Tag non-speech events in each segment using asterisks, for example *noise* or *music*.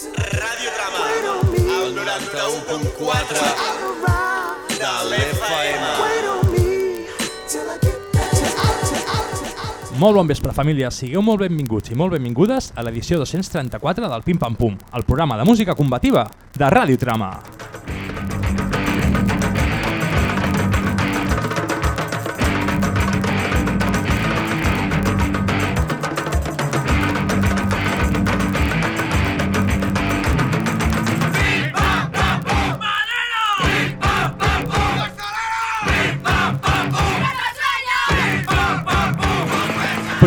Ràdio Trama, el 91.4 de l'FM. Molt bon vespre, família. Sigueu molt benvinguts i molt benvingudes a l'edició 234 del Pim Pam Pum, el programa de música combativa de Ràdio Trama.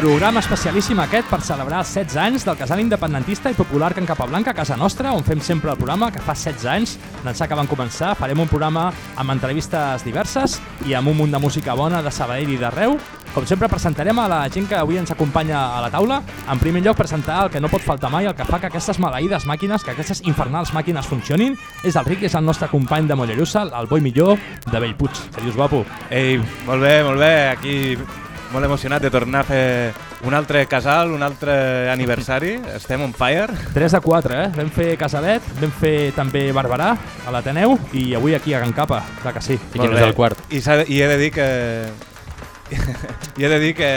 Programa especialíssim aquest per celebrar els 16 anys del casal independentista i popular Can Capablanca a casa nostra, on fem sempre el programa que fa 16 anys d'ençà que van començar. Farem un programa amb entrevistes diverses i amb un munt de música bona de Sabadell i d'arreu. Com sempre presentarem a la gent que avui ens acompanya a la taula. En primer lloc presentar el que no pot faltar mai, el que fa que aquestes maleïdes màquines, que aquestes infernals màquines funcionin, és el Rick, és el nostre company de Mollerussa, el boi millor de Bellpuig. Dius, guapo? Ei, molt bé, molt bé, aquí molt emocionat de tornar a fer un altre casal, un altre aniversari, estem on fire. 3 de 4, eh? Vam fer Casalet, vam fer també Barberà, a l'Ateneu, i avui aquí a Can Capa, clar que sí. I quin és el quart? I, de- I he de dir que... *laughs* I he de dir que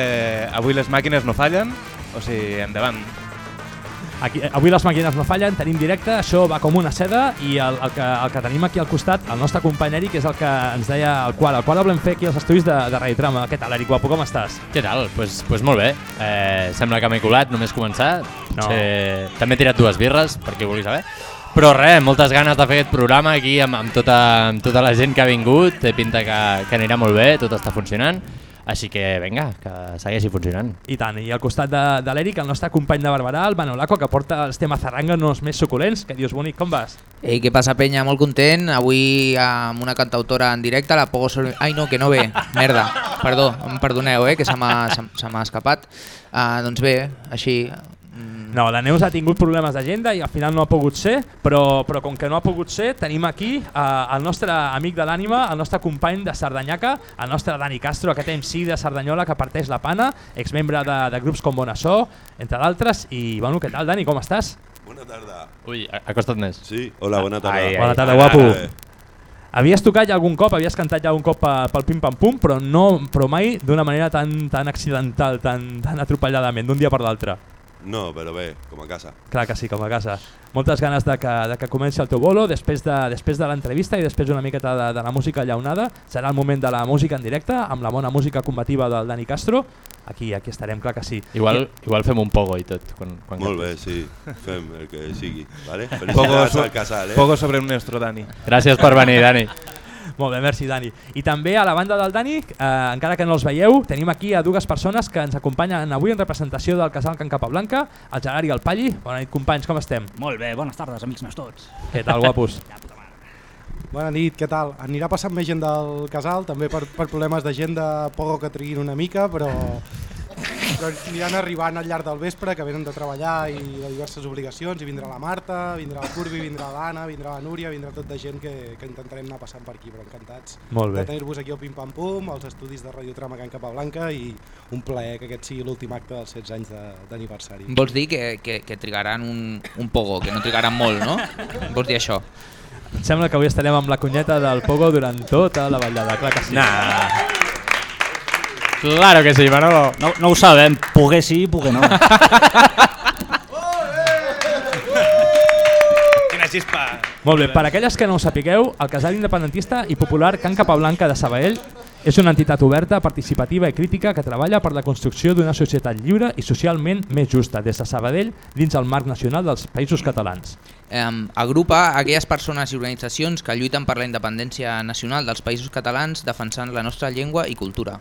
avui les màquines no fallen, o sigui, endavant. Aquí, eh, avui les màquines no fallen, tenim directe, això va com una seda i el, el, que, el que tenim aquí al costat, el nostre company Eric, és el que ens deia el qual, el qual volem fer aquí als estudis de, de Radio Trama. Què tal, Eric, guapo, com estàs? Què tal? Doncs pues, pues molt bé. Eh, sembla que m'he colat només començar. No. Potser... També he tirat dues birres, per qui ho vulgui saber. Però res, moltes ganes de fer aquest programa aquí amb, amb, tota, amb tota la gent que ha vingut. Té pinta que, que anirà molt bé, tot està funcionant. Així que vinga, que segueixi funcionant. I tant, i al costat de, de l'Eric, el nostre company de Barberà, el Manolaco, que porta els temes zarranganos més suculents. Que dius, bonic, com vas? Ei, què passa, penya? Molt content. Avui amb una cantautora en directe, la Pogo Sol... Ai, no, que no ve. Merda. Perdó, em perdoneu, eh, que se m'ha se- se m'ha escapat. Uh, doncs bé, així... No, la Neus ha tingut problemes d'agenda i al final no ha pogut ser, però, però com que no ha pogut ser, tenim aquí eh, el nostre amic de l'ànima, el nostre company de Sardanyaca, el nostre Dani Castro, aquest MC de Sardanyola que parteix la pana, exmembre de, de grups com Bonassó, entre d'altres. I bueno, què tal, Dani, com estàs? Bona tarda. Ui, a- acosta't més. Sí, hola, bona tarda. Ai, ai. Bona tarda, guapo. Eh, Havies tocat ja algun cop, havies cantat ja algun cop pe- pel Pim Pam Pum, però, no, però mai d'una manera tan, tan accidental, tan, tan atropelladament, d'un dia per l'altre. No, però bé, com a casa. Clar que sí, com a casa. Moltes ganes de que, de que comenci el teu bolo, després de, després de l'entrevista i després una miqueta de, de la música llaunada. Serà el moment de la música en directe, amb la bona música combativa del Dani Castro. Aquí aquí estarem, clar que sí. Igual, igual fem un pogo i tot. Quan, quan Molt bé, sí, fem el que sigui. Vale? *laughs* Poco, Felicidades so, al casal, eh? poco sobre un nuestro Dani. Gràcies per venir, Dani. Molt bé, merci Dani. I també a la banda del Dani, eh, encara que no els veieu, tenim aquí a dues persones que ens acompanyen avui en representació del casal Can Capablanca, el Gerard i el Palli. Bona nit, companys, com estem? Molt bé, bones tardes, amics meus tots. Què tal, guapos? *laughs* Bona nit, què tal? Anirà passant més gent del casal, també per, per problemes d'agenda, poco que triguin una mica, però, però aniran arribant al llarg del vespre, que venen de treballar i de diverses obligacions, i vindrà la Marta, vindrà la Curvi, vindrà l'Anna, vindrà la Núria, vindrà tot de gent que, que intentarem anar passant per aquí, però encantats Molt de bé. tenir-vos aquí al Pim Pam Pum, als estudis de Radio Trama Can Capablanca i un plaer que aquest sigui l'últim acte dels 16 anys de- d'aniversari. Vols dir que, que, que trigaran un, un pogo, que no trigaran molt, no? Vols dir això? Em sembla que avui estarem amb la cunyeta del Pogo durant tota la ballada, clar que sí. Nah. Claro que sí, Manolo. No, no ho sabem, poguer sí, poguer no. Quina xispa! Molt bé, per aquelles que no ho sapigueu, el casal independentista i popular Can Capablanca de Sabadell és una entitat oberta, participativa i crítica que treballa per la construcció d'una societat lliure i socialment més justa des de Sabadell dins el marc nacional dels països catalans. Eh, agrupa aquelles persones i organitzacions que lluiten per la independència nacional dels països catalans defensant la nostra llengua i cultura.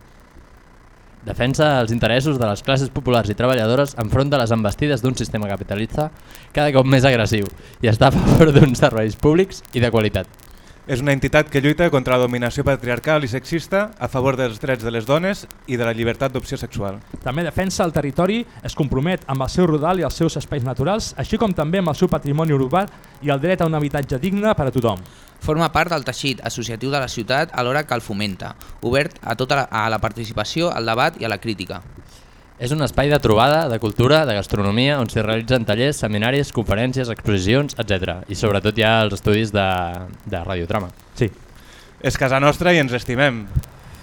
Defensa els interessos de les classes populars i treballadores enfront de les embestides d'un sistema capitalista cada cop més agressiu i està a favor d'uns serveis públics i de qualitat. És una entitat que lluita contra la dominació patriarcal i sexista a favor dels drets de les dones i de la llibertat d'opció sexual. També defensa el territori, es compromet amb el seu rodal i els seus espais naturals, així com també amb el seu patrimoni urbà i el dret a un habitatge digne per a tothom. Forma part del teixit associatiu de la ciutat alhora que el fomenta, obert a tota la, a la participació, al debat i a la crítica. És un espai de trobada, de cultura, de gastronomia, on s'hi realitzen tallers, seminaris, conferències, exposicions, etc. I sobretot hi ha els estudis de, de radiotrama. Sí, És casa nostra i ens estimem.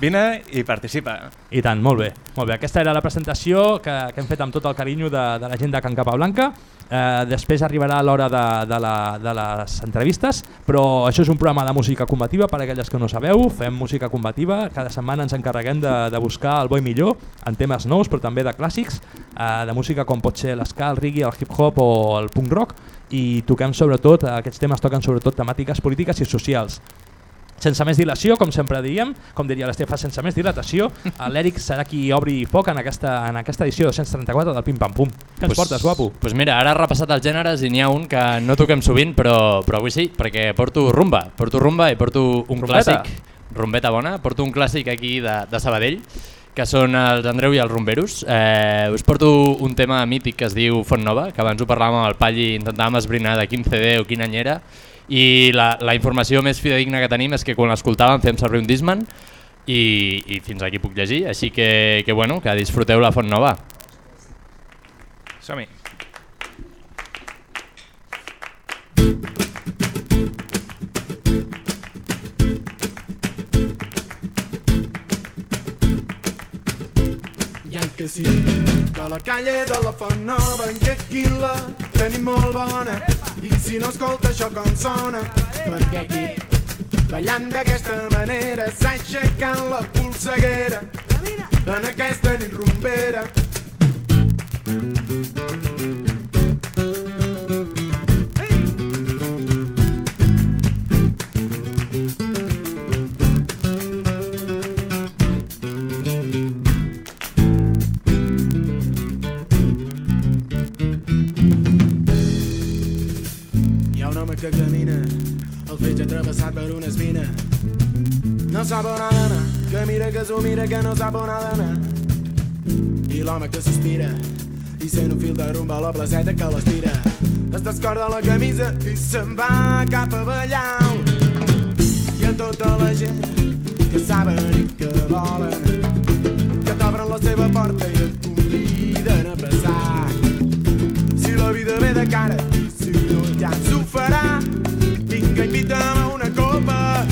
Vine i participa. I tant, molt bé. Molt bé. Aquesta era la presentació que, que hem fet amb tot el carinyo de, de la gent de Can Capablanca. Eh, després arribarà l'hora de, de, la, de les entrevistes, però això és un programa de música combativa, per a aquelles que no sabeu, fem música combativa, cada setmana ens encarreguem de, de buscar el bo i millor en temes nous, però també de clàssics, eh, de música com pot ser l'esca, el reggae, el hip-hop o el punk rock, i toquem sobretot, aquests temes toquen sobretot temàtiques polítiques i socials. Sense més dilació, com sempre diríem, com diria l'Estefa, sense més dilatació, l'Eric serà qui obri foc en aquesta, en aquesta edició 234 del Pim Pam Pum. Què ens portes, guapo? Pues mira, ara he repassat els gèneres i n'hi ha un que no toquem sovint, però, però avui sí, perquè porto rumba. Porto rumba i porto un Rumbeta. clàssic, rumbeta bona, porto un clàssic aquí de, de Sabadell, que són els Andreu i els Rumberos. Eh, us porto un tema mític que es diu Font Nova, que abans ho parlàvem amb el Palli, intentàvem esbrinar de quin CD o quin any era, i la, la informació més fidedigna que tenim és que quan l'escoltàvem fem servir un Disman i, i fins aquí puc llegir, així que, que, bueno, que disfruteu la Font Nova. Som-hi. I que sí, que la calle de la Font Nova en aquest quila tenim molt bona. I si no escolta això com sona? Perquè aquí ballant d'aquesta manera s'ha aixecat la polseguera. En aquesta nit rumbera. Hi ha que camina, el fetge travessat per una espina. No sap on ha d'anar, que mira que s'ho mira que no sap on ha d'anar. I l'home que sospira, i sent un fil de rumba a la placeta que l'estira. Es descorda la camisa i se'n va cap a ballau. I a tota la gent que saben i que volen, que t'obren la seva porta i et conviden a passar. Si la vida ve de cara, ja ens ho farà. Vinga, invita'm a una copa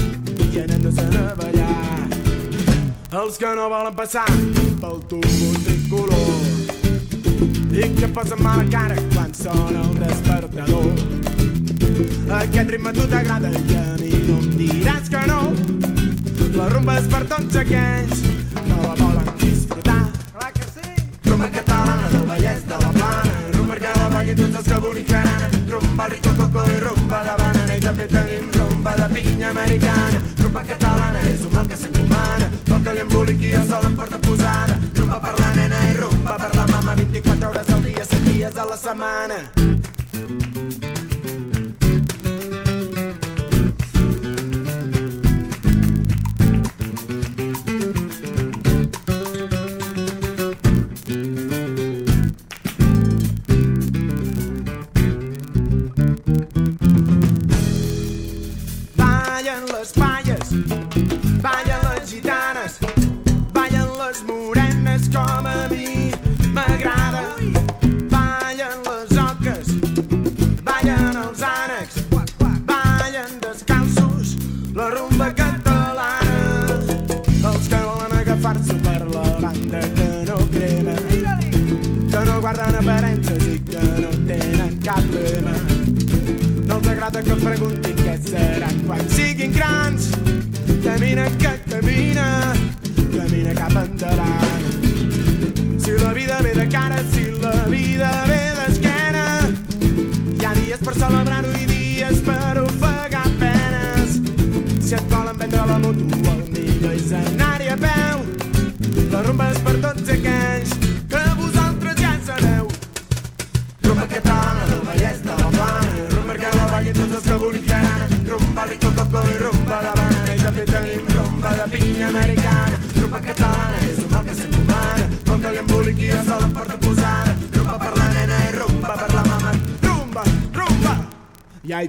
i anem-nos a ballar. Els que no volen passar pel tubo tricolor i que posen mala cara quan sona el despertador. Aquest ritme a tu t'agrada i a mi no em diràs que no. La rumba és per tots aquells que la volen disfrutar. Clar que sí! Rumba catalana del Vallès de la Plana, rumba que la ballin tots els que bonicaran, rumba rico coco i rumba de banana i tenim rumba de pinya americana. Rumba catalana és un mal que s'encomana, pel que li emboliqui el sol en porta posada. Rumba per la nena i rumba per la mama, 24 hores al dia, 7 dies a la setmana.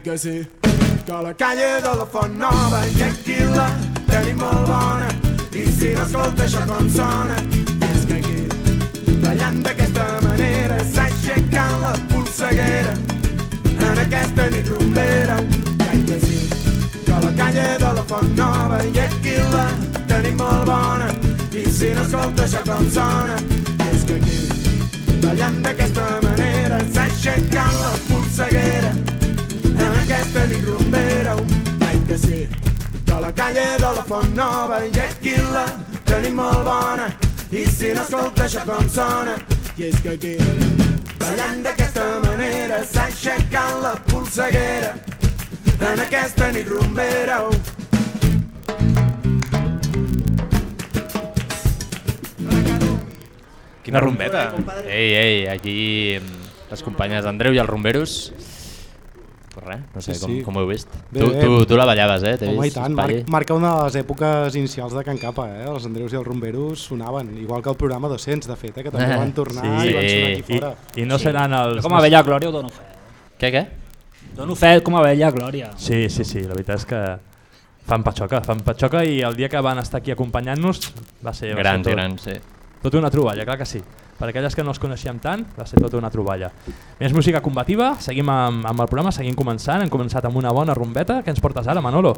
Que sí que la calle de la Font Nova i aquí la tenim molt bona i si no escolta això com sona és que aquí ballant d'aquesta manera, s'aixecant la polseguera en aquesta nit rumbera. Ai que sí, que la calla de la Font Nova i aquí la tenim molt bona i si no escolta això com sona Font Nova i aquí la tenim molt bona i si no escolta això com sona i és que aquí ballant d'aquesta manera s'aixecant la polseguera en aquesta nit rumbera. Quina rumbeta. Ei, ei, aquí mm, les companyes Andreu i els rumberos. No sé Sí, com, sí. com ho heu vist. Bé, tu, bé. tu, tu la ballaves, eh? Home, i vist, tant, mar marca una de les èpoques inicials de Can Capa, eh? Els Andreus i els Rumberos sonaven, igual que el programa 200, de fet, eh? que també *laughs* van tornar Sí. i van sonar aquí I, fora. I no seran els... Com a vella glòria ho dono fe. Què, què? Dono fe com a vella glòria. Sí, sí, sí, la veritat és que fan patxoca, fan patxoca i el dia que van estar aquí acompanyant-nos va ser... va ser Grans, tot, grans, sí. Tot una troballa, clar que sí. Per aquelles que no els coneixíem tant, va ser tota una troballa. Més música combativa, seguim amb, amb el programa, seguim començant, hem començat amb una bona rumbeta. Què ens portes ara, Manolo?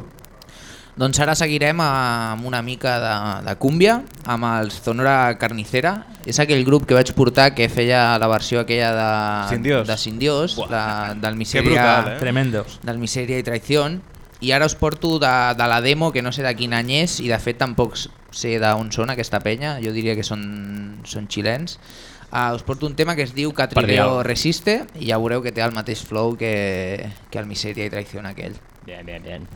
Doncs ara seguirem amb una mica de, de cúmbia, amb els Sonora Carnicera. És aquell grup que vaig portar que feia la versió aquella de Sin Dios. de Sin Dios, de, del Miseria, brutal, eh? Tremendos. del Miseria i Traición. I ara us porto de, de la demo, que no sé de quin any és, i de fet tampoc sé d'on són aquesta penya, jo diria que són, són xilens. Uh, us porto un tema que es diu Catrileo Resiste i ja veureu que té el mateix flow que, que el Miseria i Traición aquell. Bien, bien, bien.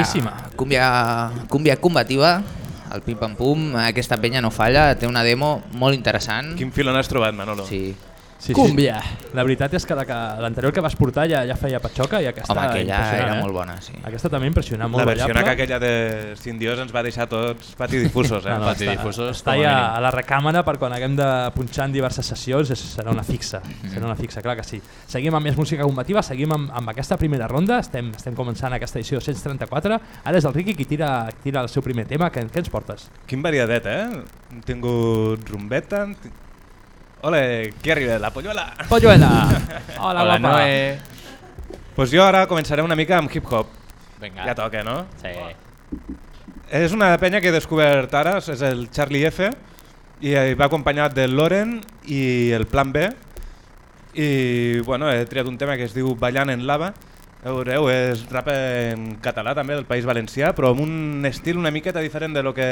Guapíssima. Cúmbia, cúmbia combativa, el Pim Pam Pum, aquesta penya no falla, té una demo molt interessant. Quin filon has trobat, Manolo? Sí. Sí, Cúmbia. La veritat és que la que l'anterior que vas portar ja, ja feia patxoca i aquesta Home, aquella era eh? molt bona, sí. Aquesta també impressionant, molt La versió ballable. aquella de Sin Dios ens va deixar tots patidifusos, eh? *laughs* No, no, Pati està, està a ja a la recàmera per quan haguem de punxar en diverses sessions és, serà una fixa, serà una fixa, clar que sí. Seguim amb més música combativa, seguim amb, amb aquesta primera ronda, estem, estem començant aquesta edició 134, ara és el Riqui qui tira, tira el seu primer tema, què, què ens portes? Quin variadet, eh? Hem tingut rumbeta... hem ti- Ole, qui arriba? La polluela! Polluela! *laughs* Hola, Hola, guapa! Noé. Pues jo ara començaré una mica amb hip-hop. Vinga. Ja toca, no? Sí. És una penya que he descobert ara, és el Charlie F, i va acompanyat del Loren i el Plan B, i bueno, he triat un tema que es diu Ballant en lava, ja veureu, és rap en català també del País Valencià, però amb un estil una miqueta diferent de lo que,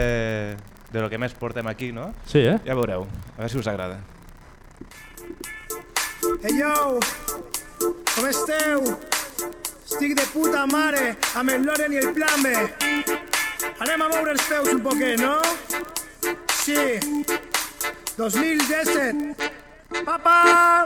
de lo que més portem aquí, no? Sí, eh? Ja veureu, a veure si us agrada. Hey yo, com esteu? Estic de puta mare amb el Loren i el Plan. Anem a moure els peus un poquet, no? Sí. 2017. Papa!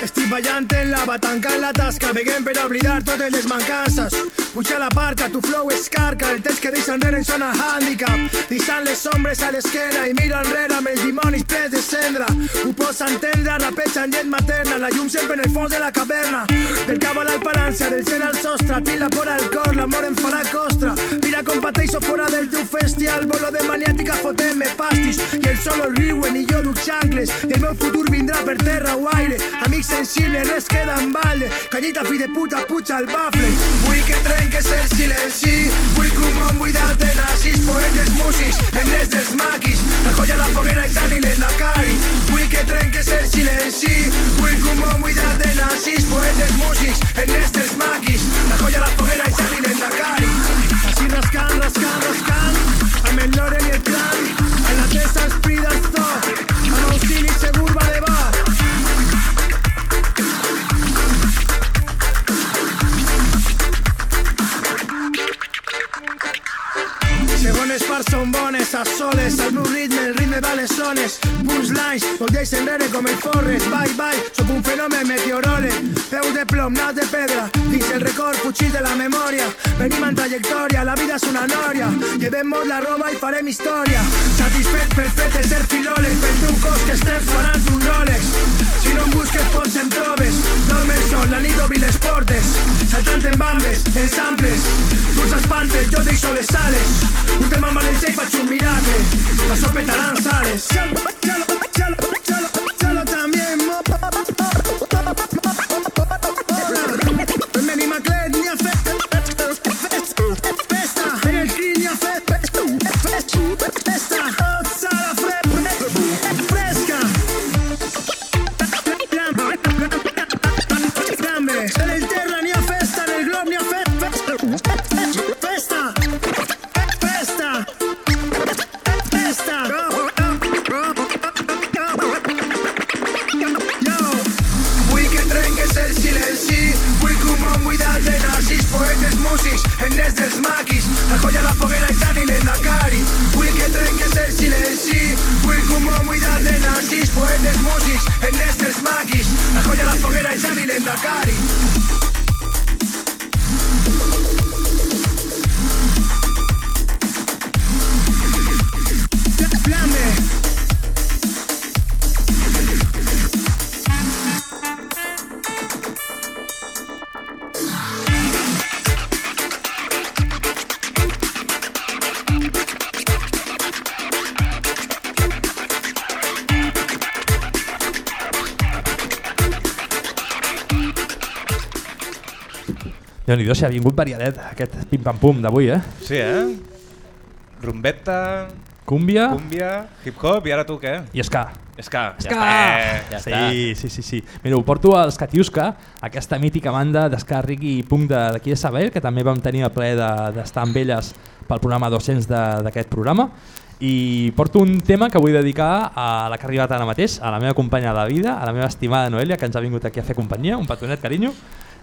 Estic ballant en lava, tancant la tasca, beguem per oblidar totes les mancances. Puja la barca, tu flow és carca, el temps que deixa enrere en zona handicap. Deixant les ombres a l'esquena i mira enrere amb els dimonis plens de cendra. Ho pots entendre, rapeja en materna, la llum sempre en el fons de la caverna. Del cap a l'alparança, del cel al sostre, pila por al cor, l'amor em farà costra. Mira com pateixo fora del teu festival, bolo de maniàtica, fotem-me pastis. I el sol riuen i jo duc xancles, el meu vindrà per terra o aire. Amics sensibles, res queda en balde, canyita fi de puta, puja al bafle. Vull que trenques el silenci, vull que un món buidat de nazis, poetes músics, en les dels maquis, la joia, la foguera i Dani l'Endacari. Vull que trenques el silenci, vull que un món buidat de nazis, poetes músics, en les dels maquis, la joia, la foguera i Dani l'Endacari. Així rascant, rascant, rascant, amb el Loren i el plan, en la testa els prides Segones parts són bones, a soles, el meu ritme, el ritme va a les zones. Punts lines, volteis enrere com el Forres, bye bye, sóc un fenomen meteorole. Peus de plom, nas de pedra, dins el record, fugit de la memòria. Venim en trajectòria, la vida és una nòria. Llevem-nos la roba i farem història. Satisfet per fet de ser filoles, per fer un cos que estem farant un Rolex. Si no busques, pots em trobes. Dorme el sol, la nit obri les portes. Saltant en bambes, en samples. Tu els espantes, jo deixo les sales. Un tema amb el i faig un miracle. La sopetaran sales. Chalo, chalo, chalo, Festa. Festa. Festa. Vull que trenques el silenci, vull que un món buidat de nazis, poetes músics, en des dels maquis, la joia, la foguera i Dani l'Endacari. Vull que trenques el silenci, vull que un món buidat de nazis, poetes músics, en des dels maquis, la joia, la foguera i Dani l'Endacari. Déu-n'hi-do, si ha vingut variadet aquest pim-pam-pum d'avui, eh? Sí, eh? Rumbeta, Cúmbia cúmbia, hip-hop i ara tu què? i ska. Ska. Ska! Eh, Ja sí, està. sí, sí, sí. Mira, ho porto als Katiuska, aquesta mítica banda d'esca i punk de- d'aquí de Sabell, que també vam tenir el plaer de- d'estar amb elles pel programa 200 de- d'aquest programa. I porto un tema que vull dedicar a la que ha arribat ara mateix, a la meva companya de vida, a la meva estimada Noelia, que ens ha vingut aquí a fer companyia, un petonet, carinyo.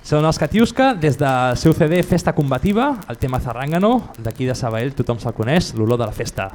Són els Katiuska, des del seu CD Festa Combativa, el tema Zarrangano, d'aquí de Sabadell tothom se'l coneix, l'olor de la festa.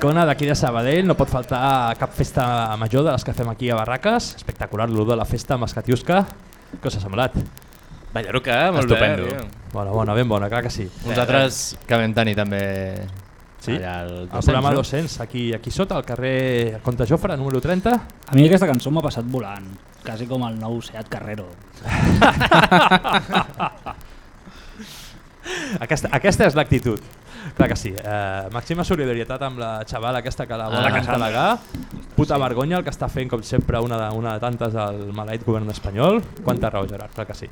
Classicona d'aquí de Sabadell, no pot faltar cap festa major de les que fem aquí a Barraques. Espectacular, l'olor de la festa amb els Katiuska. Què us ha semblat? Ballaruca, molt Estupendo. bé. tio. Bona, bona, ben bona, clar que sí. Uns altres que vam tenir també Sí? allà al El 200, programa no? 200, aquí, aquí sota, al carrer Comte Jofre, número 30. A mi aquesta cançó m'ha passat volant, quasi com el nou Seat Carrero. *laughs* Aquesta, aquesta és l'actitud. Clar que sí. Eh, màxima solidaritat amb la xavala aquesta que la Ah, vol ah, delegar. Puta vergonya el que està fent, com sempre, una de, una de tantes al maleït govern espanyol. Quanta raó, Gerard, clar que sí.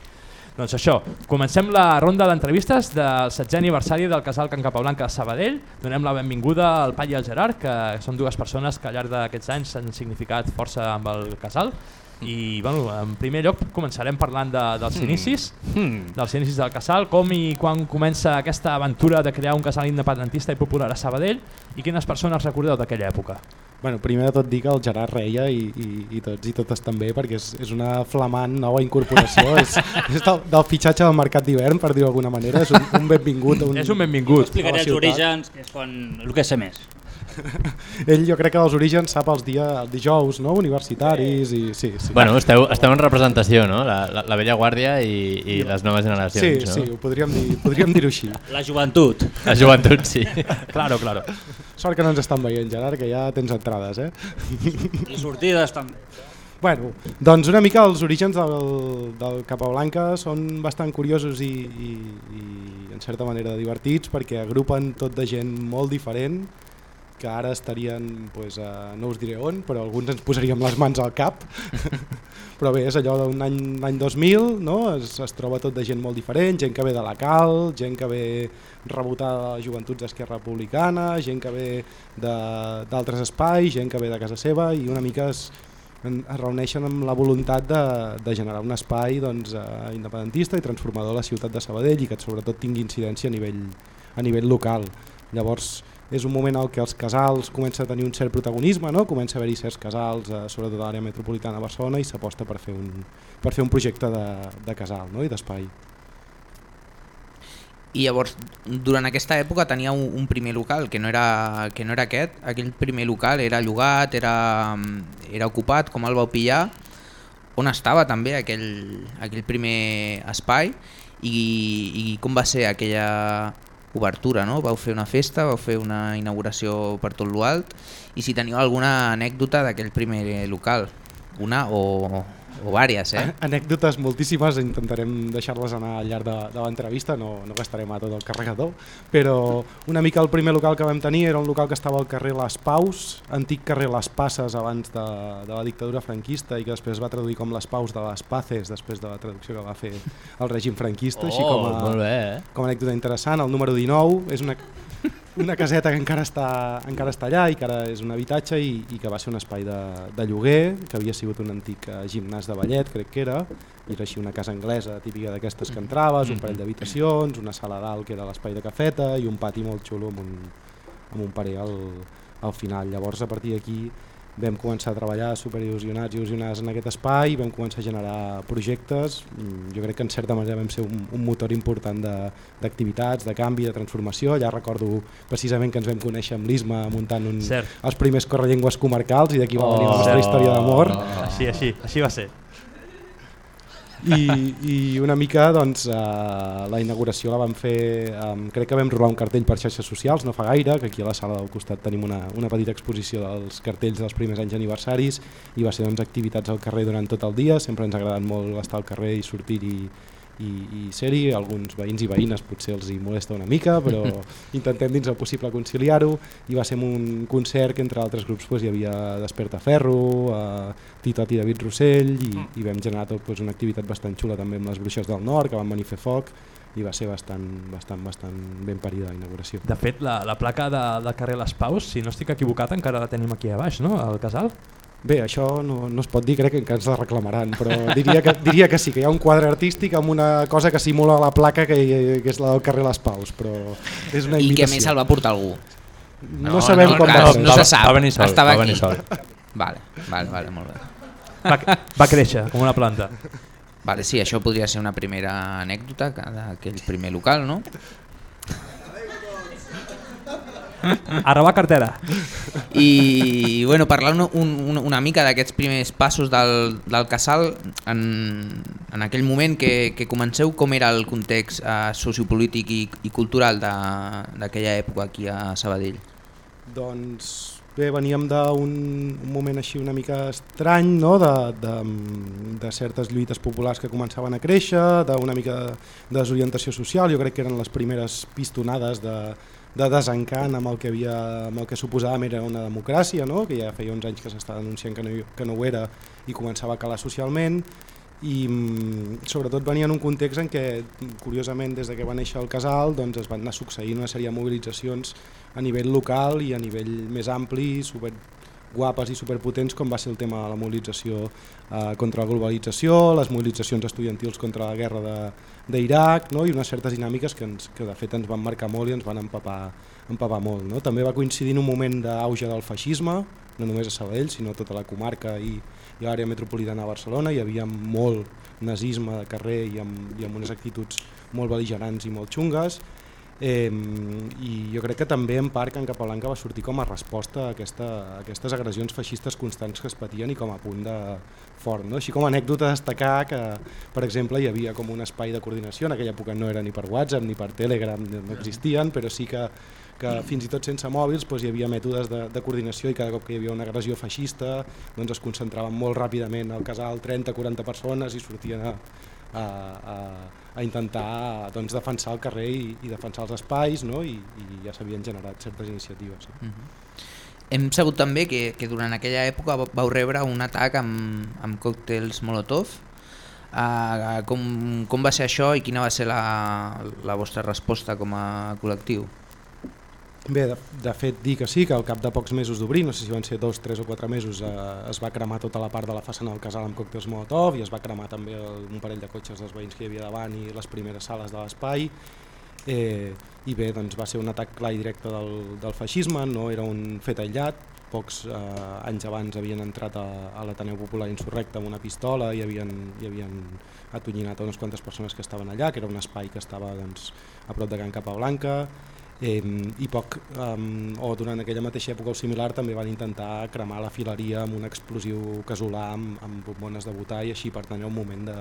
Doncs això, comencem la ronda d'entrevistes del 7è aniversari del casal Can Capablanca de Sabadell. Donem la benvinguda al Pai i al Gerard, que són dues persones que al llarg d'aquests anys han significat força amb el casal. I bueno, en primer lloc començarem parlant de, dels Mm. inicis, Mm. dels inicis del casal, com i quan comença aquesta aventura de crear un casal independentista i popular a Sabadell i quines persones recordeu d'aquella època? Bueno, primer de tot dir que el Gerard reia i, i, i tots i totes també perquè és, és una flamant nova incorporació *laughs* és, és del, del fitxatge del mercat d'hivern per dir-ho d'alguna manera, és un, un benvingut a un, És un benvingut. Explicaré els orígens, que és quan... el que sé més. *laughs* ell jo crec que dels orígens sap els, dia, els dijous no? universitaris i sí, sí. Bueno, esteu, esteu en representació, no? La, la, la vella guàrdia i, i les noves sí, generacions, no? sí, ho podríem dir, podríem dir-ho així *laughs* La joventut. La joventut, sí. *laughs* Claro, claro. sort que no ens estan veient Gerard, que ja tens entrades eh? I sortides també. Bueno, doncs una mica els orígens del, del Capablanca són bastant curiosos i, i, i en certa manera divertits perquè agrupen tot de gent molt diferent que ara estarien, pues, a, no us diré on, però alguns ens posaríem les mans al cap. *laughs* però bé, és allò d'un any, any 2000, no? es, es troba tot de gent molt diferent, gent que ve de la Cal, gent que ve rebotada de les joventuts d'Esquerra Republicana, gent que ve d'altres espais, gent que ve de casa seva i una mica es, es reuneixen amb la voluntat de, de generar un espai doncs, eh, independentista i transformador a la ciutat de Sabadell i que sobretot tingui incidència a nivell, a nivell local. Llavors és un moment en què els casals comencen a tenir un cert protagonisme, no? comença a haver-hi certs casals, eh, sobretot a l'àrea metropolitana de Barcelona, i s'aposta per, fer un, per fer un projecte de, de casal no? i d'espai. I llavors, durant aquesta època tenia un, un primer local, que no, era, que no era aquest. Aquell primer local era llogat, era, era ocupat, com el vau pillar? On estava també aquell, aquell primer espai? I, I com va ser aquella obertura, no? Vau fer una festa, vau fer una inauguració per tot l'Ualt i si teniu alguna anècdota d'aquell primer local, una o, o vàries, eh? Anècdotes moltíssimes, intentarem deixar-les anar al llarg de, de l'entrevista, no, no gastarem a tot el carregador, però una mica el primer local que vam tenir era un local que estava al carrer Les Paus, antic carrer Les Passes abans de, de la dictadura franquista i que després es va traduir com Les Paus de les Paces després de la traducció que va fer el règim franquista, així Oh, com a, bé, eh? com a anècdota interessant. El número 19 és una, una caseta que encara està, encara està allà i que ara és un habitatge i, i que va ser un espai de, de lloguer, que havia sigut un antic eh, gimnàs de ballet, crec que era, i era així una casa anglesa típica d'aquestes que entraves, un parell d'habitacions, una sala dalt que era l'espai de cafeta i un pati molt xulo amb un, amb un parell al, al final. Llavors a partir d'aquí vam començar a treballar super il·lusionats i il·lusionades en aquest espai, vam començar a generar projectes, Mm, jo crec que en certa manera vam ser un, un motor important de- d'activitats, de, de canvi, de transformació, ja recordo precisament que ens vam conèixer amb l'Isma muntant un, Cert. els primers correllengües comarcals i d'aquí va venir la Oh. nostra història d'amor. Així, així, així va ser. I, i una mica doncs, eh, la inauguració la vam fer, um, crec que vam rolar un cartell per xarxes socials no fa gaire, que aquí a la sala del costat tenim una, una petita exposició dels cartells dels primers anys aniversaris i va ser doncs, activitats al carrer durant tot el dia, sempre ens ha agradat molt estar al carrer i sortir i, i, i ser-hi, alguns veïns i veïnes potser els hi molesta una mica, però *laughs* intentem dins el possible conciliar-ho i va ser un concert que entre altres grups doncs, hi havia Desperta Ferro, eh, Titot i David Rossell i, i vam generar tot, doncs, una activitat bastant xula també amb les Bruixes del Nord que van venir a fer foc i va ser bastant, bastant, bastant ben parida la inauguració. De fet, la, la placa de, del carrer Les Paus, si no estic equivocat, encara la tenim aquí a baix, no?, al casal. Bé, això no, no es pot dir, crec que ens la reclamaran, però diria que, diria que sí, que hi ha un quadre artístic amb una cosa que simula la placa que, que és la del carrer Les Paus, però és una I imitació. que més el va portar algú? No, sabem com clar, va ser. No se sap. va venir sol, Estava va venir aquí. sol. Vale, vale, vale, molt bé. Va, va créixer com una planta. Vale, sí, això podria ser una primera anècdota que- d'aquell primer local, no? A robar cartera. I bueno, parlant un, un, una mica d'aquests primers passos del, del casal, en, en aquell moment que, que comenceu, com era el context eh, sociopolític i, i cultural de- d'aquella època aquí a Sabadell? Doncs bé, veníem d'un un moment així una mica estrany, no? de, de, de certes lluites populars que començaven a créixer, d'una mica de desorientació social, jo crec que eren les primeres pistonades de, de desencant amb el que, havia, amb el que suposàvem era una democràcia, no? que ja feia uns anys que s'estava denunciant que no, que no ho era i començava a calar socialment, i mm, sobretot venia en un context en què, curiosament, des de que va néixer el casal, doncs es van anar succeint una sèrie de mobilitzacions a nivell local i a nivell més ampli, guapes i superpotents com va ser el tema de la mobilització eh, contra la globalització, les mobilitzacions estudiantils contra la guerra d'Iraq no? i unes certes dinàmiques que, ens, que de fet ens van marcar molt i ens van empapar, empapar molt. No? També va coincidir en un moment d'auge del feixisme, no només a Sabadell, sinó a tota la comarca i, i l'àrea metropolitana de Barcelona, hi havia molt nazisme de carrer i amb, i amb unes actituds molt beligerants i molt xungues, Eh, I jo crec que també en part Can Capablanca va sortir com a resposta a, aquesta, a aquestes agressions feixistes constants que es patien i com a punt de fort. No? Així com a anècdota destacar que, per exemple, hi havia com un espai de coordinació, en aquella època no era ni per WhatsApp ni per Telegram, no existien, però sí que que fins i tot sense mòbils doncs, hi havia mètodes de, de coordinació i cada cop que hi havia una agressió feixista doncs, es concentraven molt ràpidament al casal 30-40 persones i sortien a, a, a, a intentar doncs, defensar el carrer i, i defensar els espais no? I, i ja s'havien generat certes iniciatives. No? Hem sabut també que, que durant aquella època va- vau rebre un atac amb, amb còctels Molotov. Uh, com, com va ser això i quina va ser la, la vostra resposta com a col·lectiu? Bé, de, de fet dir que sí, que al cap de pocs mesos d'obrir, no sé si van ser dos, tres o quatre mesos, eh, es va cremar tota la part de la façana del casal amb còctels Molotov i es va cremar també el, un parell de cotxes dels veïns que hi havia davant i les primeres sales de l'espai. Eh, I bé, doncs va ser un atac clar i directe del, del feixisme, no era un fet aïllat, pocs eh, anys abans havien entrat a, a l'Ateneu Popular Insurrecte amb una pistola i havien, i havien atonyinat unes quantes persones que estaven allà, que era un espai que estava doncs, a prop de Can Capablanca, eh, i poc, um, o durant aquella mateixa època o similar també van intentar cremar la fileria amb un explosiu casolà amb, amb bombones de butà i així per tant era un moment de,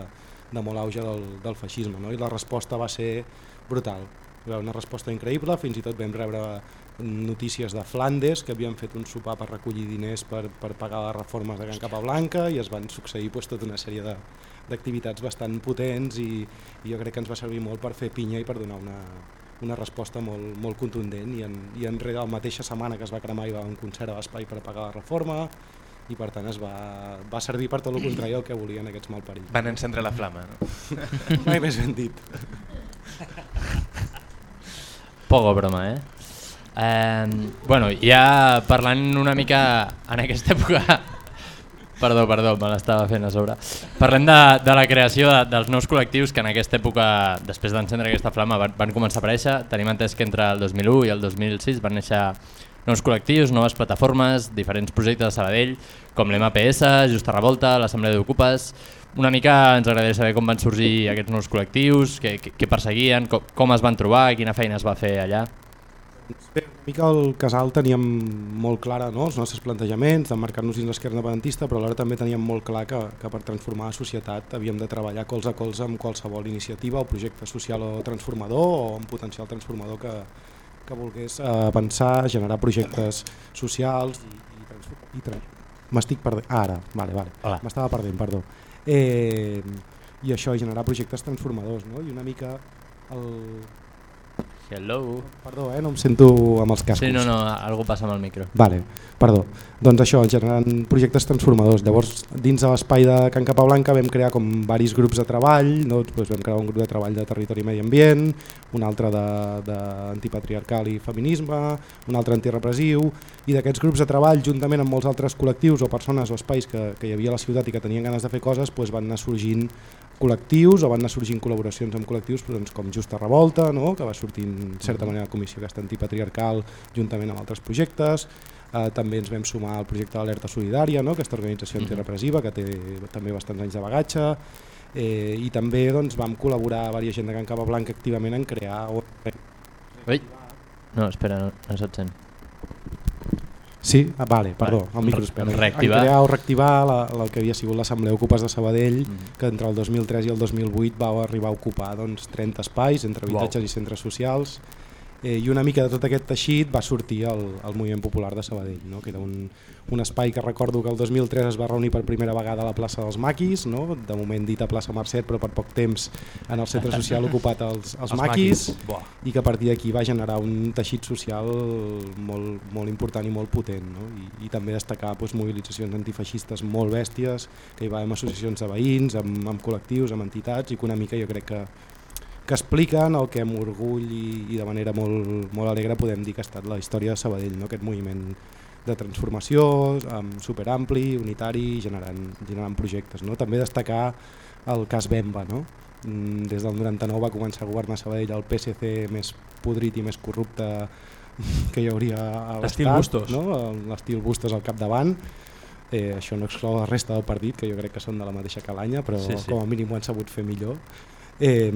de molt auge del, del feixisme no? i la resposta va ser brutal va una resposta increïble, fins i tot vam rebre notícies de Flandes que havien fet un sopar per recollir diners per, per pagar les reformes de Can Capablanca i es van succeir pues, tota una sèrie d'activitats bastant potents i, i jo crec que ens va servir molt per fer pinya i per donar una, una resposta molt, molt contundent i, en, i enrere la mateixa setmana que es va cremar hi va un concert a l'espai per pagar la reforma i per tant es va, va servir per tot el contrari el que volien aquests malparits. Van encendre la flama. No? *laughs* Mai més ben dit. Poco broma, eh? Eh, bueno, ja parlant una mica en aquesta època... Perdó, perdó, me l'estava fent a sobre. Parlem de, de la creació de, dels nous col·lectius que en aquesta època, després d'encendre aquesta flama, van, van començar a aparèixer. Tenim entès que entre el 2001 i el 2006 van néixer nous col·lectius, noves plataformes, diferents projectes de Sabadell, com l'MPS, Justa Revolta, l'Assemblea d'Ocupes... Una mica ens agradaria saber com van sorgir aquests nous col·lectius, què, què, perseguien, com, com es van trobar, quina feina es va fer allà. Bé, una mica al casal teníem molt clara no? els nostres plantejaments, d'emmarcar-nos dins l'esquerra independentista, però alhora també teníem molt clar que, que per transformar la societat havíem de treballar colze a colze amb qualsevol iniciativa o projecte social o transformador o un potencial transformador que, que volgués eh, pensar, generar projectes socials i, i, transfor- i tra m'estic perdent, ah, ara, vale, vale. m'estava perdent, perdó. Eh, I això, generar projectes transformadors, no? i una mica el... Hello. Perdó, eh? no em sento amb els cascos. Sí, no, no, algú passa amb el micro. Vale, perdó. Doncs això, generant projectes transformadors. Llavors, dins de l'espai de Can Capablanca vam crear com varis grups de treball, no? doncs vam crear un grup de treball de territori i medi ambient, un altre d'antipatriarcal i feminisme, un altre antirepressiu, i d'aquests grups de treball, juntament amb molts altres col·lectius o persones o espais que, que hi havia a la ciutat i que tenien ganes de fer coses, doncs van anar sorgint col·lectius o van anar sorgint col·laboracions amb col·lectius doncs, com Justa Revolta, no? que va sortir en certa manera la comissió aquesta antipatriarcal juntament amb altres projectes, eh, també ens vam sumar al projecte d'Alerta Solidària, no? aquesta organització antirepressiva que té també bastants anys de bagatge, eh, i també doncs, vam col·laborar a diversa gent de Can Capablanca activament en crear... Ui. No, espera, no, no se't sent. Sí? Ah, vale, perdó, Vale, el micro espera. reactivar. En crear o reactivar la, la, el que havia sigut l'Assemblea Ocupes de Sabadell, Mhm. que entre el 2003 i el 2008 va arribar a ocupar doncs, 30 espais entre habitatges Uau. i centres socials, eh, i una mica de tot aquest teixit va sortir el, el moviment popular de Sabadell, no? que era un, un espai que recordo que el 2003 es va reunir per primera vegada a la plaça dels Maquis, no? de moment dit a plaça Mercet però per poc temps en el centre social *laughs* ocupat als, als Els Maquis, Maquis, i que a partir d'aquí va generar un teixit social molt, molt important i molt potent no? I, i també destacar doncs, mobilitzacions antifeixistes molt bèsties que hi va haver associacions de veïns, amb, amb col·lectius, amb entitats i que una mica jo crec que que expliquen el que amb orgull i, i de manera molt, molt alegre podem dir que ha estat la història de Sabadell, no? aquest moviment de transformació, um, superampli, unitari, generant, generant projectes. No? També destacar el cas Bemba, no? Mm, des del 99 va començar a governar Sabadell el PSC més podrit i més corrupte *laughs* que hi hauria a L'estil l'Estat, Bustos. no? l'estil Bustos al capdavant, eh, això no exclou la resta del partit, que jo crec que són de la mateixa calanya, però Sí, sí. com a mínim ho han sabut fer millor. Eh,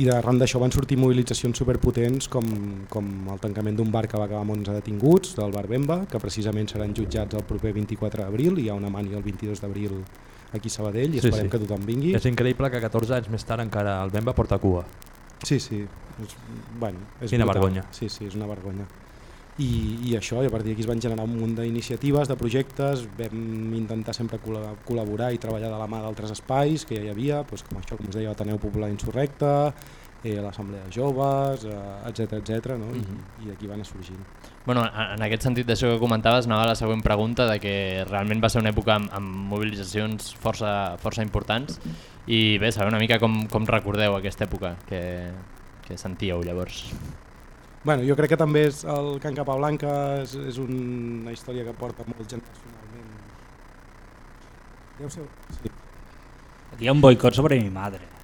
I arran d'això van sortir mobilitzacions superpotents com, com el tancament d'un bar que va acabar amb 11 detinguts, del bar Bemba, que precisament seran jutjats el proper 24 d'abril, hi ha una mani el 22 d'abril aquí a Sabadell i Sí, esperem sí. que tothom vingui. És increïble que 14 anys més tard encara el Bemba porta cua. Sí, sí. És, bueno, és Quina brutal. vergonya. Sí, sí, és una vergonya. I, i això, i a partir d'aquí es van generar un munt d'iniciatives, de projectes, vam intentar sempre col·la- col·laborar i treballar de la mà d'altres espais que ja hi havia, doncs com això, com us deia, l'Ateneu Popular Insurrecte, eh, l'Assemblea de Joves, eh, etc etc. no? I, Mhm. i d'aquí van anar sorgint. Bueno, en aquest sentit d'això que comentaves, anava la següent pregunta de que realment va ser una època amb, amb mobilitzacions força, força importants i bé, saber una mica com, com recordeu aquesta època que, que sentíeu llavors. Bueno, jo crec que també és el Can Capablanca és, és una història que porta molt generacionalment. Deu ser... Sí. Aquí hi ha un boicot sobre mi madre.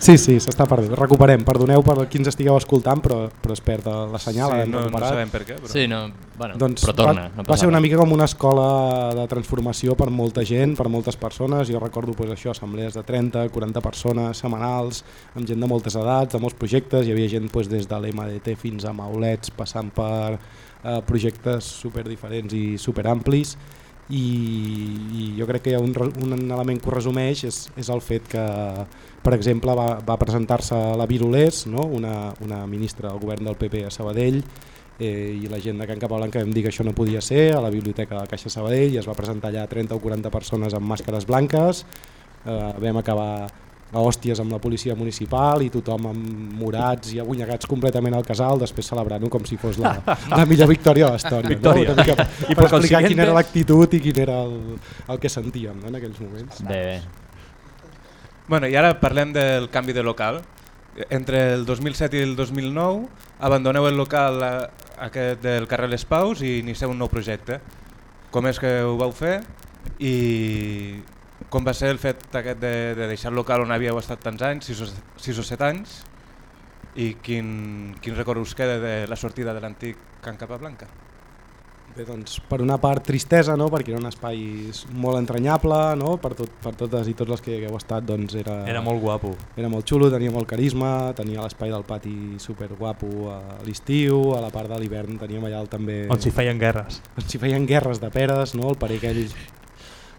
Sí, sí, s'està perdent. Recuperem, perdoneu per qui ens estigueu escoltant, però, però es perd la senyal. Sí, no- no sabem per què, però- Sí, no, bueno, doncs però torna, Va, no va ser una mica com una escola de transformació per molta gent, per moltes persones. Jo recordo pues, això, assemblees de 30, 40 persones setmanals, amb gent de moltes edats, de molts projectes. Hi havia gent pues, des de l'MDT fins a Maulets, passant per eh, projectes super diferents i super amplis i, i jo crec que hi ha un, un element que ho resumeix és, és el fet que per exemple va, va presentar-se la Virulés no? una, una ministra del govern del PP a Sabadell eh, i la gent de Can Capablanca vam dir que això no podia ser a la biblioteca de la Caixa Sabadell i es va presentar allà 30 o 40 persones amb màscares blanques eh, vam acabar a hòsties amb la policia municipal i tothom amb morats i agunyegats completament al casal, després celebrant-ho com si fos la, la millor victòria de la història. Victòria. No? Mica, I per explicar consiguiente- quina era l'actitud i quin era el, el que sentíem no? en aquells moments. Bé, bé. Bueno, I ara parlem del canvi de local. Entre el 2007 i el 2009 abandoneu el local aquest del carrer Les Paus i inicieu un nou projecte. Com és que ho vau fer i com va ser el fet aquest de, de deixar el local on havíeu estat tants anys, 6 o, 6 o 7 anys, i quin, quin record us queda de la sortida de l'antic Can Capablanca? Bé, doncs, per una part tristesa, no? perquè era un espai molt entranyable, no? per, tot, per totes i tots els que hi hagueu estat doncs era, Era molt guapo. era molt xulo, tenia molt carisma, tenia l'espai del pati super guapo a l'estiu, a la part de l'hivern teníem allà el, també... On s'hi feien guerres. on s'hi feien guerres de peres, no? el parer aquell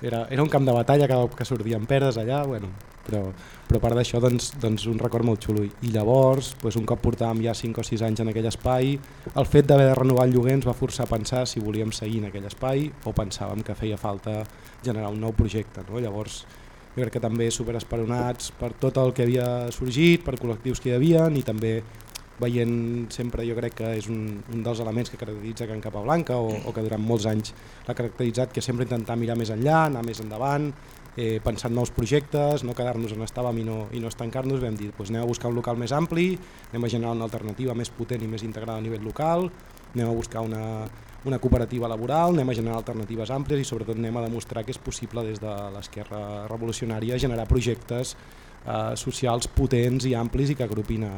era, era un camp de batalla cada cop que sortien peres allà, bueno, però, però a part d'això doncs, doncs un record molt xulo i llavors doncs un cop portàvem ja 5 o 6 anys en aquell espai el fet d'haver de renovar el lloguer ens va forçar a pensar si volíem seguir en aquell espai o pensàvem que feia falta generar un nou projecte no? llavors jo crec que també superesperonats per tot el que havia sorgit, per col·lectius que hi havia i també veient sempre jo crec que és un, un dels elements que caracteritza Can Capablanca o, o que durant molts anys l'ha caracteritzat que sempre intentar mirar més enllà, anar més endavant, eh, pensar en nous projectes, no quedar-nos on estàvem i no, i no estancar-nos, vam dir doncs anem a buscar un local més ampli, anem a generar una alternativa més potent i més integrada a nivell local, anem a buscar una, una cooperativa laboral, anem a generar alternatives àmplies i sobretot anem a demostrar que és possible des de l'esquerra revolucionària generar projectes eh, socials potents i amplis i que agrupin a,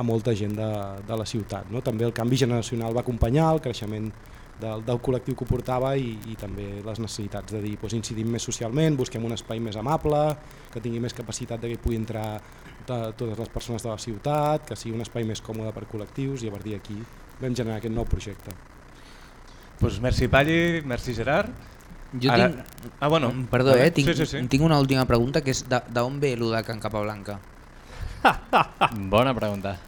a molta gent de, de la ciutat. No? També el canvi generacional va acompanyar el creixement del, del col·lectiu que ho portava i, i també les necessitats de dir doncs, incidim més socialment, busquem un espai més amable, que tingui més capacitat de que hi pugui entrar de, totes les persones de la ciutat, que sigui un espai més còmode per col·lectius i a partir d'aquí vam generar aquest nou projecte. Pues merci Palli, merci Gerard. Jo Ara- tinc... Ah, bueno. Perdó, Vale. eh? Tinc, Sí, sí, sí. tinc una última pregunta que és de- d'on ve de Can Capablanca? *laughs* Bona pregunta.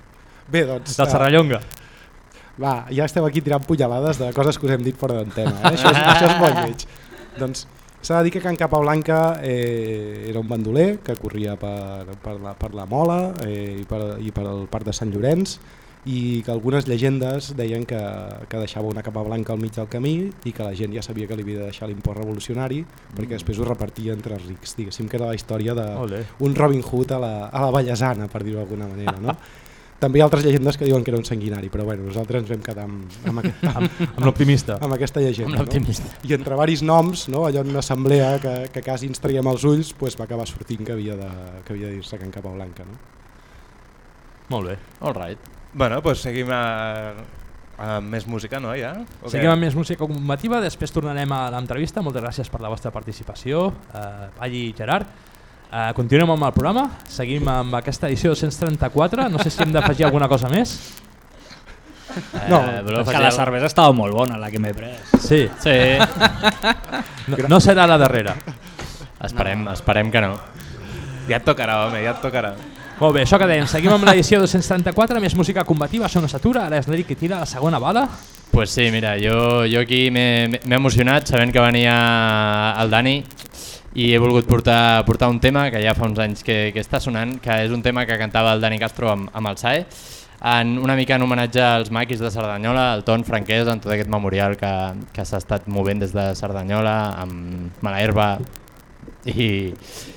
Bé, doncs... Del eh, Serrallonga. Va, ja esteu aquí tirant punyalades de coses que us hem dit fora d'antena. Eh? Això, és, *laughs* això és molt lleig. Doncs s'ha de dir que Can Capablanca eh, era un bandoler que corria per, per, la, per la Mola eh, i, per, i per el Parc de Sant Llorenç i que algunes llegendes deien que, que deixava una capa blanca al mig del camí i que la gent ja sabia que li havia de deixar l'impost revolucionari perquè després ho repartia entre els rics. Diguéssim que era la història d'un Robin Hood a la, a la Vallesana, per dir-ho d'alguna manera. No? *laughs* També hi ha altres llegendes que diuen que era un sanguinari, però bueno, nosaltres ens vam quedar amb, amb, aquest, *laughs* Amb, amb l'optimista. amb aquesta llegenda. Amb l'optimista. No? I entre varis noms, no? allò en una assemblea que, que quasi ens traiem els ulls, pues va acabar sortint que havia de, que havia de dir-se Can Capablanca. No? Molt bé. All right. Bueno, pues seguim a, a més música, no, ja? O què? Seguim amb més música combativa, després tornarem a l'entrevista. Moltes gràcies per la vostra participació, eh, Palli i Gerard. Eh, continuem amb el programa, seguim amb aquesta edició 234, no sé si hem d'afegir alguna cosa més. No, Eh, voleu És que la cervesa estava molt bona, la que m'he pres. Sí, Sí, no, no serà la darrera. esperem, esperem que no. Ja et tocarà, home, ja et tocarà. Molt bé, això que dèiem, seguim amb l'edició 234, més música combativa, això no s'atura, ara és l'Eric que tira la segona bala. Pues sí, mira, jo, jo aquí m'he emocionat sabent que venia el Dani i he volgut portar, portar un tema que ja fa uns anys que, que està sonant, que és un tema que cantava el Dani Castro amb, amb el SAE, en una mica en homenatge als maquis de Cerdanyola, al Ton Franquès, en tot aquest memorial que, que s'ha estat movent des de Cerdanyola, amb mala herba i,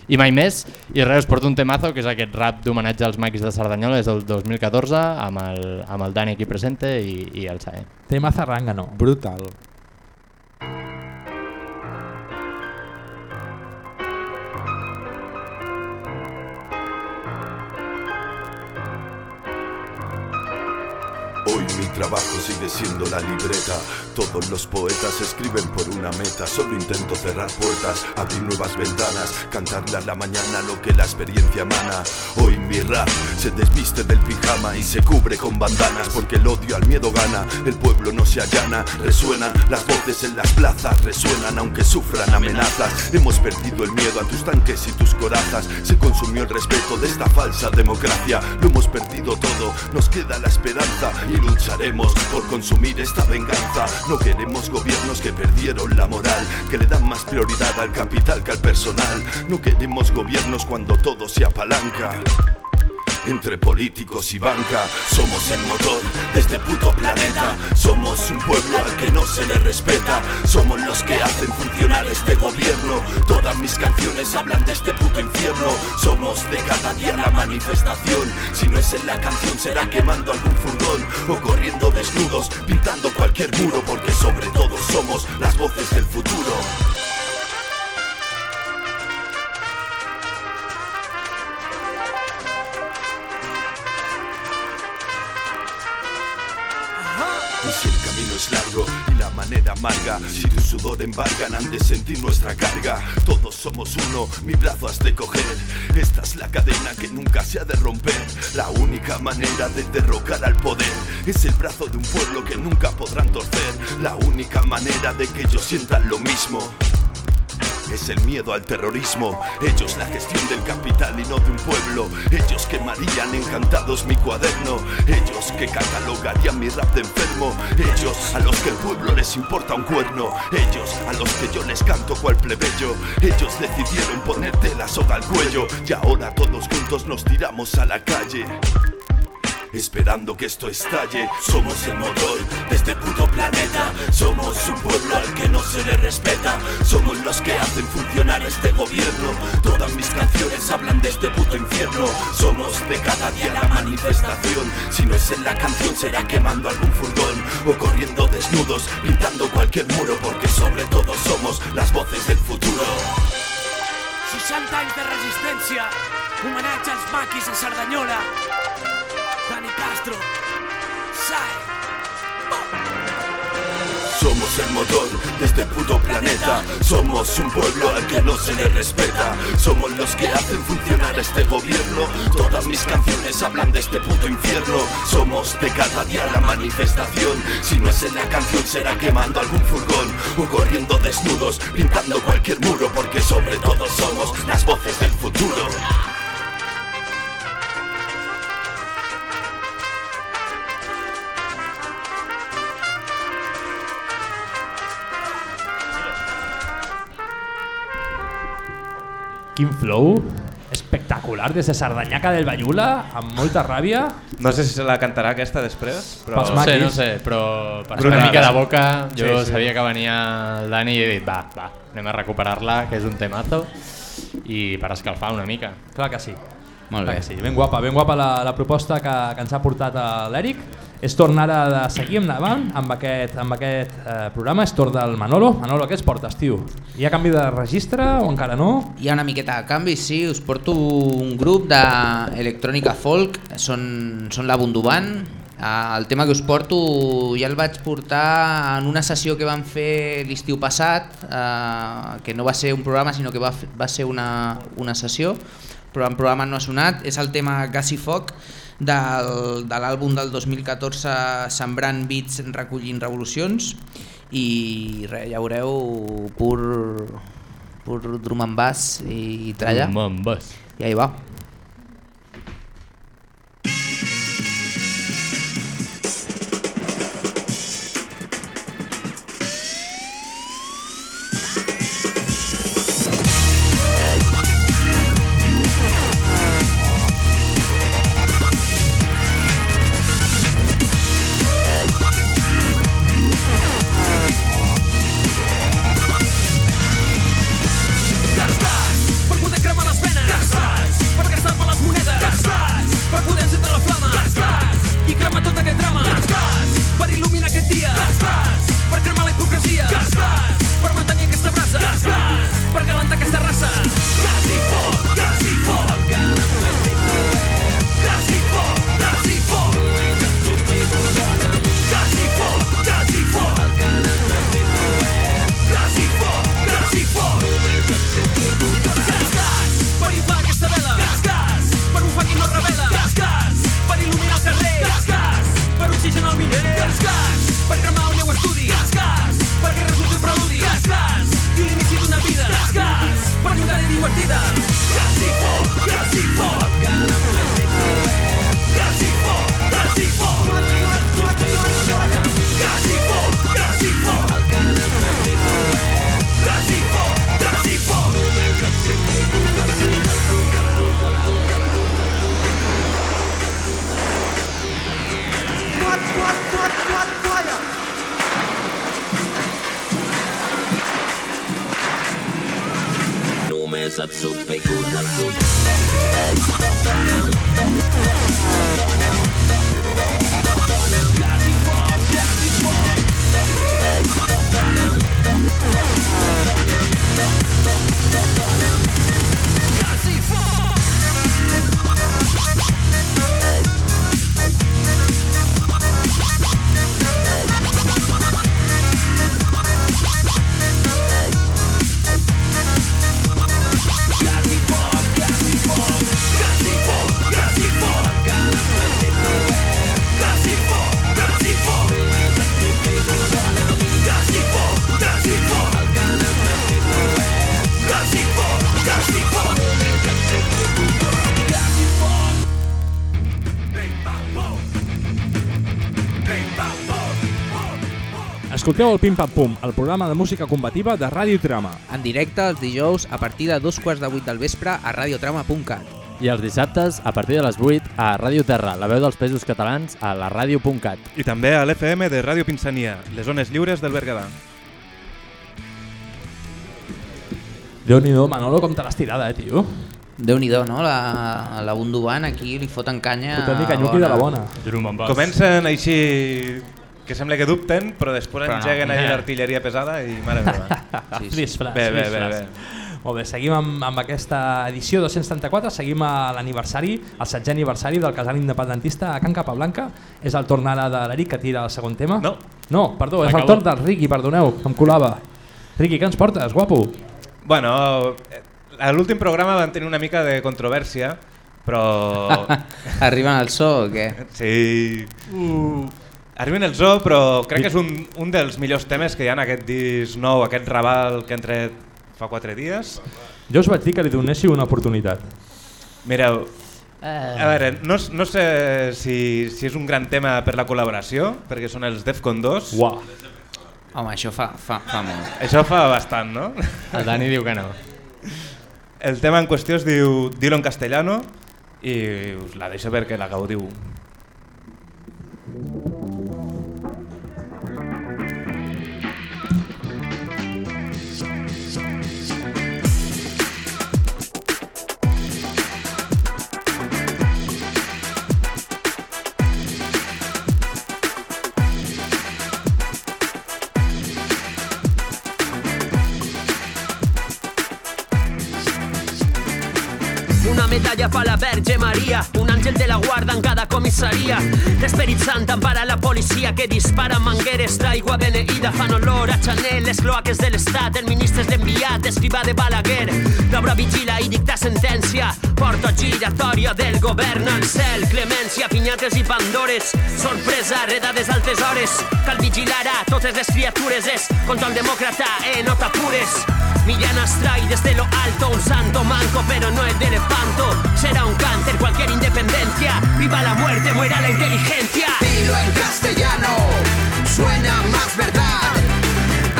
i mai més. I res, us porto un temazo, que és aquest rap d'homenatge als maquis de Cerdanyola, és del 2014, amb el, amb el Dani aquí presente i, i el SAE. Tema zarrangano. Brutal. be trabajo sigue siendo la libreta. Todos los poetas escriben por una meta. Solo intento cerrar puertas, abrir nuevas ventanas, cantarle a la mañana lo que la experiencia emana. Hoy mi rap se desviste del pijama y se cubre con bandanas porque el odio al miedo gana. El pueblo no se allana, resuenan las voces en las plazas, resuenan aunque sufran amenazas. Hemos perdido el miedo a tus tanques y tus corazas. Se consumió el respeto de esta falsa democracia. Lo hemos perdido todo, nos queda la esperanza y lucharemos por consumir esta venganza. No queremos gobiernos que perdieron la moral, que le dan más prioridad al capital que al personal. No queremos gobiernos cuando todo se apalanca. Entre políticos y banca Somos el motor de este puto planeta. Somos un pueblo al que no se le respeta. Somos los que hacen funcionar este gobierno. Todas mis canciones hablan de este puto infierno. Somos de cada día la manifestación. Si no es en la canción será quemando algún furgón O corriendo desnudos, pintando cualquier muro Porque sobre todo somos las voces del futuro Y si el camino es largo y la manera amarga, si tu sudor embargan han de sentir nuestra carga. Todos somos uno, mi brazo has de coger. Esta es la cadena que nunca se ha de romper. La única manera de derrocar al poder es el brazo de un pueblo que nunca podrán torcer. La única manera de que ellos sientan lo mismo. Es el miedo al terrorismo, ellos la gestión del capital y no de un pueblo, ellos quemarían encantados mi cuaderno, ellos que catalogarían mi rap de enfermo, ellos a los que el pueblo les importa un cuerno, ellos a los que yo les canto cual plebeyo, ellos decidieron ponerte la soga al cuello. Y ahora todos juntos nos tiramos a la calle. Esperando que esto estalle, somos el motor de este puto planeta. Somos un pueblo al que no se le respeta. Somos los que hacen funcionar este gobierno. Todas mis canciones hablan de este puto infierno. Somos de cada día la manifestación. Si no es en la canción, será quemando algún furgón o corriendo desnudos, pintando cualquier muro. Porque sobre todo somos las voces del futuro. 60 anys de resistència, homenatge als maquis a Cerdanyola, Dani Castro. Somos el motor de este puto planeta. Somos un pueblo al que no se le respeta. Somos los que hacen funcionar este gobierno. Todas mis canciones hablan de este puto infierno. Somos de cada día la manifestación. Si no es en la canción, será quemando algún furgón o corriendo desnudos, pintando cualquier muro. Porque sobre todo somos las voces del futuro. Quin flow espectacular des de Sardanyaca del Ballula, amb molta ràbia. No sé si se la cantarà aquesta després, però... Pels No sé, no sé, però per una mica de boca jo Sí, sí. sabia que venia el Dani i he dit, va, va, anem a recuperar-la, que és un temazo, i per escalfar una mica. Clar que sí. Molt Clar bé. que sí. Ben guapa, ben guapa la, la proposta que, que ens ha portat a l'Eric. És torn ara de seguir endavant amb aquest, amb aquest eh, programa, és torn del Manolo. Manolo, què es portes, tio? Hi ha canvi de registre o encara no? Hi ha una miqueta de canvi, sí, us porto un grup d'electrònica folk, són, són la Bunduban. Eh, El tema que us porto ja el vaig portar en una sessió que vam fer l'estiu passat, eh, que no va ser un programa sinó que va, va ser una, una sessió, però el programa no ha sonat, és el tema Gas i Foc del, de l'àlbum del 2014 Sembrant Beats recollint revolucions. I res, ja veureu pur, pur drum and bass i tralla. Drum and bass. i ahí va Escolteu el Pim Pam Pum, el programa de música combativa de Ràdio Trama. En directe els dijous a partir de dos quarts de vuit del vespre a radiotrama.cat. I els dissabtes, a partir de les 8, a Ràdio Terra, la veu dels països catalans, a la ràdio.cat. I també a l'FM de Ràdio Pinsania, les zones lliures del Berguedà. Déu-n'hi-do, Manolo, com te l'has tirada, eh, tio? Déu-n'hi-do, no? La, la Bunduban aquí li foten canya... Fotent-li canyuqui de la bona. Comencen així que sembla que dubten, però després Però no. engeguen ahí Eh. l'artilleria pesada i mare meva. *laughs* Sí, sí. Disfraç, bé, bé, bé, bé. Molt bé, seguim amb, amb aquesta edició 234, seguim a l'aniversari, el setquè aniversari del casal independentista a Can Capablanca. És el torn ara de l'Eric que tira el segon tema? No. No, perdó, és el torn del Riqui, perdoneu, em colava. Riqui, què ens portes, guapo? Bueno, eh, a l'últim programa van tenir una mica de controvèrsia, però... *laughs* Arriben al so o què? Sí. Uh. Arriben el zoo, però crec que és un, un dels millors temes que hi ha en aquest disc nou, aquest Raval que han tret fa quatre dies. Jo us vaig dir que li donéssiu una oportunitat. Mireu, Eh. a veure, no, no sé si, si és un gran tema per la col·laboració, perquè són els Defcon 2. Uau. Home, això fa, fa, fa molt. Això fa bastant, no? El Dani diu que no. El tema en qüestió es diu Dilo en castellano i us la deixo perquè la gaudiu. Una medalla pa' la Verge María, un ángel de la guarda en cada comissaria. L'Esperit Sant empara la policia que dispara mangueres d'aigua beneïda. Fan olor a Chanel, les cloaques de l'Estat, el ministre és l'enviat, escriba de Balaguer. L'obra vigila i dicta sentència, porta giratòria del govern al cel. Clemència, pinyates i pandores, sorpresa, redades altes hores. Cal vigilar a totes les criatures, és control demòcrata, eh, no t'apures. Millanas trae desde lo alto un santo manco, pero no el de Lepanto. Será un cáncer cualquier independencia. Viva la muerte, muera la inteligencia. Dilo en castellano, suena más verdad.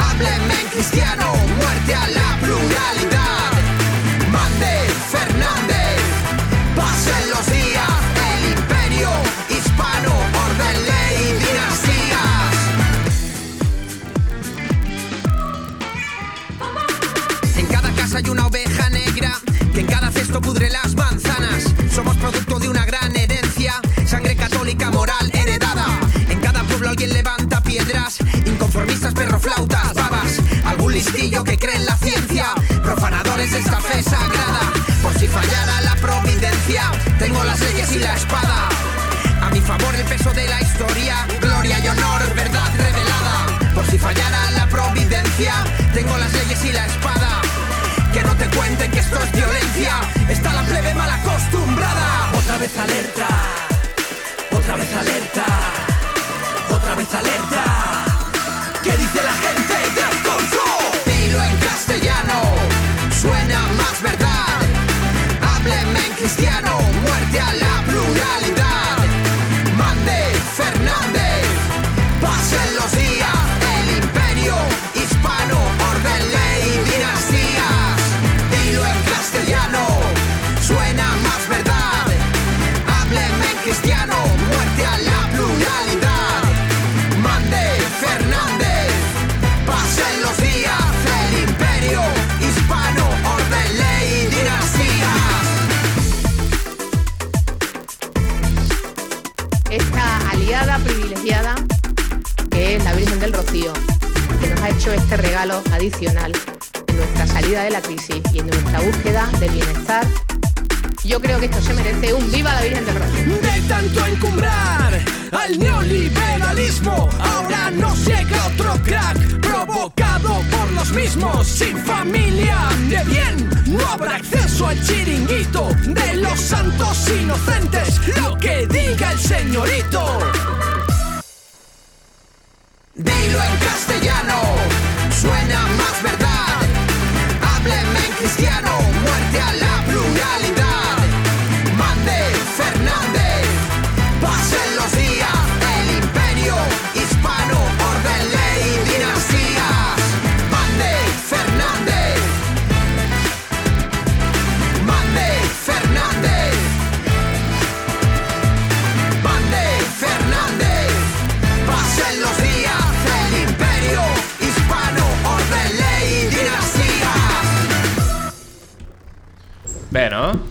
Hábleme en cristiano, muerte a la pluralidad. Piedras, inconformistas, perroflautas, babas. Algún listillo que cree en la ciencia, profanadores de esta fe sagrada. Por si fallara la providencia, tengo las leyes y la espada. A mi favor el peso de la historia, gloria y honor, verdad revelada. Por si fallara la providencia, tengo las leyes y la espada. Que no te cuenten que esto es violencia, está la plebe mal acostumbrada. Otra vez alerta, otra vez alerta, otra vez alerta.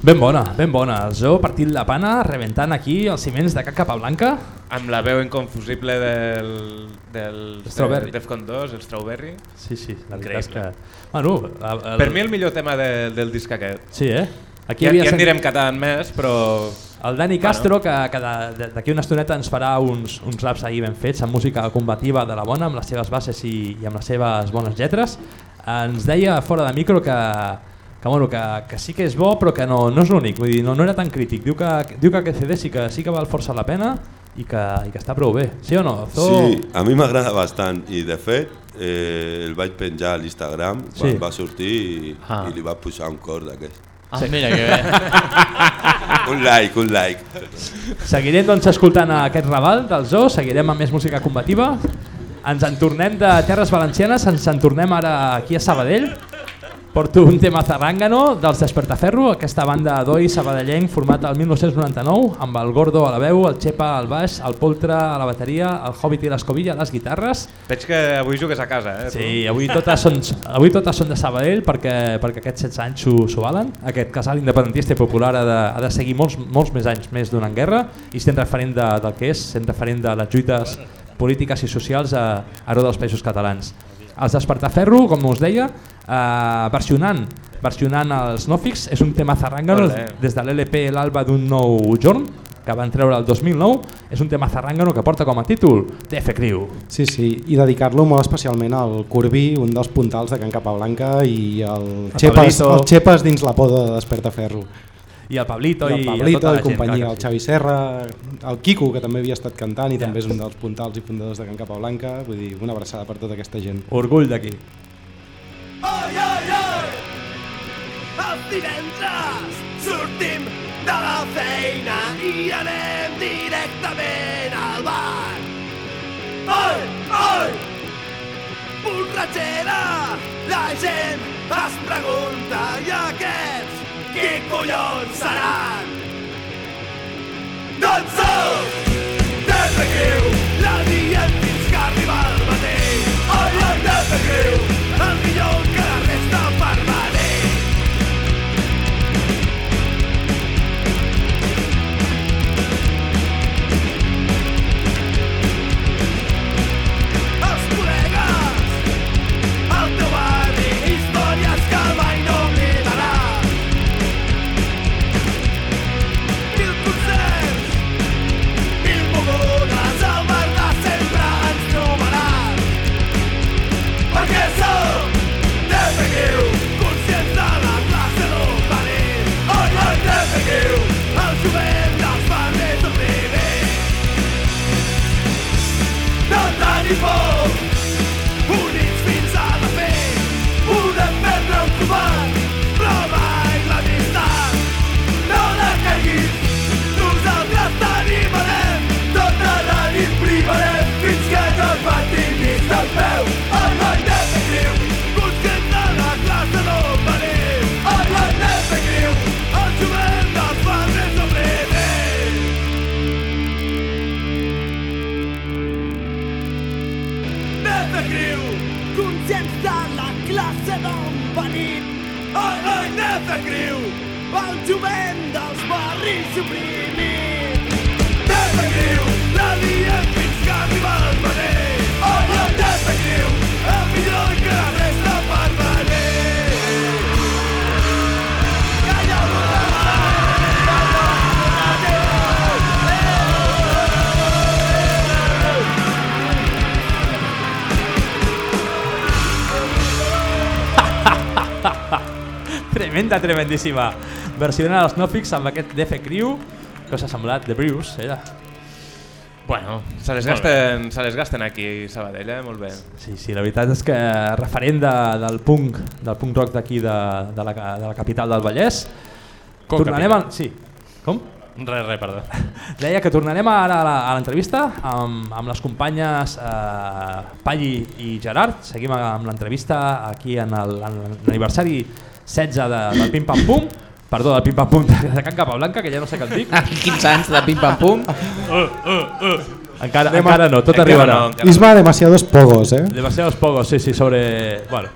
Ben bona, ben bona. Zoo partint la pana, rebentant aquí els ciments de Can Capablanca. Amb la veu inconfusible del, del Strawberry. de Defcon 2, el Strawberry. Sí, sí, la veritat és que... Bueno, el, el... Per mi el millor tema de, del disc aquest. Sí, eh? Aquí ja, ja en direm catant més, però... El Dani Castro, que, que de- d'aquí una estoneta ens farà uns, uns raps ahir ben fets, amb música combativa de la bona, amb les seves bases i, i amb les seves bones lletres, ens deia fora de micro que, que, bueno, que, que sí que és bo però que no, no és l'únic, vull dir, no, no era tan crític. Diu que, diu que aquest CD sí que, sí que val força la pena i que, i que està prou bé. Sí o no? Zo... Sí, a mi m'agrada bastant i de fet eh, el vaig penjar a l'Instagram quan Sí. va sortir i, Ah. i li va posar un cor d'aquest. Ah, mira que bé. *laughs* un like, un like. Seguirem doncs escoltant aquest Raval del Zoo, seguirem amb més música combativa. Ens en tornem de Terres Valencianes, ens en tornem ara aquí a Sabadell. Porto un tema zarrangano dels Despertaferro, aquesta banda d'oi sabadellenc format el 1999 amb el Gordo a la veu, el Xepa al baix, el Poltre a la bateria, el Hobbit i l'Escobilla a les guitarres. Veig que avui jugues a casa, eh? Sí, avui totes són, avui totes són de Sabadell perquè, perquè aquests 16 anys s'ho valen. Aquest casal independentista i popular ha de, ha de seguir molts, molts més anys més donant guerra i sent referent de, del que és, sent referent de les lluites polítiques i socials a, arreu dels països catalans. Els Despertaferro, com us deia, eh, versionant versionant els Nofix, és un tema zarrangano des de l'LP L'Alba d'un nou jorn, que van treure el 2009, és un tema zarrangano que porta com a títol DF Criu. Sí, sí, i dedicar-lo molt especialment al Corbí, un dels puntals de Can Capablanca i el El Xepes, el Xepes dins la poda de Despertaferro. I el Pablito I i, el a Pablito tota la i gent, companyia, clar el que Xavi Serra, el Quico, que també havia estat cantant i també és un dels puntals i fundadors de Can Capablanca, vull dir, una abraçada per tota aquesta gent. Orgull d'aquí. Ai, ai, ai! Els divendres sortim de la feina i anem directament al bar. Ai, ai! Borratxera! La gent es pregunta i collons seran? Doncs som Tremenda, tremendíssima. Versionant els Nofix amb aquest DF Crew. Què us ha semblat? The Brews, era. Bueno, se les, gasten, se les gasten aquí a Sabadell, eh? Molt bé. Sí, sí, la veritat és que referent de, del punk, del punk rock d'aquí de, de, la, de la capital del Vallès, Com tornarem capital? a... Sí, com? Res, res, perdó. *laughs* Deia que tornarem ara a la- a l'entrevista amb, amb les companyes eh, Palli i Gerard. Seguim amb l'entrevista aquí en el- en l'aniversari 16 de, del Pim Pam Pum. Perdó, del Pim Pam Pum de, de Can Capablanca, que ja no sé què et dic. 15 anys de Pim Pam Pum. Encara, Anem a- encara no, tot Encara arribarà. no, encara no. Isma, demasiados pogos, eh? Demasiados pogos, sí, sí, sobre... Bueno.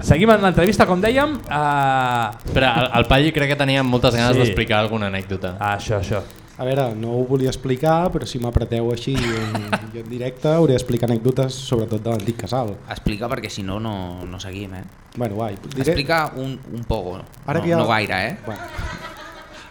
Seguim en l'entrevista, com dèiem. Uh... Però el, el Palli crec que tenia moltes ganes Sí. d'explicar alguna anècdota. Ah, això, això. A veure, no ho volia explicar, però si m'apreteu així en, en directe hauré d'explicar anècdotes, sobretot de l'antic casal. Explica perquè si no, no, no seguim, eh? Bueno, guai. Diré... Explica un, un poco, Ara no, que ja- no gaire, eh? Bueno.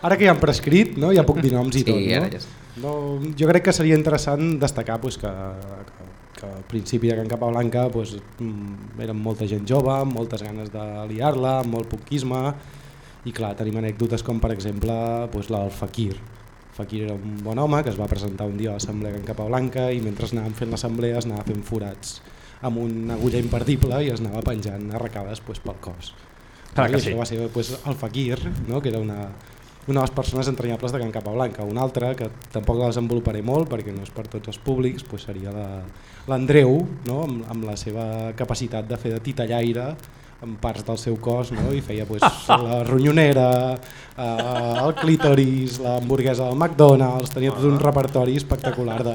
Ara que ja han prescrit, no? ja puc dir noms i Sí, tot. No? ara ja. No, jo crec que seria interessant destacar pues, que, que, que al principi de Can Capablanca pues, mm, érem molta gent jove, amb moltes ganes de liar-la, molt poquisme, i clar, tenim anècdotes com per exemple pues, la del Fakir. Fakir era un bon home que es va presentar un dia a l'assemblea Can Capablanca i mentre anàvem fent l'assemblea es anava fent forats amb una agulla imperdible i es anava penjant arracades pues, pel cos. Clar I que això sí. va ser pues, el Fakir, no? que era una, una de les persones entranyables de Can Capablanca. Una altra, que tampoc la desenvoluparé molt perquè no és per tots els públics, pues seria la- l'Andreu, no? amb, amb la seva capacitat de fer de titellaire amb parts del seu cos no? i feia pues, la ronyonera, eh, el clítoris, l'hamburguesa del McDonald's, tenia tot un repertori espectacular de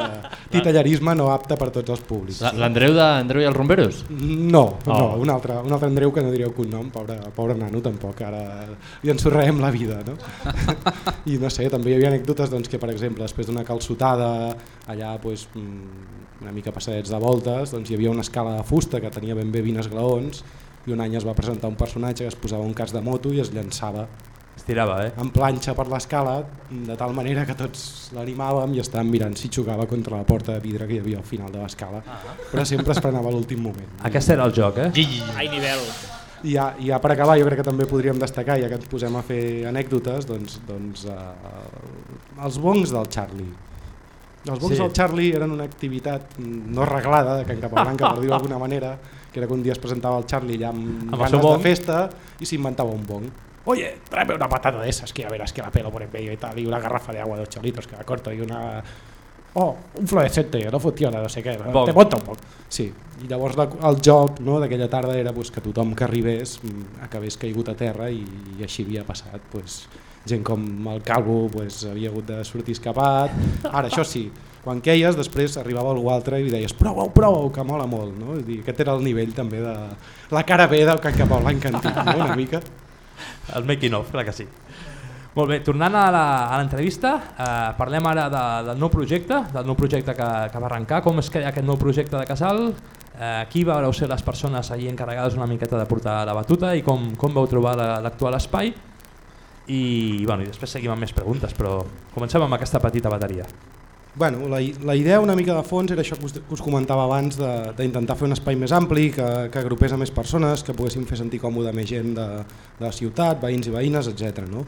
titellarisme no apte per tots els públics. La- L'Andreu de Andreu i els Rumberos? No, Oh. no un, altre, un altre Andreu que no direu cognom, pobre, pobre nano tampoc, ara li ensorrarem la vida. No? *laughs* I no sé, també hi havia anècdotes doncs, que per exemple després d'una calçotada allà pues, mm, una mica passadets de voltes, doncs, hi havia una escala de fusta que tenia ben bé 20 esglaons i un any es va presentar un personatge que es posava un cas de moto i es llançava Es tirava, eh? en planxa per l'escala de tal manera que tots l'animàvem i estàvem mirant si xocava contra la porta de vidre que hi havia al final de l'escala, però sempre es frenava a l'últim moment. Aquest era el joc, eh? Ai, nivell. I ja, I ja per acabar, jo crec que també podríem destacar, ja que ens posem a fer anècdotes, doncs, doncs eh, els bongs del Charlie. Els bongs Sí. del Charlie eren una activitat no reglada de Can Capablanca, per dir-ho d'alguna manera, que era que un dia es presentava el Charlie allà amb, Amb ganes de festa i s'inventava un bong. Oye, tráeme una patata de esas, que a verás que la pelo por el medio y tal, y una garrafa de agua de 8 litros que la corto y una... Oh, un fluorescente, no funciona, no sé què, Bong. te monta un bong. Sí, i llavors la, el joc no, d'aquella tarda era pues, que tothom que arribés mm, acabés caigut a terra i, i així havia passat. Pues, gent com el Calvo pues, havia hagut de sortir escapat. Ara, això sí, quan queies, després arribava algú altre i li deies prova-ho, prova-ho, que mola molt. No? Dir, aquest era el nivell també de la cara B del Can Capablanca antic, no? una *laughs* mica. El making of, clar que sí. Molt bé, tornant a l'entrevista, eh, parlem ara de, del nou projecte, del nou projecte que, que va arrencar, com es crea aquest nou projecte de casal, eh, qui vau ser les persones allí encarregades una miqueta de portar la batuta i com, com vau trobar la- l'actual espai i, bueno, i després seguim amb més preguntes, però comencem amb aquesta petita bateria. Bueno, la, la idea una mica de fons era això que us, que us comentava abans d'intentar fer un espai més ampli, que, que agrupés a més persones, que poguessin fer sentir còmode més gent de, de la ciutat, veïns i veïnes, etc. No?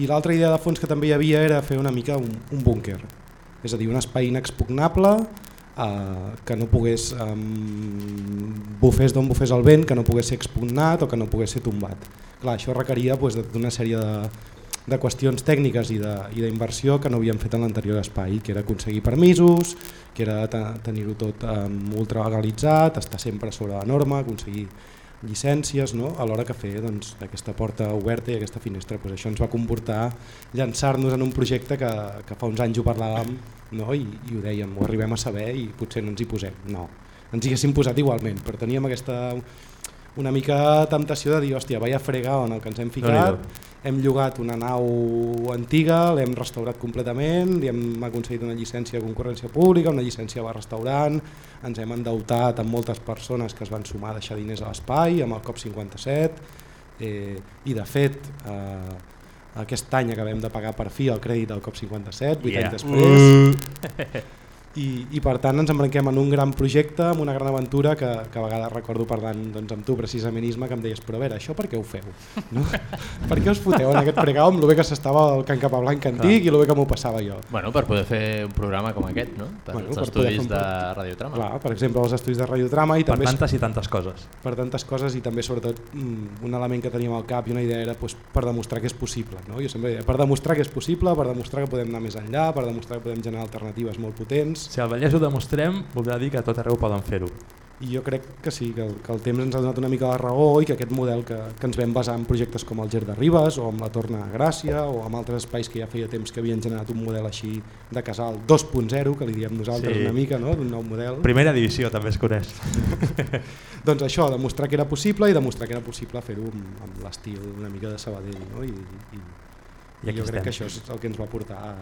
I l'altra idea de fons que també hi havia era fer una mica un, un búnquer, és a dir, un espai inexpugnable eh, que no pogués, eh, bufés d'on bufés el vent, que no pogués ser expugnat o que no pogués ser tombat. Clar, això requeria pues, d'una sèrie de, de qüestions tècniques i d'inversió que no havíem fet en l'anterior espai, que era aconseguir permisos, que era te- tenir-ho tot um, ultralegalitzat, estar sempre sobre la norma, aconseguir llicències, no? a l'hora que fer doncs, aquesta porta oberta i aquesta finestra. Pues això ens va comportar llançar-nos en un projecte que, que fa uns anys ho parlàvem no? I, i ho dèiem, ho arribem a saber i potser no ens hi posem. No, ens hi haguéssim posat igualment, però teníem aquesta una mica temptació de dir, hòstia, vaya frega en el que ens hem ficat, Déu-n'hi-do. Hem llogat una nau antiga, l'hem restaurat completament, li hem aconseguit una llicència de concurrència pública, una llicència de restaurant, ens hem endeutat amb moltes persones que es van sumar a deixar diners a l'espai, amb el COP57, eh, i de fet eh, aquest any acabem de pagar per fi el crèdit del COP57, 8 Yeah. anys després. *laughs* I, I per tant ens embranquem en un gran projecte, amb una gran aventura que, que a vegades recordo parlant doncs, amb tu precisament Isma, que em deies, però a veure, això per què ho feu? *laughs* No? per què us foteu en aquest pregau amb el bé que s'estava al Can Capablanc antic i el bé que m'ho passava jo? Bueno, per poder fer un programa com aquest, no? Per Bueno, als per estudis un de Radiotrama. Clar, per exemple, els estudis de radiotrama i Per també tantes i tantes coses. per tantes coses i també sobretot mm, un element que teníem al cap i una idea era doncs, per demostrar que és possible. No? Jo sempre deia, per demostrar que és possible, per demostrar que podem anar més enllà, per demostrar que podem generar alternatives molt potents. Si al Vallès ho demostrem, voldrà dir que a tot arreu poden fer-ho. I jo crec que sí, que el, que el temps ens ha donat una mica la raó i que aquest model que, que ens vam basar en projectes com el Ger de Ribes o amb la Torna a Gràcia o amb altres espais que ja feia temps que havien generat un model així de casal 2.0, que li diem nosaltres Sí. una mica, no? d'un nou model. Primera divisió també es coneix. *laughs* doncs això, demostrar que era possible i demostrar que era possible fer-ho amb, amb l'estil una mica de Sabadell. No? I, i, I i jo crec estem. que això és el que ens va portar a,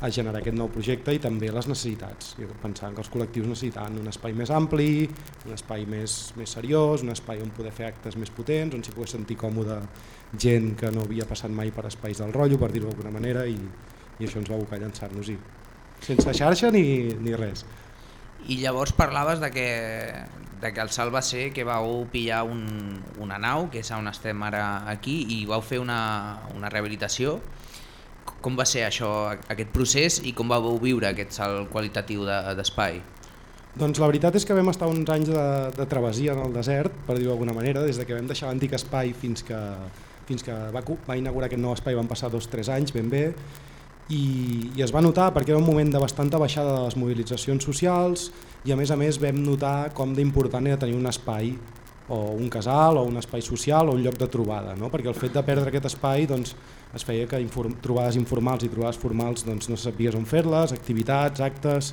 a generar aquest nou projecte i també les necessitats. Jo pensava que els col·lectius necessitaven un espai més ampli, un espai més, més seriós, un espai on poder fer actes més potents, on s'hi pogués sentir còmode gent que no havia passat mai per espais del rotllo, per dir-ho d'alguna manera, i, i això ens va abocar a llançar-nos-hi. Sense xarxa ni, ni res. I llavors parlaves de que, de que el salt va ser que vau pillar un, una nau, que és on estem ara aquí, i vau fer una, una rehabilitació. Com va ser això, aquest procés, i com vau viure aquest salt qualitatiu de- d'espai? Doncs la veritat és que vam estar uns anys de, de travessia en el desert, per dir-ho d'alguna manera, des de que vam deixar l'antic espai fins que, fins que va, va inaugurar aquest nou espai van passar dos o tres anys ben bé, i, i es va notar perquè era un moment de bastanta baixada de les mobilitzacions socials i a més a més vam notar com d'important era tenir un espai o un casal o un espai social o un lloc de trobada, no? perquè el fet de perdre aquest espai doncs, es feia que inform trobades informals i trobades formals doncs, no sabies on fer-les, activitats, actes,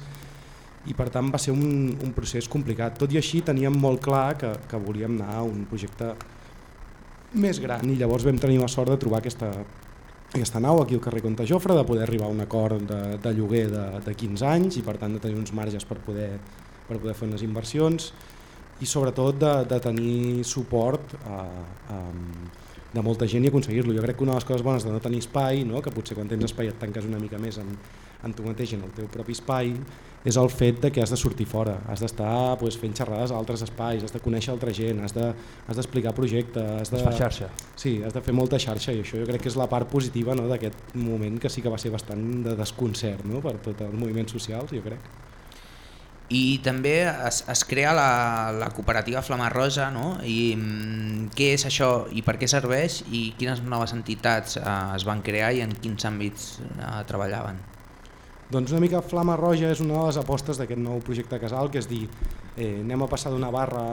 i per tant va ser un, un procés complicat. Tot i així teníem molt clar que, que volíem anar a un projecte més gran i llavors vam tenir la sort de trobar aquesta, aquesta nau aquí al carrer Comte Jofre, de poder arribar a un acord de, de lloguer de, de 15 anys i per tant de tenir uns marges per poder, per poder fer unes inversions i sobretot de, de tenir suport a, a, de molta gent i aconseguir-lo. Jo crec que una de les coses bones de no tenir espai, no? que potser quan tens espai et tanques una mica més en, en tu mateix, en el teu propi espai, és el fet de que has de sortir fora, has d'estar pues, fent xerrades a altres espais, has de conèixer altra gent, has de- has d'explicar de, projectes, has de... Es fa xarxa. Sí, has de fer molta xarxa i això jo crec que és la part positiva no, d'aquest moment que sí que va ser bastant de desconcert no, per tots els moviments socials, jo crec. I també es, es crea la, la cooperativa Flama Roja, no? I mm, què és això i per què serveix i quines noves entitats eh, es van crear i en quins àmbits eh, treballaven? Doncs una mica Flama Roja és una de les apostes d'aquest nou projecte casal, que és dir, eh, anem a passar d'una barra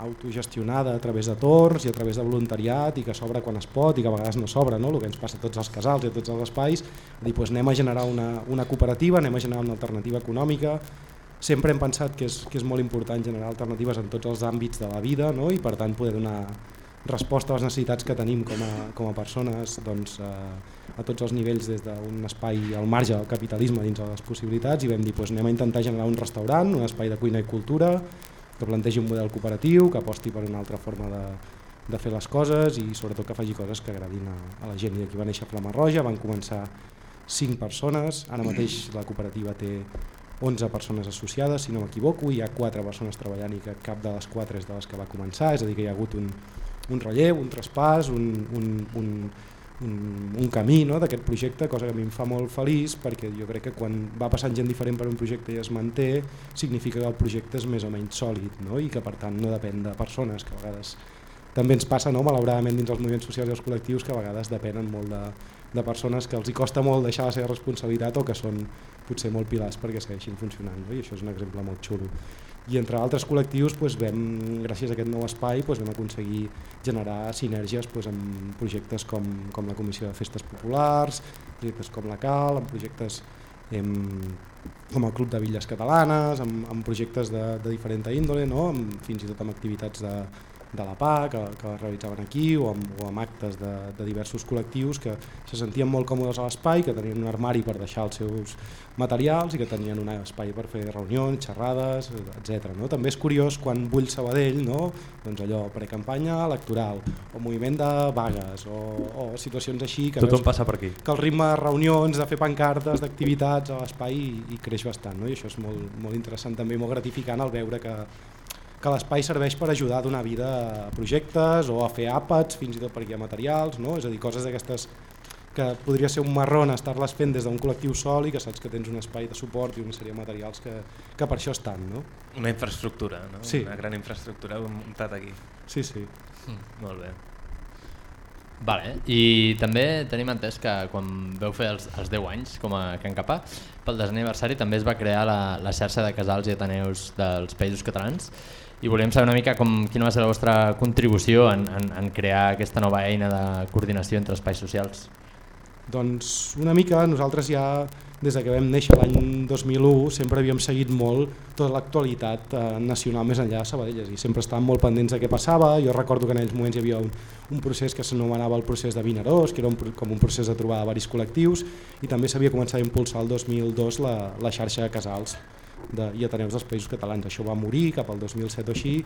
autogestionada a través de torns i a través de voluntariat i que s'obre quan es pot i que a vegades no s'obre, no? el que ens passa a tots els casals i a tots els espais, dir, doncs anem a generar una, una cooperativa, anem a generar una alternativa econòmica, sempre hem pensat que és, que és molt important generar alternatives en tots els àmbits de la vida no? i per tant poder donar resposta a les necessitats que tenim com a, com a persones doncs, a, a tots els nivells des d'un espai al marge del capitalisme dins de les possibilitats i vam dir doncs, anem a intentar generar un restaurant, un espai de cuina i cultura que plantegi un model cooperatiu, que aposti per una altra forma de, de fer les coses i sobretot que faci coses que agradin a, a la gent. I aquí va néixer Flama Roja, van començar 5 persones, ara mateix la cooperativa té 11 persones associades, si no m'equivoco, hi ha 4 persones treballant i que cap de les 4 és de les que va començar, és a dir, que hi ha hagut un, un relleu, un traspàs, un, un, un, un, un camí no, d'aquest projecte, cosa que a mi em fa molt feliç perquè jo crec que quan va passant gent diferent per un projecte i es manté, significa que el projecte és més o menys sòlid no? i que per tant no depèn de persones, que a vegades també ens passa no, malauradament dins els moviments socials i els col·lectius que a vegades depenen molt de, de persones que els hi costa molt deixar la seva responsabilitat o que són potser molt pilars perquè segueixin funcionant no? i això és un exemple molt xulo i entre altres col·lectius doncs, vam, gràcies a aquest nou espai doncs, vam aconseguir generar sinergies doncs, amb projectes com, com la Comissió de Festes Populars, projectes com la CAL, amb projectes em, com el Club de Villes Catalanes, amb, amb projectes de, de diferent índole, no? amb, fins i tot amb activitats de, de la PA que, que realitzaven aquí o amb, o amb actes de, de diversos col·lectius que se sentien molt còmodes a l'espai, que tenien un armari per deixar els seus materials i que tenien un espai per fer reunions, xerrades, etc. No? També és curiós quan bull Sabadell, no? doncs allò, precampanya electoral, o moviment de vagues, o, o situacions així que, Tothom veus passa per aquí. que el ritme de reunions, de fer pancartes, d'activitats a l'espai i, i creix bastant. No? I això és molt, molt interessant també, molt gratificant al veure que, que l'espai serveix per ajudar a donar vida a projectes o a fer àpats, fins i tot perquè hi ha materials, no? és a dir, coses d'aquestes que podria ser un marrón estar-les fent des d'un col·lectiu sol i que saps que tens un espai de suport i una sèrie de materials que, que per això estan. No? Una infraestructura, no? Sí. una gran infraestructura muntat aquí. Sí, sí. Mm. Molt bé. Vale. I també tenim entès que quan veu fer els, els 10 anys com a Can Capà, pel desè aniversari també es va crear la, la xarxa de casals i ateneus dels països catalans i volíem saber una mica com, quina va ser la vostra contribució en, en, en crear aquesta nova eina de coordinació entre espais socials. Doncs una mica nosaltres ja des de que vam néixer l'any 2001 sempre havíem seguit molt tota l'actualitat eh, nacional més enllà de Sabadell i sempre estàvem molt pendents de què passava. Jo recordo que en aquells moments hi havia un, un procés que s'anomenava el procés de Vinaròs, que era un, com un procés de trobar varis col·lectius i també s'havia començat a impulsar el 2002 la, la xarxa de casals de, i ateneus dels països catalans. Això va morir cap al 2007 o així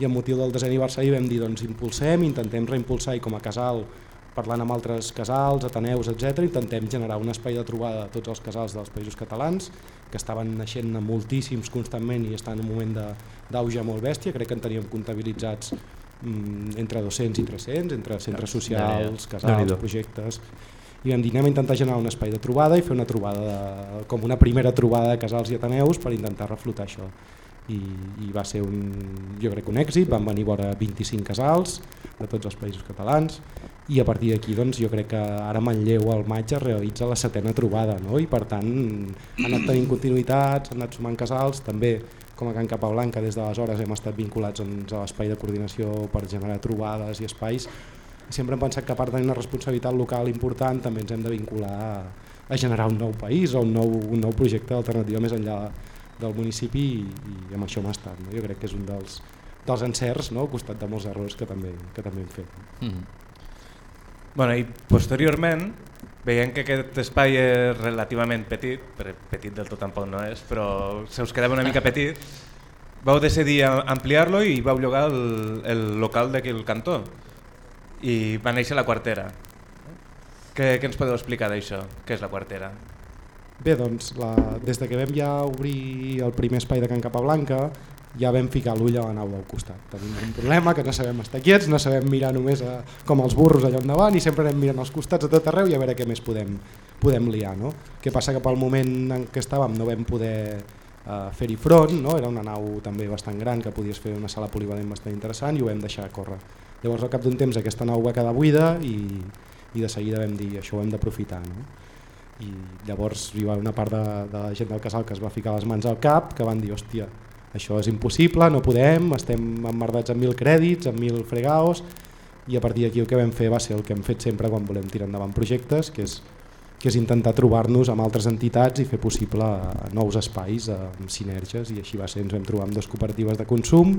i amb motiu del desè aniversari vam dir doncs impulsem, intentem reimpulsar i com a casal parlant amb altres casals, ateneus, etc. intentem generar un espai de trobada de tots els casals dels països catalans que estaven naixent moltíssims constantment i estan en un moment de- d'auge molt bèstia, crec que en teníem comptabilitzats mm, entre 200 i 300, entre centres socials, casals, projectes i vam dir anem a intentar generar un espai de trobada i fer una trobada de, com una primera trobada de casals i ateneus per intentar reflotar això i, i va ser un, jo crec un èxit, van venir vora 25 casals de tots els països catalans i a partir d'aquí doncs, jo crec que ara Manlleu al maig es realitza la setena trobada no? i per tant han anat tenint continuïtats, han anat sumant casals, també com a Can Capablanca des d'aleshores hem estat vinculats doncs, a l'espai de coordinació per generar trobades i espais sempre hem pensat que a part de tenir una responsabilitat local important també ens hem de vincular a, a generar un nou país o un nou, un nou projecte alternatiu més enllà del municipi i, i amb això hem estat. No? Jo crec que és un dels, dels encerts no? al costat de molts errors que també, que també hem fet. Mm. Bueno, I posteriorment, veient que aquest espai és relativament petit, però petit del tot tampoc no és, però se us quedava una mica *laughs* petit, vau decidir ampliar-lo i vau llogar el, el local d'aquí al cantó i va néixer la quartera. Què, què ens podeu explicar d'això? Què és la quartera? Bé, doncs, la, des de que vam ja obrir el primer espai de Can Capablanca, ja vam ficar l'ull a la nau del costat. Tenim un problema que no sabem estar quiets, no sabem mirar només a, com els burros allà endavant i sempre anem mirant als costats a tot arreu i a veure què més podem, podem liar. No? Què passa que pel moment en què estàvem no vam poder uh, fer-hi front, no? era una nau també bastant gran que podies fer una sala polivalent bastant interessant i ho vam deixar córrer. Llavors al cap d'un temps aquesta nau va quedar buida i, i de seguida vam dir això ho hem d'aprofitar. No? i llavors hi va una part de, de la gent del casal que es va ficar les mans al cap que van dir hòstia, això és impossible, no podem, estem emmerdats amb mil crèdits, amb mil fregaos i a partir d'aquí el que vam fer va ser el que hem fet sempre quan volem tirar endavant projectes que és, que és intentar trobar-nos amb altres entitats i fer possible nous espais amb sinergies i així va ser, ens vam trobar amb dues cooperatives de consum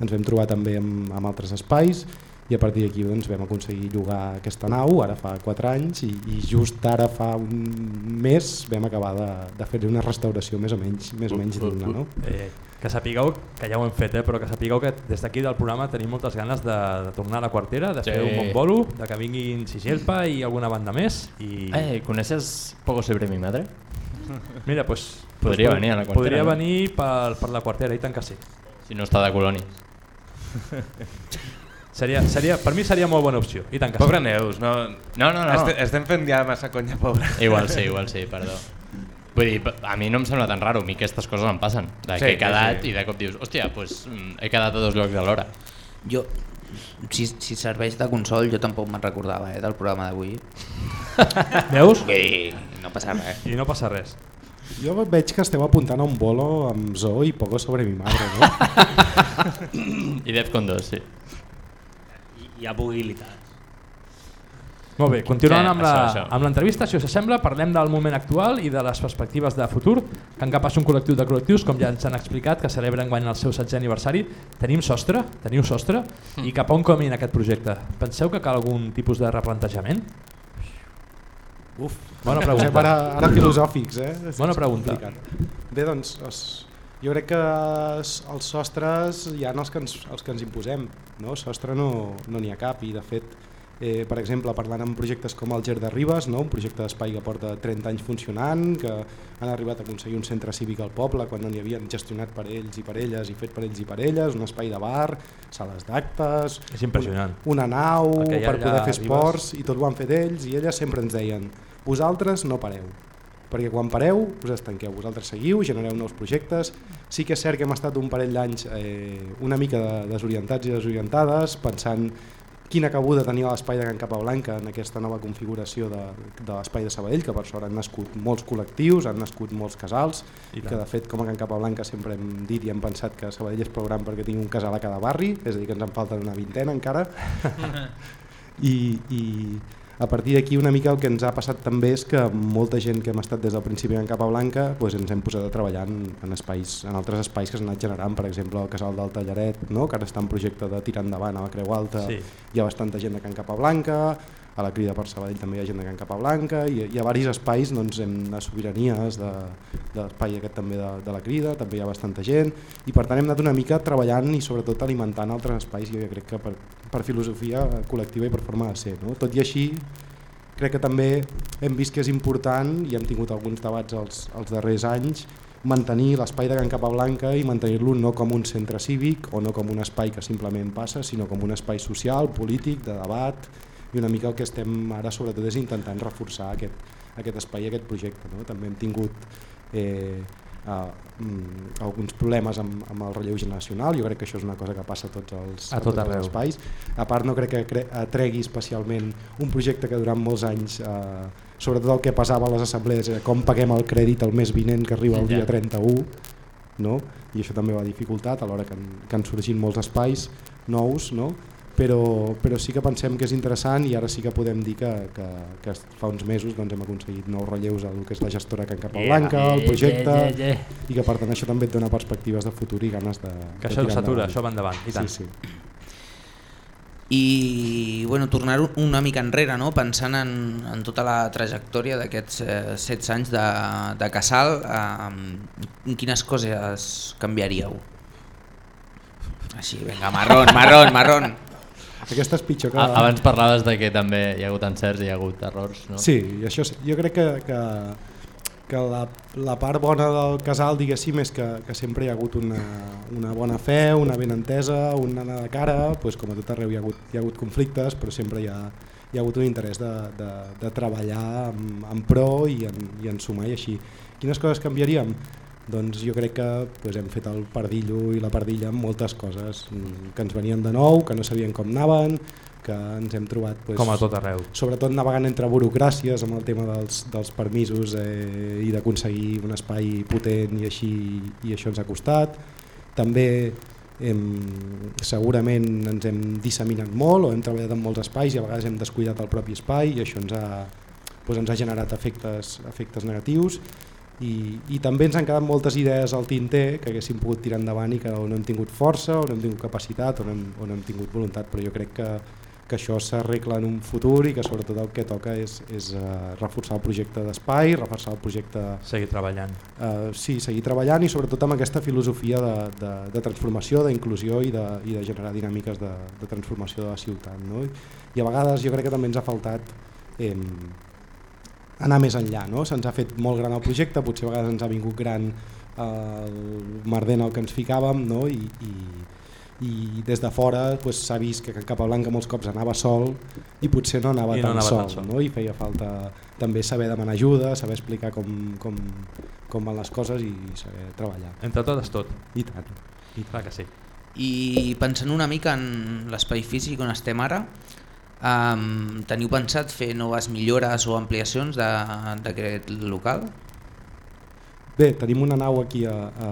ens vam trobar també amb, amb altres espais i a partir d'aquí doncs, vam aconseguir llogar aquesta nau, ara fa 4 anys i, i just ara fa un mes vam acabar de, de fer una restauració més o menys, més o menys digna. No? Eh, que sapigueu, que ja ho hem fet, eh, però que sapigueu que des d'aquí del programa tenim moltes ganes de, de tornar a la quartera, de Sí. fer un bon bolo, de que vinguin Sigelpa i alguna banda més. I... Eh, ¿conoces Poco sobre mi madre? Mira, pues, Podria pues, venir a la quartera. Podria venir per, per la quartera, i tant que sí. Si no està de colònies. Seria, seria, per mi seria molt bona opció, i tant que Pobre sí. Neus, no, No, no, no. Este, estem fent ja massa conya, pobre. Igual sí, igual sí, perdó. Vull dir, a mi no em sembla tan raro, a mi aquestes coses em passen. De Sí, que he quedat sí. i de cop dius, hòstia, pues, mm, he quedat a dos llocs alhora. Jo, si, si serveix de consol, jo tampoc me'n recordava eh, del programa d'avui. Veus? I no passa res. I no passa res. Jo veig que esteu apuntant a un bolo amb Zo i poco sobre mi madre, no? I Defcon 2, sí. Hi ha mobilitat. Molt bé, continuant Sí, amb l'entrevista, si us sembla, parlem del moment actual i de les perspectives de futur. Cap és un col·lectiu de col·lectius, com ja ens han explicat, que celebren guany el seu 16è aniversari. Tenim sostre, teniu sostre, i cap on camina aquest projecte? Penseu que cal algun tipus de replantejament? Uf, Bona pregunta. Posem Ara, ara filosòfics, eh? Bona pregunta. Bé, doncs, es, jo crec que els sostres hi ha els que ens, els que ens imposem. No? Sostre no no n'hi ha cap i, de fet, eh, per exemple, parlant amb projectes com el Ger de Ribes, no? un projecte d'espai que porta 30 anys funcionant, que han arribat a aconseguir un centre cívic al poble quan no n'hi havien gestionat per ells i per elles i fet per ells i per elles, un espai de bar, sales d'actes, És impressionant. una, una nau per poder fer a Ribes. esports i tot ho han fet ells i elles sempre ens deien vosaltres no pareu perquè quan pareu us estanqueu, vosaltres seguiu, genereu nous projectes sí que és cert que hem estat un parell d'anys eh, una mica de, desorientats i desorientades pensant quina cabuda tenia l'espai de Can Capablanca en aquesta nova configuració de, de l'espai de Sabadell, que per sort han nascut molts col·lectius, han nascut molts casals, I que de fet com a Can Capablanca sempre hem dit i hem pensat que Sabadell és prou gran perquè tingui un casal a cada barri, és a dir que ens en falten una vintena encara, *laughs* i, i a partir d'aquí una mica el que ens ha passat també és que molta gent que hem estat des del principi en Capablanca doncs ens hem posat a treballar en, en, espais, en altres espais que s'han anat generant, per exemple el Casal del Tallaret, no? que ara està en projecte de tirar endavant a la Creu Alta, Sí. hi ha bastanta gent de Can Capablanca, a la crida per Sabadell també hi ha gent de Can Capablanca, i hi ha diversos espais doncs, en les sobiranies de, de l'espai aquest també de, de la crida, també hi ha bastanta gent, i per tant hem anat una mica treballant i sobretot alimentant altres espais, jo crec que per, per filosofia col·lectiva i per forma de ser. No? Tot i així, crec que també hem vist que és important, i hem tingut alguns debats els, els darrers anys, mantenir l'espai de Can Capablanca i mantenir-lo no com un centre cívic o no com un espai que simplement passa, sinó com un espai social, polític, de debat, i una mica el que estem ara sobretot és intentant reforçar aquest, aquest espai i aquest projecte. No? També hem tingut eh, uh, mm, alguns problemes amb, amb el relleu generacional, jo crec que això és una cosa que passa a tots els, A tot tots arreu. els espais. A part no crec que cre atregui especialment un projecte que durant molts anys, eh, sobretot el que passava a les assemblees, era com paguem el crèdit el mes vinent que arriba el dia Ja. 31, no? i això també ho ha dificultat a l'hora que, han- que han sorgit molts espais nous, no? Però, però sí que pensem que és interessant i ara sí que podem dir que, que, que fa uns mesos doncs, hem aconseguit nous relleus al que és la gestora Can Capablanca, Yeah. el projecte, Yeah, yeah, yeah. i que per tant això també et dona perspectives de futur i ganes de, Que de això s'atura, endavant. això va endavant, i tant. Sí, sí. I bueno, tornar una mica enrere, no? pensant en, en tota la trajectòria d'aquests eh, 16 anys de, de casal, eh, quines coses canviaríeu? Així, vinga, marrón, marrón, marrón. Aquesta és pitjor que... Abans parlaves de que també hi ha hagut encerts i hi ha hagut errors, no? Sí, i això, jo crec que, que, que la, la part bona del casal, diguéssim, és que, que sempre hi ha hagut una, una bona fe, una ben entesa, una anada de cara, doncs com a tot arreu hi ha hagut, hi ha hagut conflictes, però sempre hi ha, hi ha hagut un interès de, de, de treballar en, en pro i en, i en sumar i així. Quines coses canviaríem? Doncs jo crec que doncs, hem fet el pardillo i la pardilla amb moltes coses mm, que ens venien de nou, que no sabien com anaven, que ens hem trobat doncs, Com a tot arreu. sobretot navegant entre burocràcies amb el tema dels, dels permisos eh, i d'aconseguir un espai potent i així i això ens ha costat. També hem, segurament ens hem disseminat molt o hem treballat en molts espais i a vegades hem descuidat el propi espai i això ens ha, doncs ens ha generat efectes, efectes negatius i, i també ens han quedat moltes idees al tinter que haguéssim pogut tirar endavant i que no hem tingut força o no hem tingut capacitat o no hem, o no hem tingut voluntat però jo crec que, que això s'arregla en un futur i que sobretot el que toca és, és uh, reforçar el projecte d'espai, reforçar el projecte... Seguir treballant. Uh, sí, seguir treballant i sobretot amb aquesta filosofia de, de, de transformació, d'inclusió i, de, i de generar dinàmiques de, de transformació de la ciutat. No? I a vegades jo crec que també ens ha faltat eh, anar més enllà. No? Se'ns ha fet molt gran el projecte, potser a vegades ens ha vingut gran eh, el merder en el que ens ficàvem no? I, i, i des de fora pues, s'ha vist que Can Capablanca molts cops anava sol i potser no anava, I no tan, anava sol, tan sol. no? i feia falta també saber demanar ajuda, saber explicar com, com, com van les coses i saber treballar. Entre tot és tot. I tant. I clar que sí. I pensant una mica en l'espai físic on estem ara, um, teniu pensat fer noves millores o ampliacions de- d'aquest local? Bé, tenim una nau aquí a, a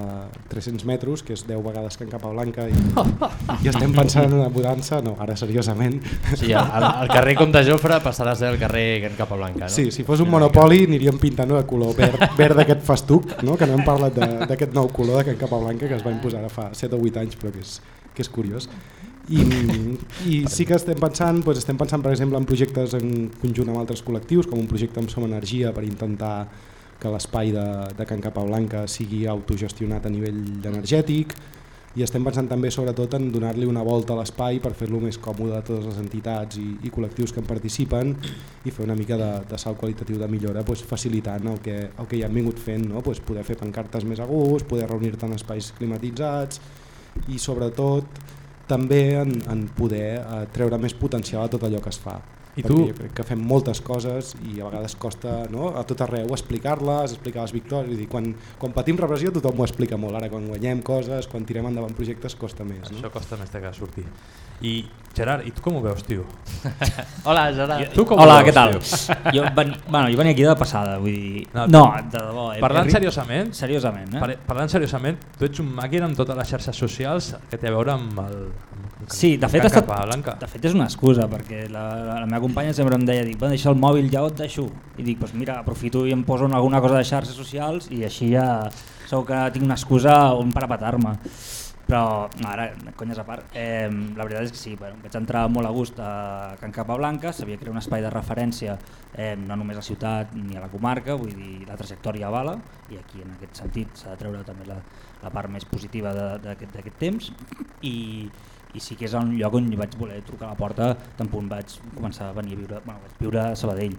300 metres, que és 10 vegades Can Capablanca, i, *laughs* i estem pensant en una mudança, no, ara seriosament. Sí, el, el carrer Comte Jofre passarà a ser el carrer Can Capablanca, no? Sí, si fos un monopoli aniríem pintant de color verd, verd d'aquest festuc, no? que no hem parlat de- d'aquest nou color de Can Capablanca que es va imposar ara fa 7 o 8 anys, però que és, que és curiós. I, I sí que estem pensant, doncs estem pensant per exemple en projectes en conjunt amb altres col·lectius, com un projecte amb Som Energia per intentar que l'espai de, de Can Capablanca sigui autogestionat a nivell energètic i estem pensant també sobretot en donar-li una volta a l'espai per fer-lo més còmode a totes les entitats i, i col·lectius que en participen i fer una mica de, de salt qualitatiu de millora doncs, facilitant el que, el que ja han vingut fent, no? doncs poder fer pancartes més a gust, poder reunir-te en espais climatitzats i sobretot també en, en poder eh, treure més potencial a tot allò que es fa. I Perquè tu? jo crec que fem moltes coses i a vegades costa no? a tot arreu explicar-les, explicar les victòries. Vull dir, quan, quan patim repressió tothom ho explica molt, ara quan guanyem coses, quan tirem endavant projectes costa més. No? Això costa més de que sortir. I Gerard, i tu com ho veus, tio? *laughs* Hola, Gerard. Tu com Hola, ho veus, què tal? tio? Jo, ven, bueno, jo venia aquí de passada, vull dir... No, No, de debò. eh, Parlant seriosament, Seriosament, eh? par- parlant seriosament, tu ets un màquina amb totes les xarxes socials que té a veure amb el... Amb Sí, de fet, estat, de fet és una excusa, perquè la, la, la meva companya sempre em deia, dic, bueno, deixa el mòbil, ja ho et deixo. I dic, pues mira, aprofito i em poso en alguna cosa de xarxes socials i així ja segur que tinc una excusa on parapetar-me. Però, no, ara, conyes a part, eh, la veritat és que sí, bueno, vaig entrar molt a gust a Can Capablanca, que era un espai de referència eh, no només a la ciutat ni a la comarca, vull dir, la trajectòria avala, i aquí en aquest sentit s'ha de treure també la, la part més positiva d'aquest temps, i, i sí que és un lloc on vaig voler trucar a la porta tant punt vaig començar a venir a viure, bueno, vaig viure a Sabadell.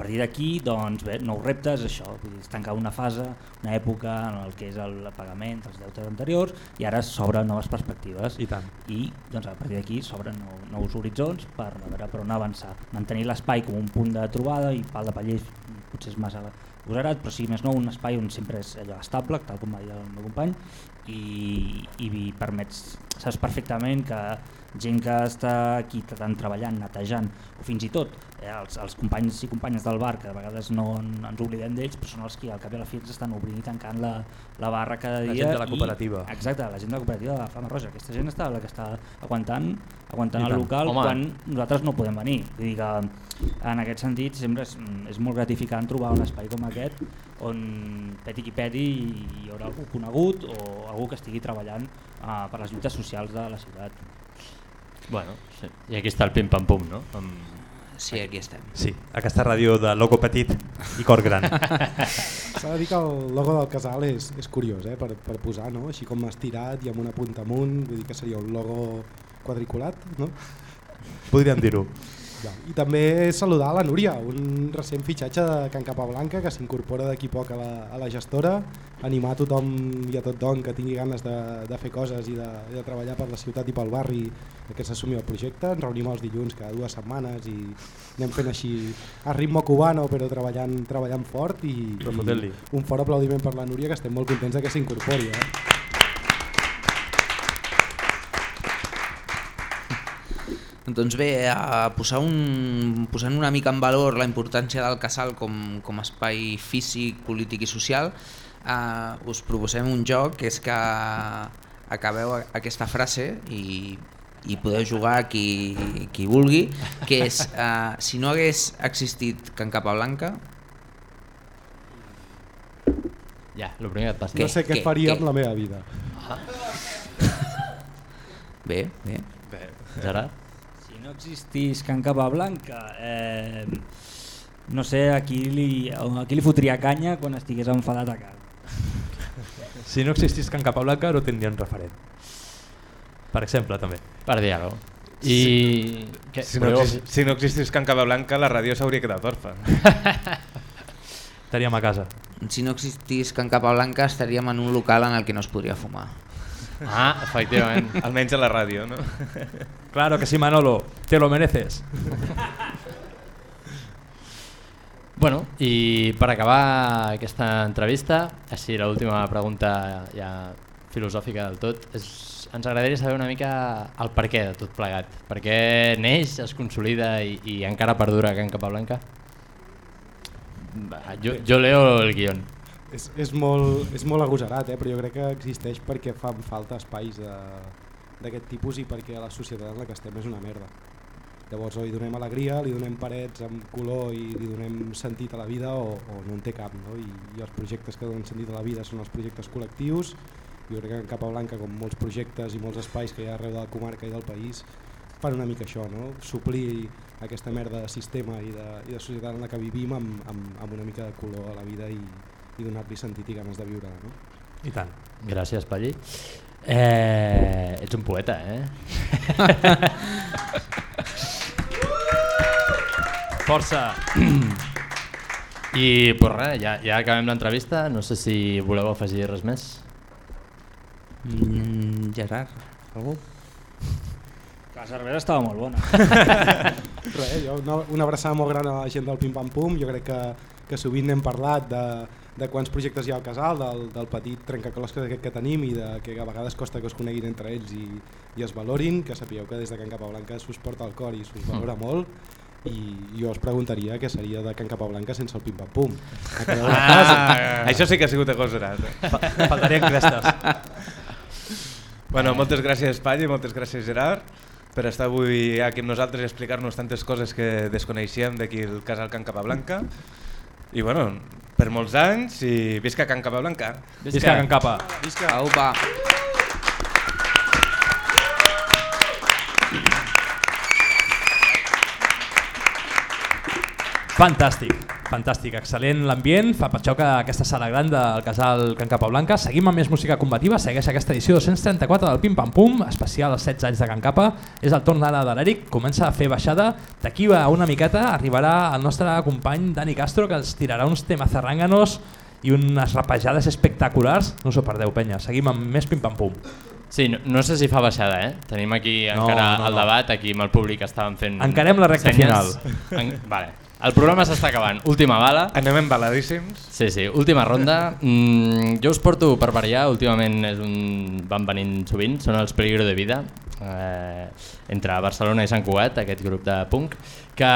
Partir d'aquí, doncs bé, nous reptes, això, vull dir, es tanca una fase, una època en el que és el pagament dels deutes anteriors i ara s'obren noves perspectives. I tant. I doncs, a partir d'aquí s'obren nou, nous horitzons per veure per on avançar. Mantenir l'espai com un punt de trobada i pal de paller potser és massa agosarat, però sí més nou un espai on sempre és allò estable, tal com va dir el meu company, i, i permets, saps perfectament que gent que està aquí tant treballant, netejant, o fins i tot eh, els, els companys i companyes del bar, que a vegades no en, ens oblidem d'ells, però són els que al cap i a la fi ens estan obrint i tancant la, la barra cada La dia. gent de la i- cooperativa. exacte, la gent de la cooperativa de la Flama Roja. Aquesta gent està la que està aguantant, aguantant I el local Home. quan nosaltres no podem venir. Vull dir que en aquest sentit sempre és, és molt gratificant trobar un espai com aquest on peti qui peti i hi haurà algú conegut o algú que estigui treballant uh, per les lluites socials de la ciutat. Bueno, sí. I aquí està el pim-pam-pum, no? Amb... Sí, aquí estem. Sí, aquesta ràdio de logo petit i cor gran. *laughs* S'ha de dir que el logo del casal és, és curiós eh? per, per posar, no? així com estirat i amb una punta amunt, vull dir que seria un logo quadriculat. No? Podríem dir-ho. Ja. I també saludar la Núria, un recent fitxatge de Can Capablanca que s'incorpora d'aquí poc a la, a la gestora, animar a tothom i a tot don que tingui ganes de, de fer coses i de, de treballar per la ciutat i pel barri que s'assumi el projecte. Ens reunim els dilluns cada dues setmanes i anem fent així a ritme cubano però treballant, treballant fort i, i un fort aplaudiment per la Núria que estem molt contents de que s'incorpori. Eh? Doncs bé, a posar un, posant una mica en valor la importància del casal com, com espai físic, polític i social, eh, us proposem un joc que és que acabeu a- aquesta frase i, i podeu jugar qui, qui vulgui, que és eh, si no hagués existit Can Capablanca, Ja, el primer que et passa. No sé què, faria amb la meva vida. Bé, bé. bé. Gerard? Si existís Can Capablanca, eh, no sé a qui, li, a qui li fotria canya quan estigués enfadat a casa. *laughs* Si no existís Can Capablanca no tindrien referent. Per exemple, també. Per dir alguna. I... Què? Si no, Podeu- exis- si no existís Can Capablanca, la ràdio s'hauria quedat orfa. *laughs* Estaríem a casa. Si no existís Can Capablanca estaríem en un local en el que no es podria fumar. *laughs* Ah, efectivament. Almenys a la ràdio, no? *laughs* Claro que sí, Manolo. Te lo mereces. Bueno, i per acabar aquesta entrevista, així l'última pregunta ja filosòfica del tot, és, ens agradaria saber una mica el per què de tot plegat. Per què neix, es consolida i, i encara perdura Can Capablanca? Va, jo, jo leo el guión. És, és, molt, és molt agosarat, eh? però jo crec que existeix perquè fan falta espais d'aquest tipus i perquè la societat en la que estem és una merda. Llavors o hi donem alegria, li donem parets amb color i li donem sentit a la vida o, o no en té cap. No? I, I els projectes que donen sentit a la vida són els projectes col·lectius. Jo crec que en Capablanca, com molts projectes i molts espais que hi ha arreu de la comarca i del país, fan una mica això, no? suplir aquesta merda de sistema i de, i de societat en la que vivim amb, amb, amb una mica de color a la vida i, i donar-li sentit i ganes de viure. No? I tant. Gràcies, Palli. Eh, ets un poeta, eh? *laughs* Força. I pues res, ja, ja acabem l'entrevista. No sé si voleu afegir res més. Mm, Gerard, algú? La cervesa estava molt bona. *laughs* Res, jo una, una abraçada molt gran a la gent del Pim Pam Pum, jo crec que, que sovint n'hem parlat de, de quants projectes hi ha al casal, del, del petit trencaclosques aquest que tenim i de que a vegades costa que es coneguin entre ells i, i es valorin, que sapigueu que des de Can Capablanca s'us porta al cor i s'us valora molt i jo us preguntaria què seria de Can Capablanca sense el Pim Pam Pum. Acabeu la frase. Ah, això sí que ha sigut agosarat. Fa- faltarien crestes. *laughs* Bueno, moltes gràcies Pall i moltes gràcies Gerard per estar avui aquí amb nosaltres i explicar-nos tantes coses que desconeixíem d'aquí el casal Can Capablanca. I bueno, per molts anys i visca Can Capablanca. Visca Can Capa. Visca. Aupa. Fantàstic, fantàstic, excel·lent l'ambient, fa per això que aquesta sala gran del casal Can Capablanca. Seguim amb més música combativa, segueix aquesta edició 234 del Pim Pam Pum, especial als 16 anys de Can Capa. És el torn ara de l'Eric, comença a fer baixada. D'aquí a una miqueta arribarà el nostre company Dani Castro, que ens tirarà uns temes zarrànganos i unes rapejades espectaculars. No us ho perdeu, penya. Seguim amb més Pim Pam Pum. Sí, no, no sé si fa baixada, eh? Tenim aquí No, encara no, el no. debat, aquí amb el públic estàvem fent... Encarem la recta senyes. En, vale. El programa s'està acabant. Última bala. Anem embaladíssims. Sí, sí, última ronda. Mm, jo us porto per variar, últimament és un... van venint sovint, són els Peligro de Vida, eh, entre Barcelona i Sant Cugat, aquest grup de punk, que,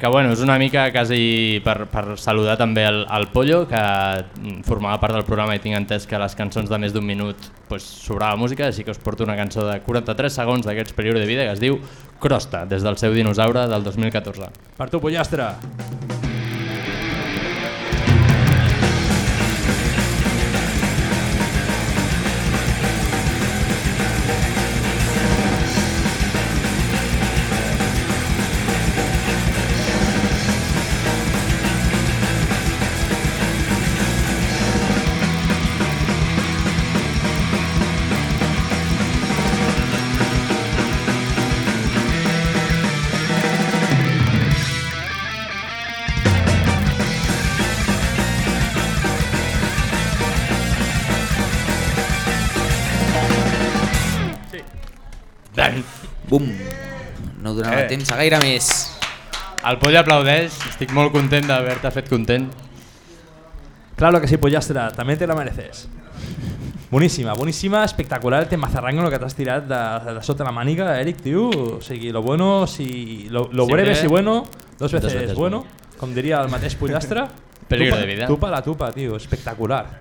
que bueno, és una mica quasi per, per saludar també el, el Pollo, que mm, formava part del programa i tinc entès que les cançons de més d'un minut pues, sobrava música, així que us porto una cançó de 43 segons d'aquests Peligro de Vida que es diu Crosta, des del seu dinosaure del 2014. Per tu, pollastre. Ben. No temps a gaire més. El Poll aplaudeix, estic molt content d'haver-te fet content. Claro que sí, pollastre, también te lo mereces. Boníssima, boníssima, espectacular el tema zarrango que t'has tirat de, de sota la màniga, Eric, tio. O sigui, lo bueno, si, lo, lo Si breve breve, si bueno, dos dos veces, veces bueno, bueno. com diria el mateix pollastre. *laughs* Peligro Tupa- de vida. Tupa la tupa, tio, espectacular.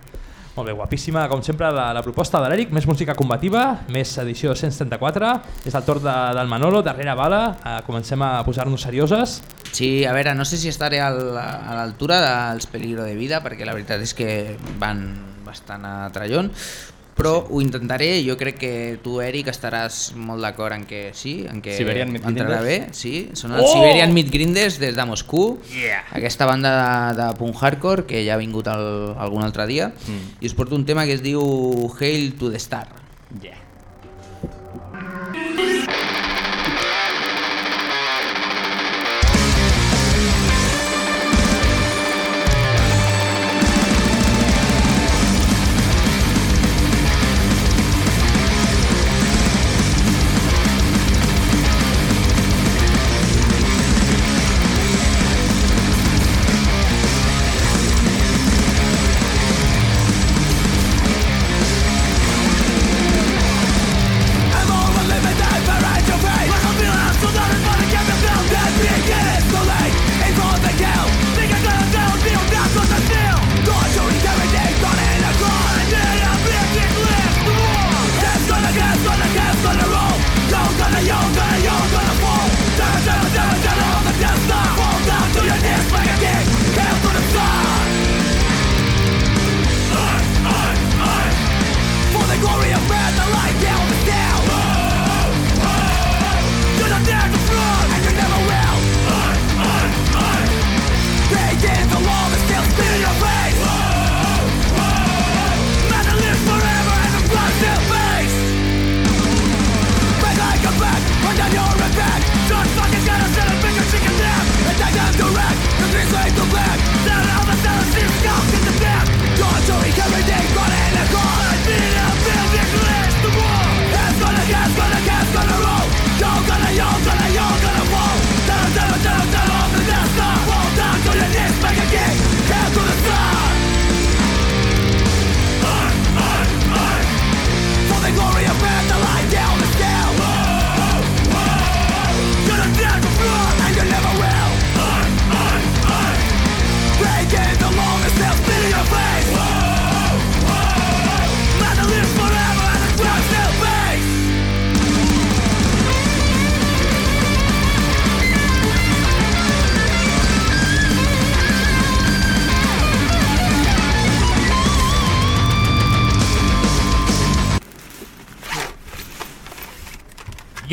Molt bé, guapíssima, com sempre, la, la proposta de l'Eric, més música combativa, més edició 134, és el torn de, del Manolo, darrere bala, eh, comencem a posar-nos serioses. Sí, a veure, no sé si estaré al, a l'altura dels Peligro de Vida, perquè la veritat és que van bastant a trallon, però ho intentaré, jo crec que tu, Eric, estaràs molt d'acord en que sí, en que Siberian entrarà bé, sí, són els Oh! Siberian Meat Grinders des de Moscou, Yeah. aquesta banda de, de punk hardcore que ja ha vingut el, algun altre dia, Mm. i us porto un tema que es diu Hail to the Star. Yeah.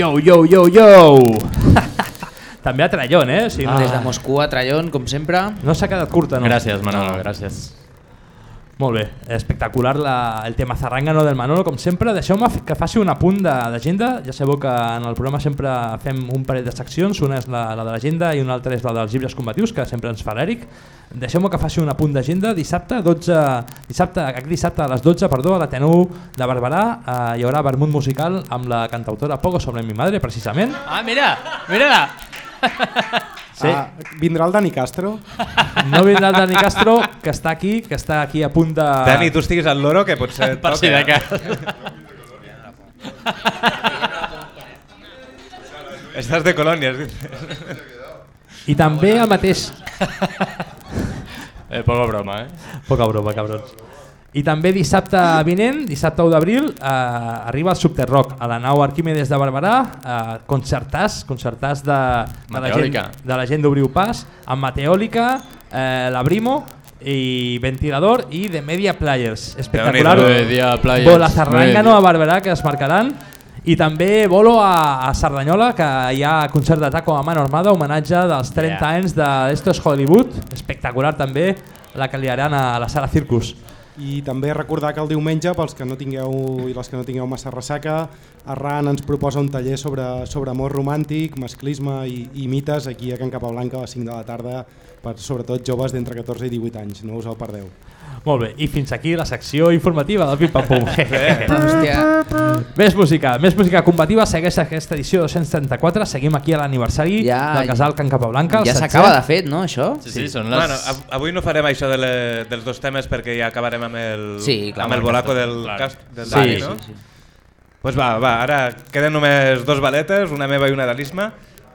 Yo, yo, yo, yo! *laughs* També a Trallón, eh? Si Des de Moscou a Trallón, com sempre. No s'ha quedat curta, no? Gràcies, Manolo, gràcies. Molt bé, espectacular la, el tema zarrangano del Manolo, com sempre. Deixeu-me que faci un apunt d'agenda. Ja sabeu que en el programa sempre fem un parell de seccions, una és la, la de l'agenda i una altra és la dels llibres combatius, que sempre ens fa l'Eric. Deixeu-me que faci un apunt d'agenda. Dissabte, 12, dissabte, dissabte a les 12 perdó, a l'Ateneu de Barberà eh, hi haurà vermut musical amb la cantautora Pogo sobre mi madre, precisament. Ah, mira, mira-la! *laughs* Sí. Ah, vindrà el Dani Castro? No vindrà el Dani Castro, que està aquí, que està aquí a punt de... Dani, tu estiguis al loro, que potser et Per si toca. de cas. Estàs de colònies. I també el mateix... Eh, poca broma, eh? Poca broma, cabrons. I també dissabte vinent, dissabte 1 d'abril, eh, arriba el Subterroc a la nau Arquímedes de Barberà, eh, concertàs, concertàs de, de, la gent, de la gent d'Obriu Pas, amb Meteòlica, eh, la Brimo i Ventilador i The Media Players. Espectacular. Media Players. Bola Zarrangano a Barberà que es marcaran i també Bolo a, a Cerdanyola que hi ha concert de taco a mano armada homenatge dels 30 Yeah. anys de Esto es Hollywood espectacular també la que liaran a la sala Circus I també recordar que el diumenge, pels que no tingueu i les que no tingueu massa ressaca, Arran ens proposa un taller sobre, sobre amor romàntic, masclisme i, i mites aquí a Can Capablanca a les 5 de la tarda per sobretot joves d'entre 14 i 18 anys, no us el perdeu. Molt bé, i fins aquí la secció informativa del Pim Pam Pum *laughs* Hòstia. més música, més música combativa segueix aquesta edició 234 seguim aquí a l'aniversari Ja- del casal Can Capablanca el Ja 16. s'acaba de fet, no, això? Sí, sí, són les... Bueno, av- avui no farem això de le, dels dos temes perquè ja acabarem amb el, Sí, clar, amb el bolaco del, clar. cast, del Sí, Dani, sí, no? sí. Pues va, va, ara queden només dos baletes, una meva i una de l'Isma,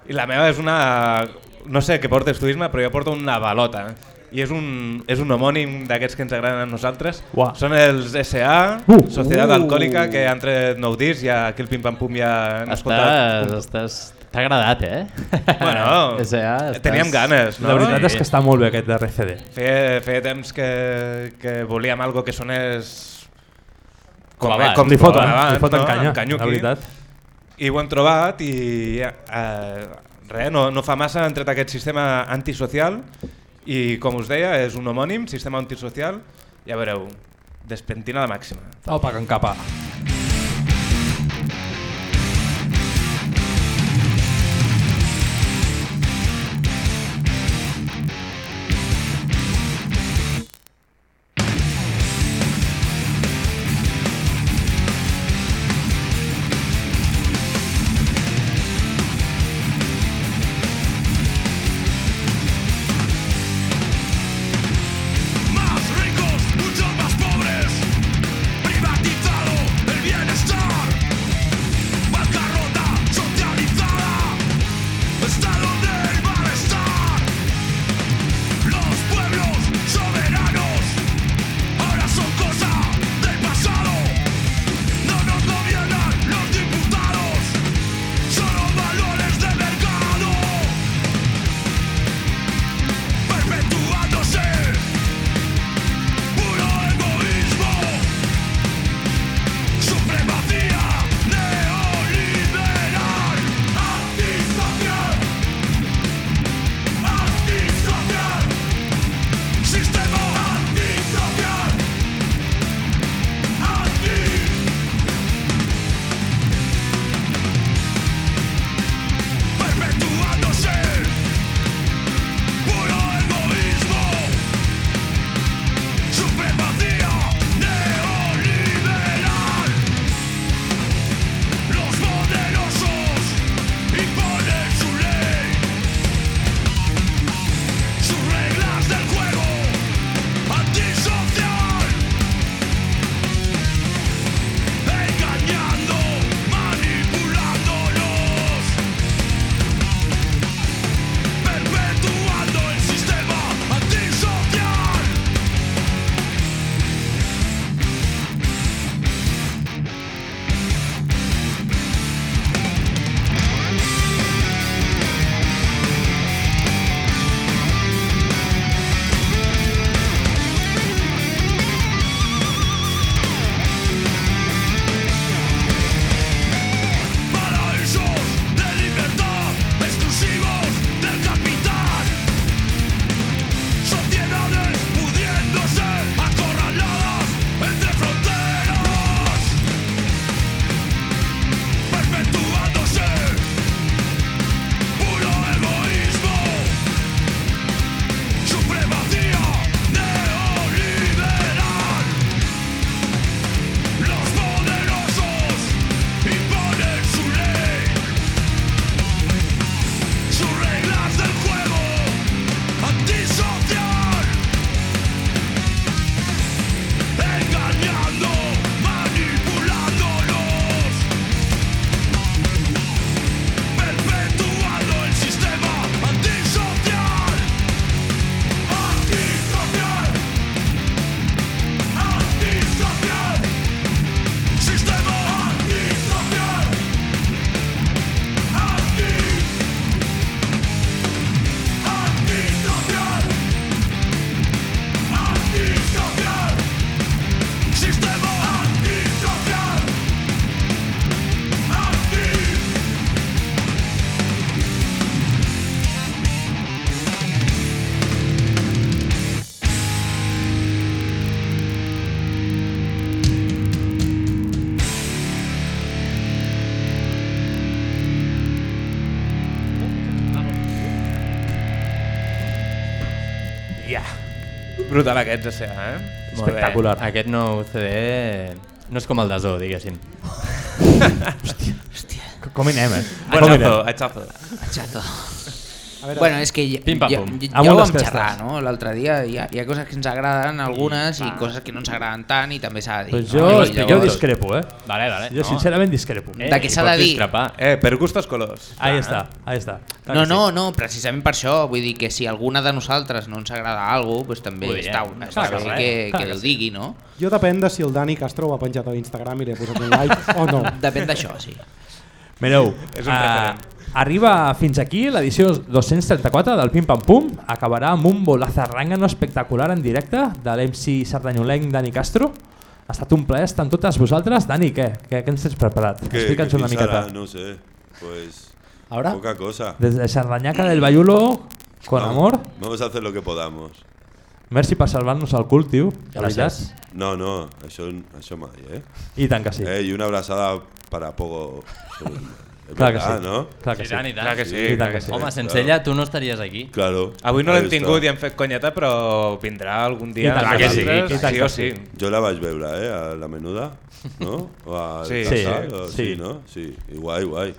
i la meva és una... no sé què portes tu, Isma, però jo porto una balota. I és un, és un homònim d'aquests que ens agraden a nosaltres. Uah. Són els SA, Uh. Societat Uh. Alcohòlica, que han tret nou discs, ja aquí el Pim Pam Pum ja hem escoltat. Estàs, estàs... T'ha agradat, eh? Bueno, *laughs* S.A., estàs- teníem ganes, no? la veritat és que està molt bé aquest darrer CD Feia, feia temps que, que volíem algo que sonés Com abans. com, li foten, com abans, li foten no? canya, En Canyuqui. la veritat I ho hem trobat i eh, res, no, no fa massa han tret aquest sistema antisocial i com us deia és un homònim, sistema antisocial, ja veureu, despentinada màxima. Opa, Can Capa Brutal aquests SEA, eh? Molt bé. Espectacular. Aquest nou CD no és com el de Zoo, diguéssim. *laughs* Com hi anem, eh? Bueno, Com hi anem? hachazo, Hachazo. Veure, Bueno, és que ja, Pim, pam, ja, ja, ho vam xerrar, no? L'altre dia hi ha, hi ha coses que ens agraden, algunes, i coses que no ens agraden tant, i també s'ha de dir. No? jo, I jo llavors- discrepo, eh? Vale, vale. Jo sincerament discrepo. Eh, De què i s'ha de dir? discrepar. Eh, per gustos colors. Ahí està, ahí està. Clar No, que sí. no, no, precisament per això, vull dir que si alguna de nosaltres no ens agrada alguna cosa, doncs també direm. està, està Clar que bé sí, que, clar que que ho sí. digui, no? Jo depèn de si el Dani Castro ho ha penjat a l'Instagram i li ha posat un like o no. Depèn d'això, sí. Mireu, És un referent. Arriba fins aquí l'edició 234 del Pim Pam Pum. Acabarà amb un bolazarrangano espectacular en directe de l'MC sardanyolenc Dani Castro. Ha estat un plaer estar amb totes vosaltres. Dani, què? Què, què ens tens preparat? ¿Qué, Explica'ns una miqueta. No sé, pues Ahora, poca cosa. desde Sardañaca del Bayulo, con Vamos- amor. Vamos a hacer lo que podamos. Merci per salvar-nos el cul, tio. Gràcies. No, no, això, això mai, eh? I tant que sí. Eh, y una abrazada para Pogo. *laughs* Clar que verdad, sí. ¿no? Clar que I sí. tant, i tant. Clar que sí, I tant clar que sí. Home, sense Claro. ella tu no estaries aquí. Claro. Avui no l'hem tingut i hem fet conyeta, però vindrà algun dia. I tant amb que sí, i tant sí o sí. Yo la vais veure, eh? A la menuda, ¿no? O a Sí. Sí, sí. sí, ¿no? Sí, y guay, guay.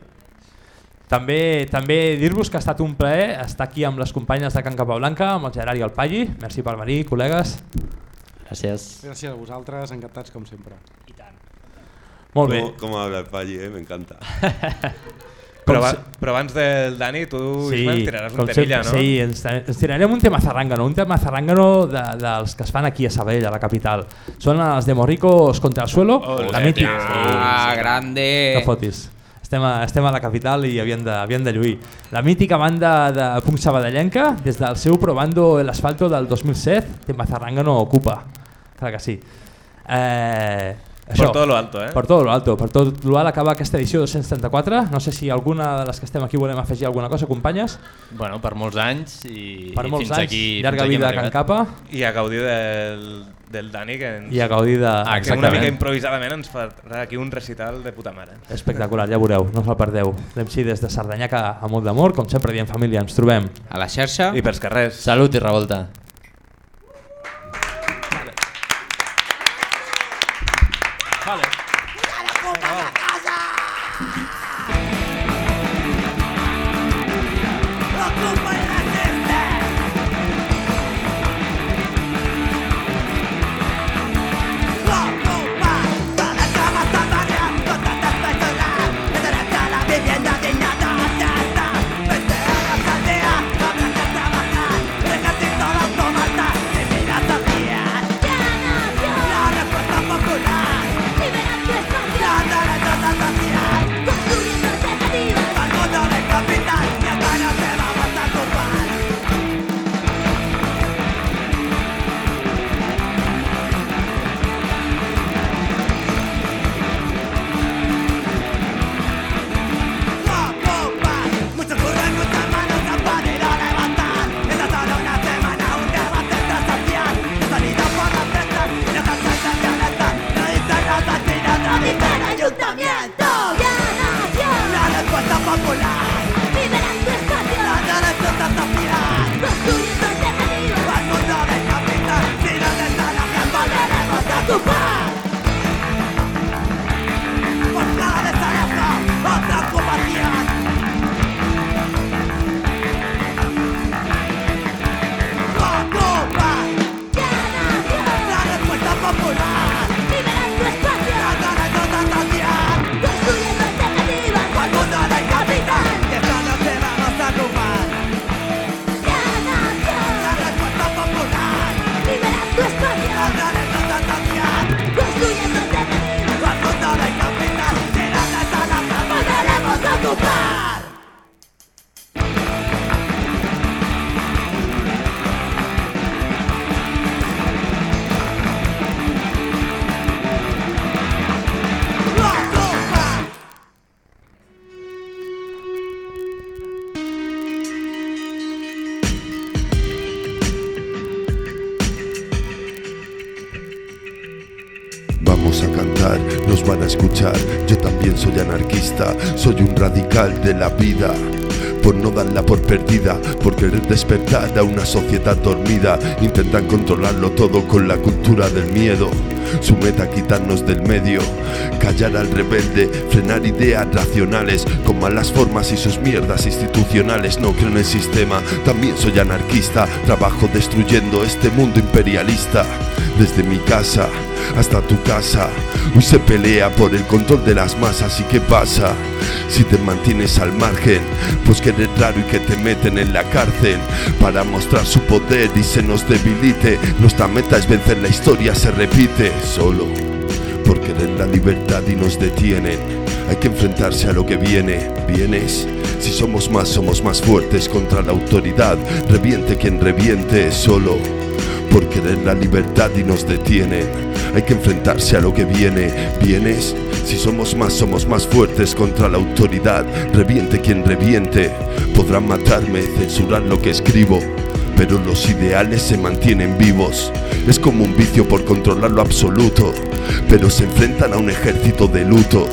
També també dir-vos que ha estat un plaer estar aquí amb les companyes de Can Capablanca, amb el Gerard i el Palli. Merci per venir, col·legues. Gràcies. Gràcies a vosaltres, encantats com sempre. Molt bé. ¿Cómo, cómo habla el Palli, eh? Me encanta. *laughs* Però, Com va, però abans del Dani, tu Sí, Ismael, tiraràs com un temilla, no? sí ens, ens tirarem un tema zarrangano, un tema zarrangano de, dels que es fan aquí a Sabadell, a la capital. Són els de Morricos contra el suelo, Ole, la mític. tio. Ah, grande! No fotis. Estem a, estem a la capital i havien de, havien de lluir. La mítica banda de punk sabadellenca, des del seu Probando el asfalto del 2007, tema zarrangano ocupa. Clar que sí. Eh, Per todo lo alto, eh? Per tot lo alto, per tot lo alt acaba aquesta edició 234. No sé si alguna de les que estem aquí volem afegir alguna cosa, companyes. Bueno, per molts anys i, Per i molts fins anys, aquí, llarga fins aquí vida a Can. Capa I a gaudir del, del Dani, que, ens, i a gaudir de... Ah, que una mica improvisadament ens farà aquí un recital de puta mare. Espectacular, ja veureu, no us el perdeu. L'MC des de Sardanyaca a molt d'amor, com sempre diem família, ens trobem. A la xarxa. I pels carrers. Salut i revolta. Soy un radical de la vida. por no darla por perdida, por querer despertar a una sociedad dormida. Intentan controlarlo todo con la cultura del miedo. Su meta quitarnos del medio, callar al rebelde, frenar ideas racionales con malas formas y sus mierdas institucionales. No creo en el sistema, también soy anarquista, trabajo destruyendo este mundo imperialista. Desde mi casa hasta tu casa, hoy se pelea por el control de las masas y qué pasa si te mantienes al margen, pues que raro y que te meten en la cárcel para mostrar su poder y se nos debilite. Nuestra meta es vencer la historia, se repite solo por querer la libertad y nos detienen. Hay que enfrentarse a lo que viene. ¿Vienes? Si somos más, somos más fuertes contra la autoridad. Reviente quien reviente solo por querer la libertad y nos detienen. Hay que enfrentarse a lo que viene. ¿Vienes? Si somos más, somos más fuertes contra la autoridad. Reviente quien reviente. Podrán matarme, censurar lo que escribo. Pero los ideales se mantienen vivos. Es como un vicio por controlar lo absoluto. Pero se enfrentan a un ejército de luto,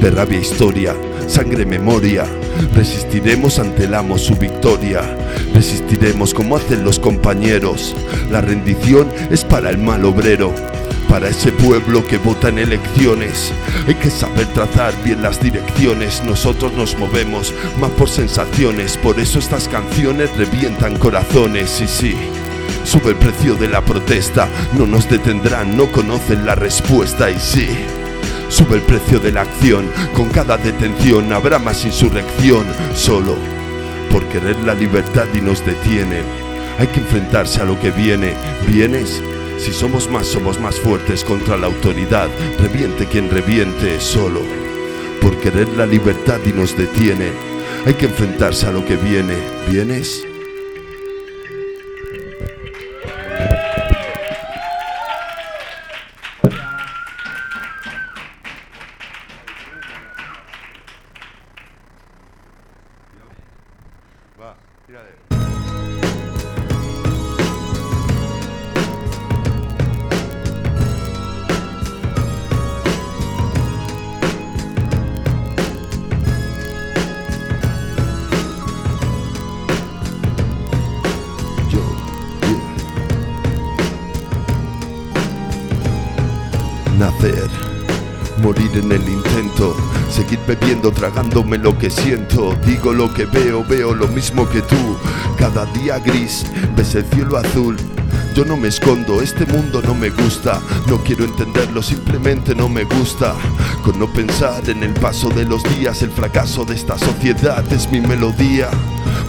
de rabia historia, sangre memoria. Resistiremos ante el amo su victoria. Resistiremos como hacen los compañeros. La rendición es para el mal obrero. Para ese pueblo que vota en elecciones hay que saber trazar bien las direcciones. Nosotros nos movemos más por sensaciones, por eso estas canciones revientan corazones. Y sí, sube el precio de la protesta, no nos detendrán, no conocen la respuesta. Y sí, sube el precio de la acción, con cada detención habrá más insurrección. Solo por querer la libertad y nos detienen. Hay que enfrentarse a lo que viene. ¿Vienes? Si somos más, somos más fuertes contra la autoridad. Reviente quien reviente solo. Por querer la libertad y nos detienen. Hay que enfrentarse a lo que viene. ¿Vienes? Tragándome lo que siento. Digo lo que veo, veo lo mismo que tú. Cada día gris, ves el cielo azul. Yo no me escondo, este mundo no me gusta. No quiero entenderlo, simplemente no me gusta. Con no pensar en el paso de los días, el fracaso de esta sociedad es mi melodía.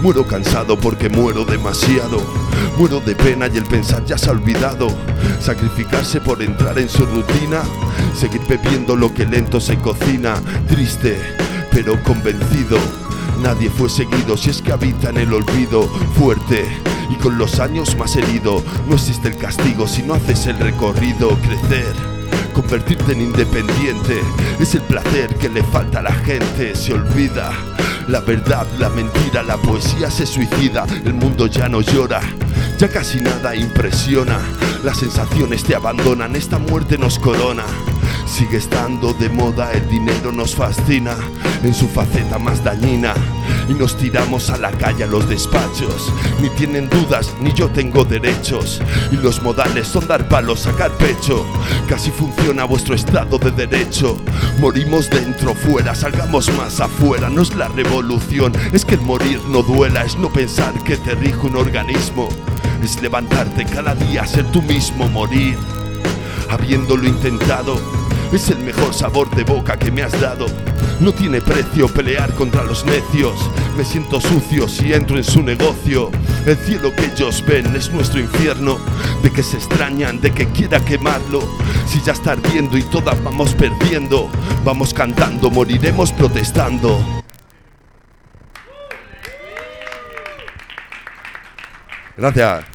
Muero cansado porque muero demasiado. Muero de pena y el pensar ya se ha olvidado. Sacrificarse por entrar en su rutina. Seguir bebiendo lo que lento se cocina. Triste, pero convencido. Nadie fue seguido si es que habita en el olvido. Fuerte y con los años más herido. No existe el castigo si no haces el recorrido. Crecer. Convertirte en independiente es el placer que le falta a la gente. Se olvida la verdad, la mentira, la poesía se suicida. El mundo ya no llora, ya casi nada impresiona. Las sensaciones te abandonan, esta muerte nos corona. Sigue estando de moda, el dinero nos fascina en su faceta más dañina. Y nos tiramos a la calle a los despachos. Ni tienen dudas, ni yo tengo derechos. Y los modales son dar palos, sacar pecho. Casi funciona vuestro estado de derecho. Morimos dentro, fuera, salgamos más afuera. No es la revolución, es que el morir no duela, es no pensar que te rige un organismo. Es levantarte cada día, ser tú mismo, morir. Habiéndolo intentado, es el mejor sabor de boca que me has dado. No tiene precio pelear contra los necios. Me siento sucio si entro en su negocio. El cielo que ellos ven es nuestro infierno. De que se extrañan, de que quiera quemarlo. Si ya está ardiendo y todas vamos perdiendo. Vamos cantando, moriremos protestando. Gracias.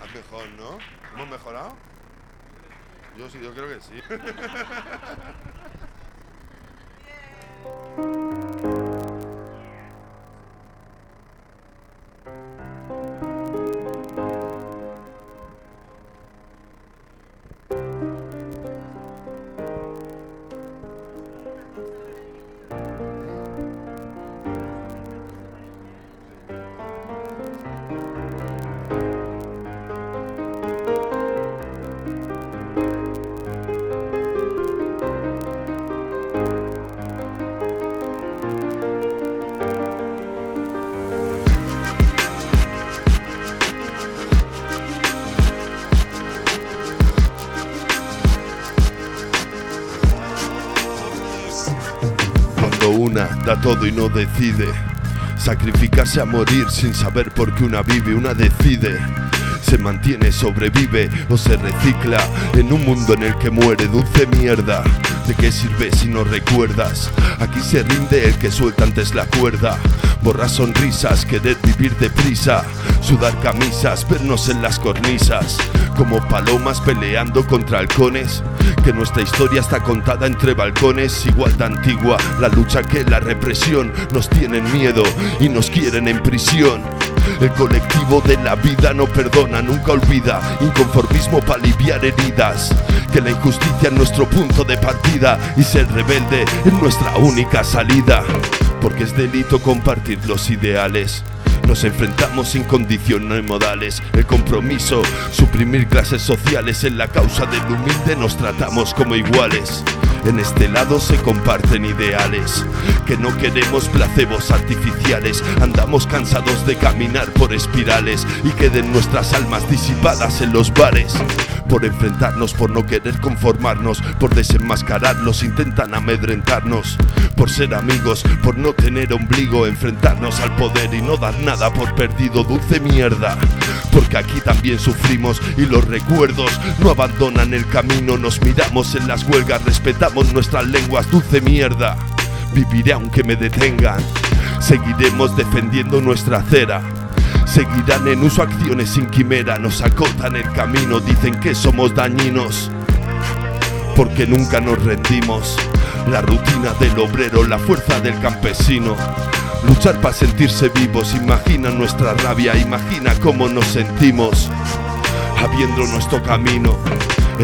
¿Has mejor, no? ¿Hemos mejorado? Yo creo que sí. *laughs* todo y no decide. Sacrificarse a morir sin saber por qué una vive, una decide. Se mantiene, sobrevive o se recicla en un mundo en el que muere dulce mierda. ¿De qué sirve si no recuerdas? Aquí se rinde el que suelta antes la cuerda. Borrar sonrisas, querer vivir deprisa. Sudar camisas, vernos en las cornisas. Como palomas peleando contra halcones. Que nuestra historia está contada entre balcones. Igual de antigua la lucha que la represión. Nos tienen miedo y nos quieren en prisión. El colectivo de la vida no perdona, nunca olvida. Inconformismo para aliviar heridas. Que la injusticia es nuestro punto de partida y ser rebelde es nuestra única salida. Porque es delito compartir los ideales. Nos enfrentamos sin condiciones modales. El compromiso, suprimir clases sociales. En la causa del humilde nos tratamos como iguales. En este lado se comparten ideales, que no queremos placebos artificiales, andamos cansados de caminar por espirales y queden nuestras almas disipadas en los bares. Por enfrentarnos, por no querer conformarnos, por desenmascararlos, intentan amedrentarnos. Por ser amigos, por no tener ombligo, enfrentarnos al poder y no dar nada por perdido, dulce mierda. Porque aquí también sufrimos y los recuerdos no abandonan el camino, nos miramos en las huelgas, respetamos nuestras lenguas, dulce mierda. Viviré aunque me detengan, seguiremos defendiendo nuestra acera. Seguirán en uso acciones sin quimera, nos acotan el camino, dicen que somos dañinos. Porque nunca nos rendimos. La rutina del obrero, la fuerza del campesino. Luchar para sentirse vivos, imagina nuestra rabia, imagina cómo nos sentimos. Habiendo nuestro camino,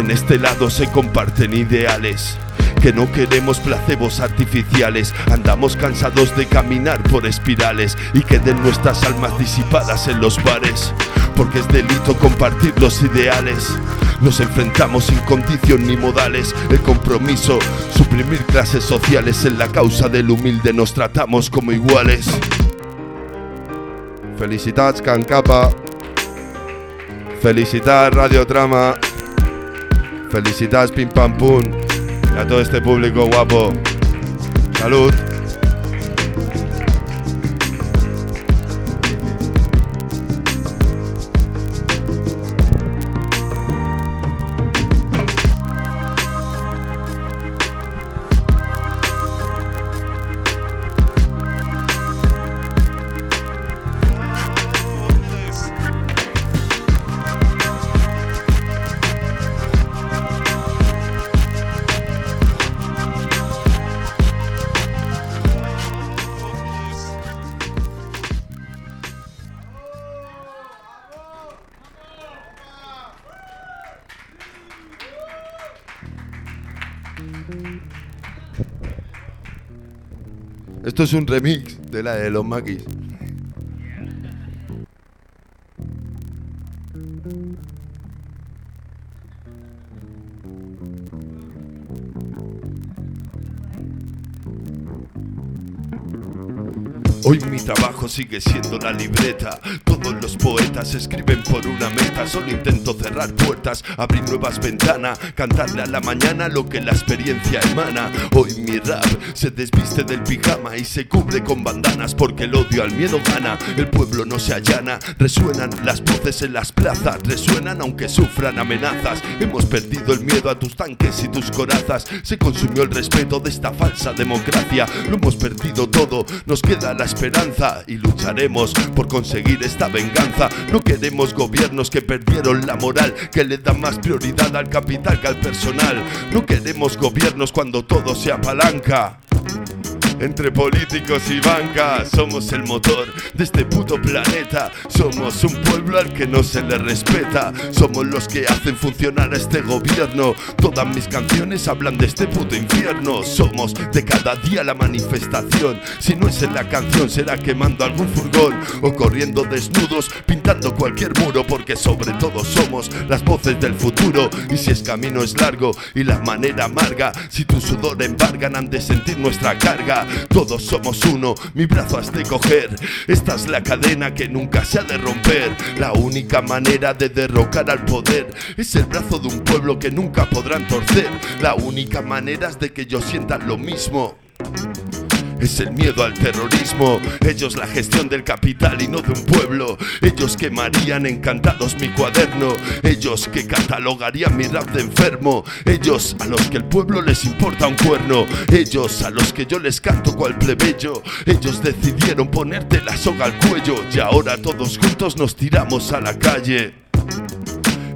en este lado se comparten ideales. Que no queremos placebos artificiales, andamos cansados de caminar por espirales y queden nuestras almas disipadas en los bares. Porque es delito compartir los ideales. Nos enfrentamos sin condición ni modales. El compromiso, suprimir clases sociales en la causa del humilde, nos tratamos como iguales. Felicitats, Can Capa. Felicitats, Radiotrama. Felicitats, Pim Pam Pum. Y a todo este público guapo. Salud. Esto es un remix de la de los maquis. Hoy mi trabajo sigue siendo la libreta. Todos los poetas escriben por una meta. Solo intento cerrar puertas, abrir nuevas ventanas, cantarle a la mañana lo que la experiencia emana. Hoy mi rap se desviste del pijama y se cubre con bandanas porque el odio al miedo gana. El pueblo no se allana, resuenan las voces en las plazas, resuenan aunque sufran amenazas. Hemos perdido el miedo a tus tanques y tus corazas. Se consumió el respeto de esta falsa democracia. Lo hemos perdido todo, nos queda la esperanza y lucharemos por conseguir esta venganza. No queremos gobiernos que perdieron la moral, que le dan más prioridad al capital que al personal. No queremos gobiernos cuando todo se apalanca. Entre políticos y banca somos el motor de este puto planeta. Somos un pueblo al que no se le respeta. Somos los que hacen funcionar este gobierno. Todas mis canciones hablan de este puto infierno. Somos de cada día la manifestación. Si no es en la canción, será quemando algún furgón o corriendo desnudos, pintando cualquier muro. Porque sobre todo somos las voces del futuro. Y si es camino es largo y la manera amarga, si tu sudor embargan han de sentir nuestra carga. Todos somos uno, mi brazo has de coger. Esta es la cadena que nunca se ha de romper. La única manera de derrocar al poder es el brazo de un pueblo que nunca podrán torcer. La única manera es de que ellos sientan lo mismo. Es el miedo al terrorismo, ellos la gestión del capital y no de un pueblo. Ellos quemarían encantados mi cuaderno, ellos que catalogarían mi rap de enfermo. Ellos a los que el pueblo les importa un cuerno, ellos a los que yo les canto cual plebeyo. Ellos decidieron ponerte la soga al cuello y ahora todos juntos nos tiramos a la calle.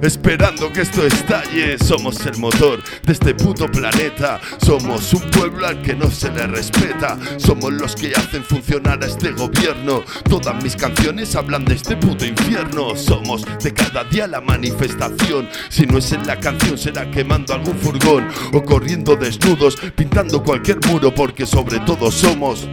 Esperando que esto estalle, somos el motor de este puto planeta. Somos un pueblo al que no se le respeta. Somos los que hacen funcionar a este gobierno. Todas mis canciones hablan de este puto infierno. Somos de cada día la manifestación. Si no es en la canción, será quemando algún furgón o corriendo desnudos, pintando cualquier muro, porque sobre todo somos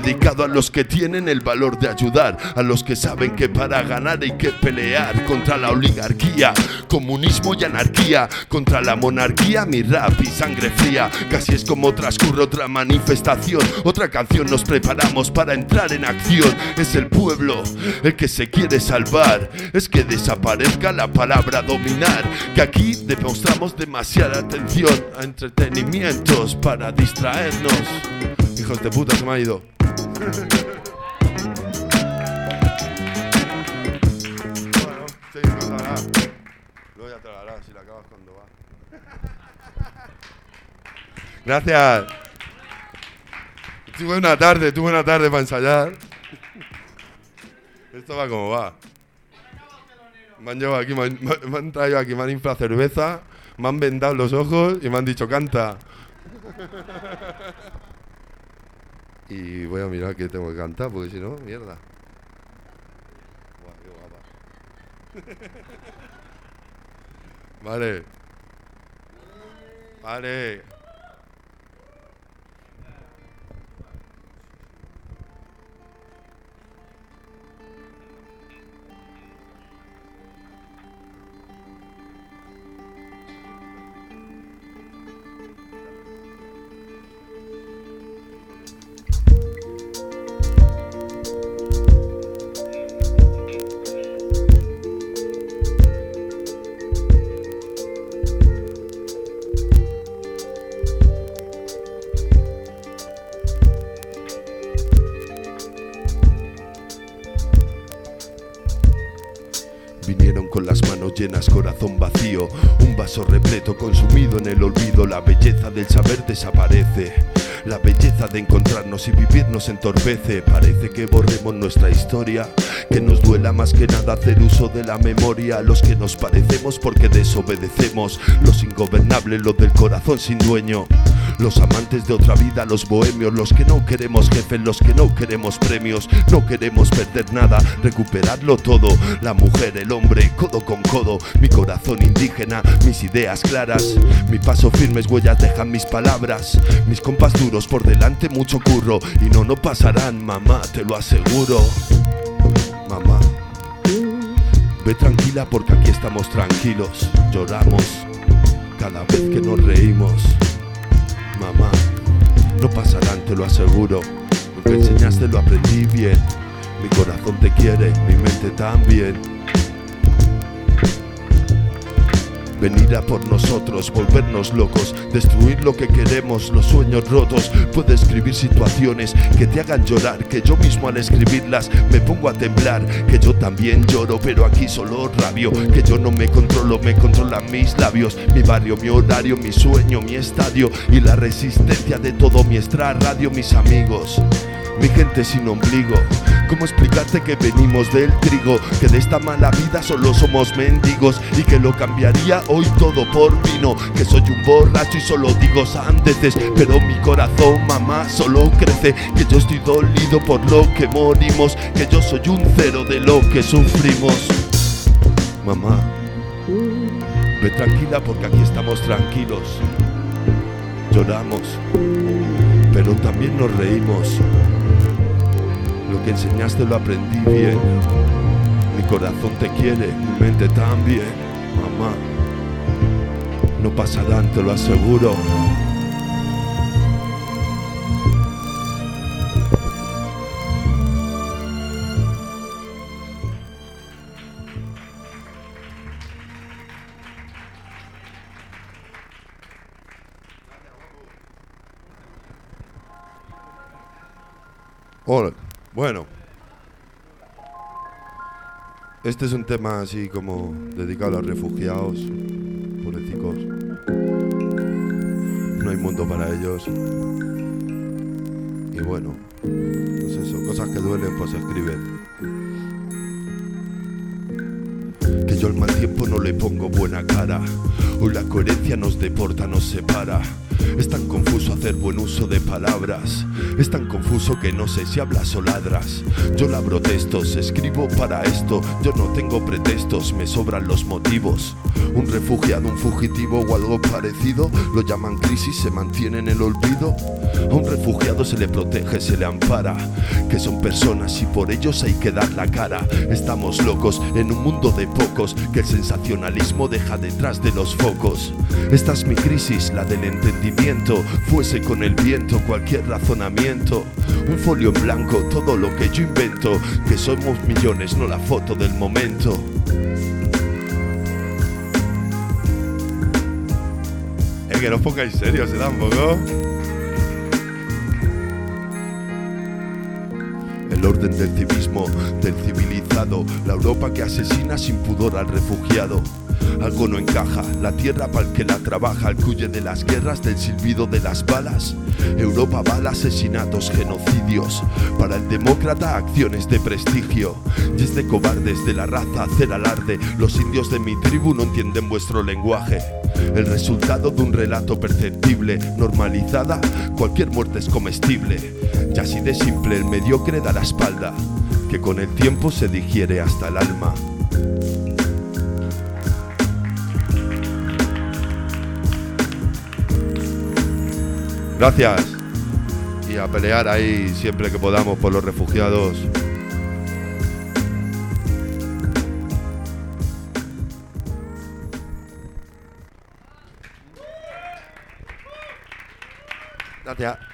dedicado a los que tienen el valor de ayudar, a los que saben que para ganar hay que pelear contra la oligarquía, comunismo y anarquía, contra la monarquía, mi rap y sangre fría. Casi es como transcurre otra manifestación, otra canción nos preparamos para entrar en acción. Es el pueblo el que se quiere salvar, es que desaparezca la palabra dominar, que aquí demostramos demasiada atención a entretenimientos para distraernos. Hijos de puta, se me ha ido. Bueno, sí, contará. Luego ya harás si la acabas cuando va. Gracias. Tuve una tarde, tuve una tarde para ensayar. Esto va como va. Me han llevado aquí, me han, me han traído aquí, me han inflado cerveza, me han vendado los ojos y me han dicho canta. Y voy a mirar que tengo que cantar, porque si no, mierda. Buah, qué guapa. Vale. Vale. Con las manos llenas, corazón vacío, un vaso repleto consumido en el olvido, la belleza del saber desaparece. La belleza de encontrarnos y vivir nos entorpece. Parece que borremos nuestra historia, que nos duela más que nada hacer uso de la memoria. Los que nos parecemos porque desobedecemos, los ingobernables, los del corazón sin dueño. Los amantes de otra vida, los bohemios, los que no queremos jefes, los que no queremos premios, no queremos perder nada, recuperarlo todo. La mujer, el hombre, codo con codo, mi corazón indígena, mis ideas claras, mi paso firmes huellas dejan mis palabras, mis compas duros por delante mucho curro y no no pasarán, mamá, te lo aseguro. Mamá, ve tranquila porque aquí estamos tranquilos, lloramos cada vez que nos reímos. Mamá, no pasarán, te lo aseguro. Lo que enseñaste lo aprendí bien. Mi corazón te quiere, mi mente también. Venir a por nosotros, volvernos locos, destruir lo que queremos, los sueños rotos. Puedo escribir situaciones que te hagan llorar, que yo mismo al escribirlas me pongo a temblar, que yo también lloro, pero aquí solo rabio, que yo no me controlo, me controlan mis labios, mi barrio, mi horario, mi sueño, mi estadio y la resistencia de todo mi extra radio, mis amigos. Mi gente sin ombligo, ¿cómo explicarte que venimos del trigo? Que de esta mala vida solo somos mendigos y que lo cambiaría hoy todo por vino. Que soy un borracho y solo digo sandeces, pero mi corazón, mamá, solo crece. Que yo estoy dolido por lo que morimos, que yo soy un cero de lo que sufrimos. Mamá, ve tranquila porque aquí estamos tranquilos. Lloramos, pero también nos reímos. Lo que enseñaste lo aprendí bien. Mi corazón te quiere, mi mente también, mamá. No pasarán, te lo aseguro. Hola. Bueno. Este es un tema así como dedicado a los refugiados, pobrecicos. No hay mundo para ellos. Y bueno, pues eso, cosas que duelen, pues escriben. Que yo al mal tiempo no le pongo buena cara. Hoy la coherencia nos deporta, nos separa. Es tan confuso hacer buen uso de palabras. Es tan confuso que no sé si hablas o ladras. Yo labro textos, escribo para esto. Yo no tengo pretextos, me sobran los motivos. Un refugiado, un fugitivo o algo parecido. Lo llaman crisis, se mantiene en el olvido. A un refugiado se le protege, se le ampara. Que son personas y por ellos hay que dar la cara. Estamos locos en un mundo de pocos que el sensacionalismo deja detrás de los focos. Esta es mi crisis, la del entendimiento. Fuese con el viento cualquier razonamiento. Un folio en blanco, todo lo que yo invento. Que somos millones, no la foto del momento. Es que no os pongáis serios, ¿eh? Tampoco. El orden del civismo, del civilizado, la Europa que asesina sin pudor al refugiado. Algo no encaja, la tierra para el que la trabaja, el que huye de las guerras, del silbido de las balas. Europa al asesinatos, genocidios. Para el demócrata, acciones de prestigio. Y es de cobardes de la raza hacer alarde. Los indios de mi tribu no entienden vuestro lenguaje. El resultado de un relato perceptible, normalizada, cualquier muerte es comestible. Y así de simple el mediocre da la espalda, que con el tiempo se digiere hasta el alma. Gracias. Y a pelear ahí siempre que podamos por los refugiados. Gracias.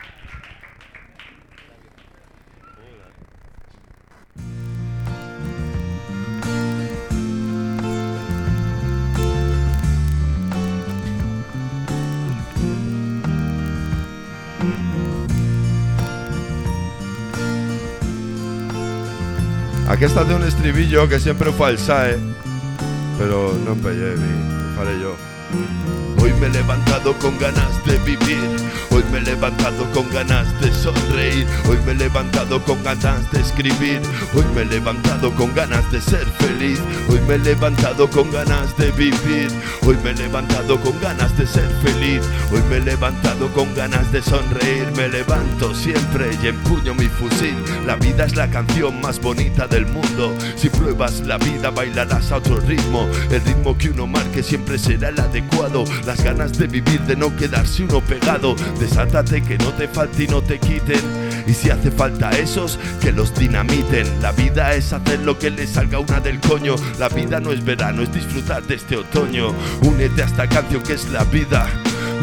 Aquesta té un estribillo que sempre ho fa el SAE, però no em ho faré jo. Hoy me he levantado con ganas de vivir, hoy me he levantado con ganas de sonreír, hoy me he levantado con ganas de escribir, hoy me he levantado con ganas de ser feliz, hoy me he levantado con ganas de vivir, hoy me he levantado con ganas de ser feliz, hoy me he levantado con ganas de sonreír, me levanto siempre y empuño mi fusil, la vida es la canción más bonita del mundo, si pruebas la vida bailarás a otro ritmo, el ritmo que uno marque siempre será el adecuado, ganas de vivir, de no quedarse uno pegado, desátate que no te falte y no te quiten, y si hace falta esos, que los dinamiten, la vida es hacer lo que le salga una del coño, la vida no es verano, es disfrutar de este otoño, únete a esta canción que es la vida.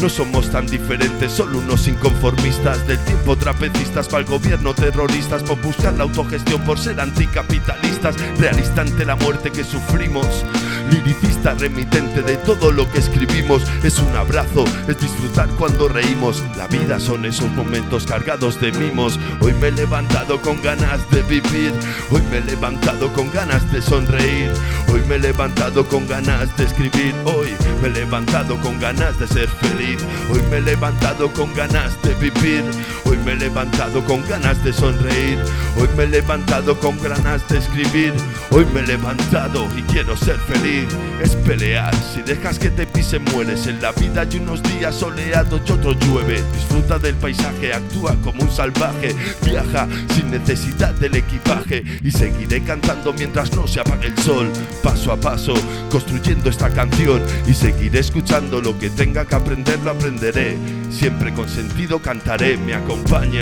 No somos tan diferentes, solo unos inconformistas del tiempo trapecistas para el gobierno terroristas por buscar la autogestión, por ser anticapitalistas, realista ante la muerte que sufrimos. Liricista remitente de todo lo que escribimos, es un abrazo, es disfrutar cuando reímos. La vida son esos momentos cargados de mimos. Hoy me he levantado con ganas de vivir, hoy me he levantado con ganas de sonreír, hoy me he levantado con ganas de escribir, hoy me he levantado con ganas de ser feliz. Hoy me he levantado con ganas de vivir. Hoy me he levantado con ganas de sonreír. Hoy me he levantado con ganas de escribir. Hoy me he levantado y quiero ser feliz. Es pelear. Si dejas que te pise, mueres. En la vida hay unos días soleados y otros llueve. Disfruta del paisaje, actúa como un salvaje. Viaja sin necesidad del equipaje. Y seguiré cantando mientras no se apague el sol. Paso a paso, construyendo esta canción. Y seguiré escuchando lo que tenga que aprender lo aprenderé. Siempre con sentido cantaré, me acompaña.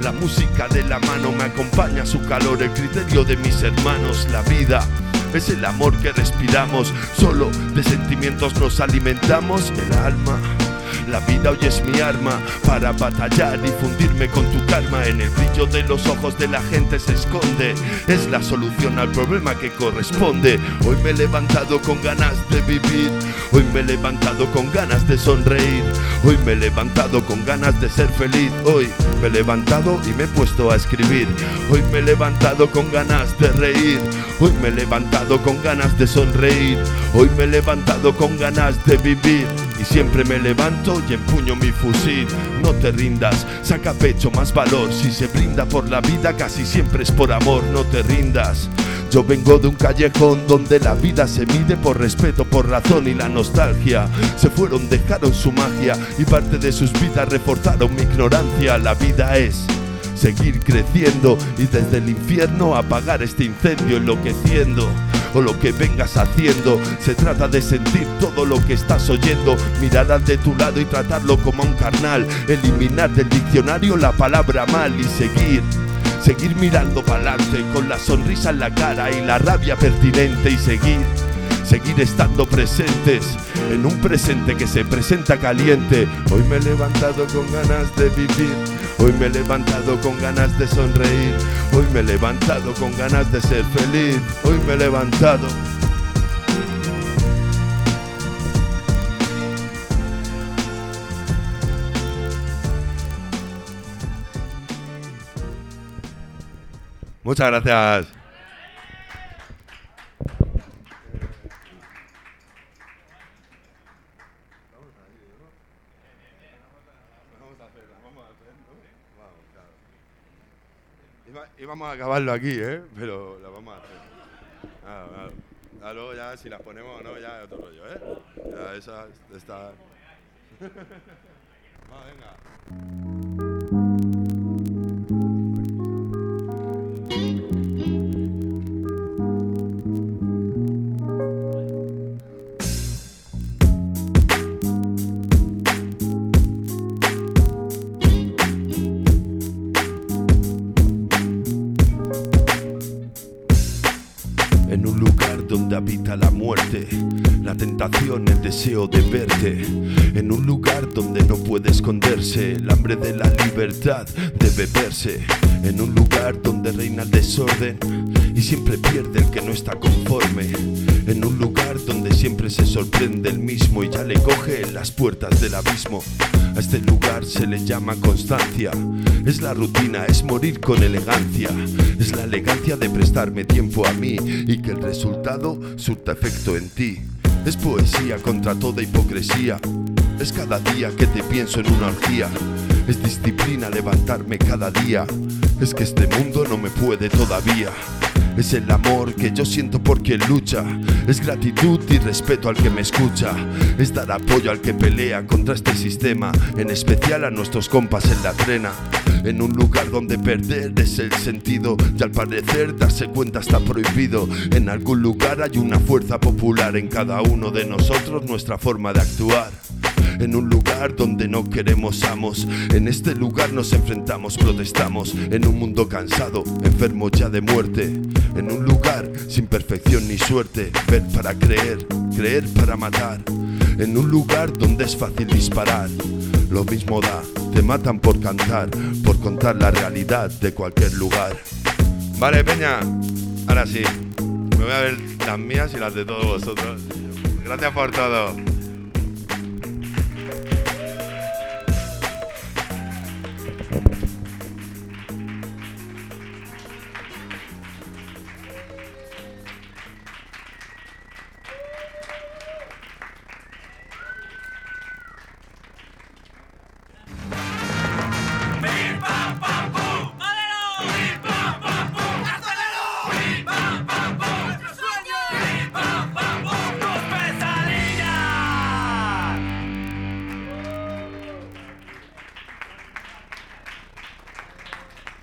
La música de la mano me acompaña, su calor, el criterio de mis hermanos, la vida. Es el amor que respiramos, solo de sentimientos nos alimentamos, el alma. La vida hoy es mi arma para batallar y fundirme con tu karma. En el brillo de los ojos de la gente se esconde. Es la solución al problema que corresponde. Hoy me he levantado con ganas de vivir. Hoy me he levantado con ganas de sonreír. Hoy me he levantado con ganas de ser feliz. Hoy me he levantado y me he puesto a escribir. Hoy me he levantado con ganas de reír. Hoy me he levantado con ganas de sonreír. Hoy me he levantado con ganas de vivir. Y siempre me levanto y empuño mi fusil. No te rindas, saca pecho más valor. Si se brinda por la vida, casi siempre es por amor. No te rindas. Yo vengo de un callejón donde la vida se mide por respeto, por razón y la nostalgia. Se fueron, dejaron su magia y parte de sus vidas reforzaron mi ignorancia. La vida es seguir creciendo y desde el infierno apagar este incendio enloqueciendo o lo que vengas haciendo. Se trata de sentir todo lo que estás oyendo, mirar al de tu lado y tratarlo como a un carnal, eliminar del diccionario la palabra mal y seguir. Seguir mirando para adelante con la sonrisa en la cara y la rabia pertinente y seguir seguir estando presentes en un presente que se presenta caliente. Hoy me he levantado con ganas de vivir, hoy me he levantado con ganas de sonreír, hoy me he levantado con ganas de ser feliz, hoy me he levantado. Muchas gracias. Íbamos a acabarlo aquí, ¿eh? Pero la vamos a hacer. Claro, luego ya si las ponemos o no, ya es otro rollo, ¿eh? Ya esa está... *laughs* Venga. La muerte, la el deseo de verte. En un lugar donde no puede esconderse, el hambre de la libertad debe verse. En un lugar donde reina el desorden y siempre pierde el que no está conforme. En un lugar donde siempre se sorprende el mismo y ya le coge las puertas del abismo. A este lugar se le llama constancia. Es la rutina, es morir con elegancia. Es la elegancia de prestarme tiempo a mí y que el resultado surta efecto en ti. Es poesía contra toda hipocresía. Es cada día que te pienso en una orgía. Es disciplina levantarme cada día. Es que este mundo no me puede todavía. Es el amor que yo siento por quien lucha. Es gratitud y respeto al que me escucha. Es dar apoyo al que pelea contra este sistema. En especial a nuestros compas en la trena. En un lugar donde perder es el sentido. Y al parecer darse cuenta está prohibido. En algún lugar hay una fuerza popular. En cada uno de nosotros nuestra forma de actuar. En un lugar donde no queremos amos. En este lugar nos enfrentamos, protestamos. En un mundo cansado, enfermo ya de muerte. En un lugar sin perfección ni suerte. Ver para creer, creer para matar. En un lugar donde es fácil disparar. Lo mismo da, te matan por cantar, por contar la realidad de cualquier lugar. Vale, Peña, ahora sí. Me voy a ver las mías y las de todos vosotros. Gracias por todo.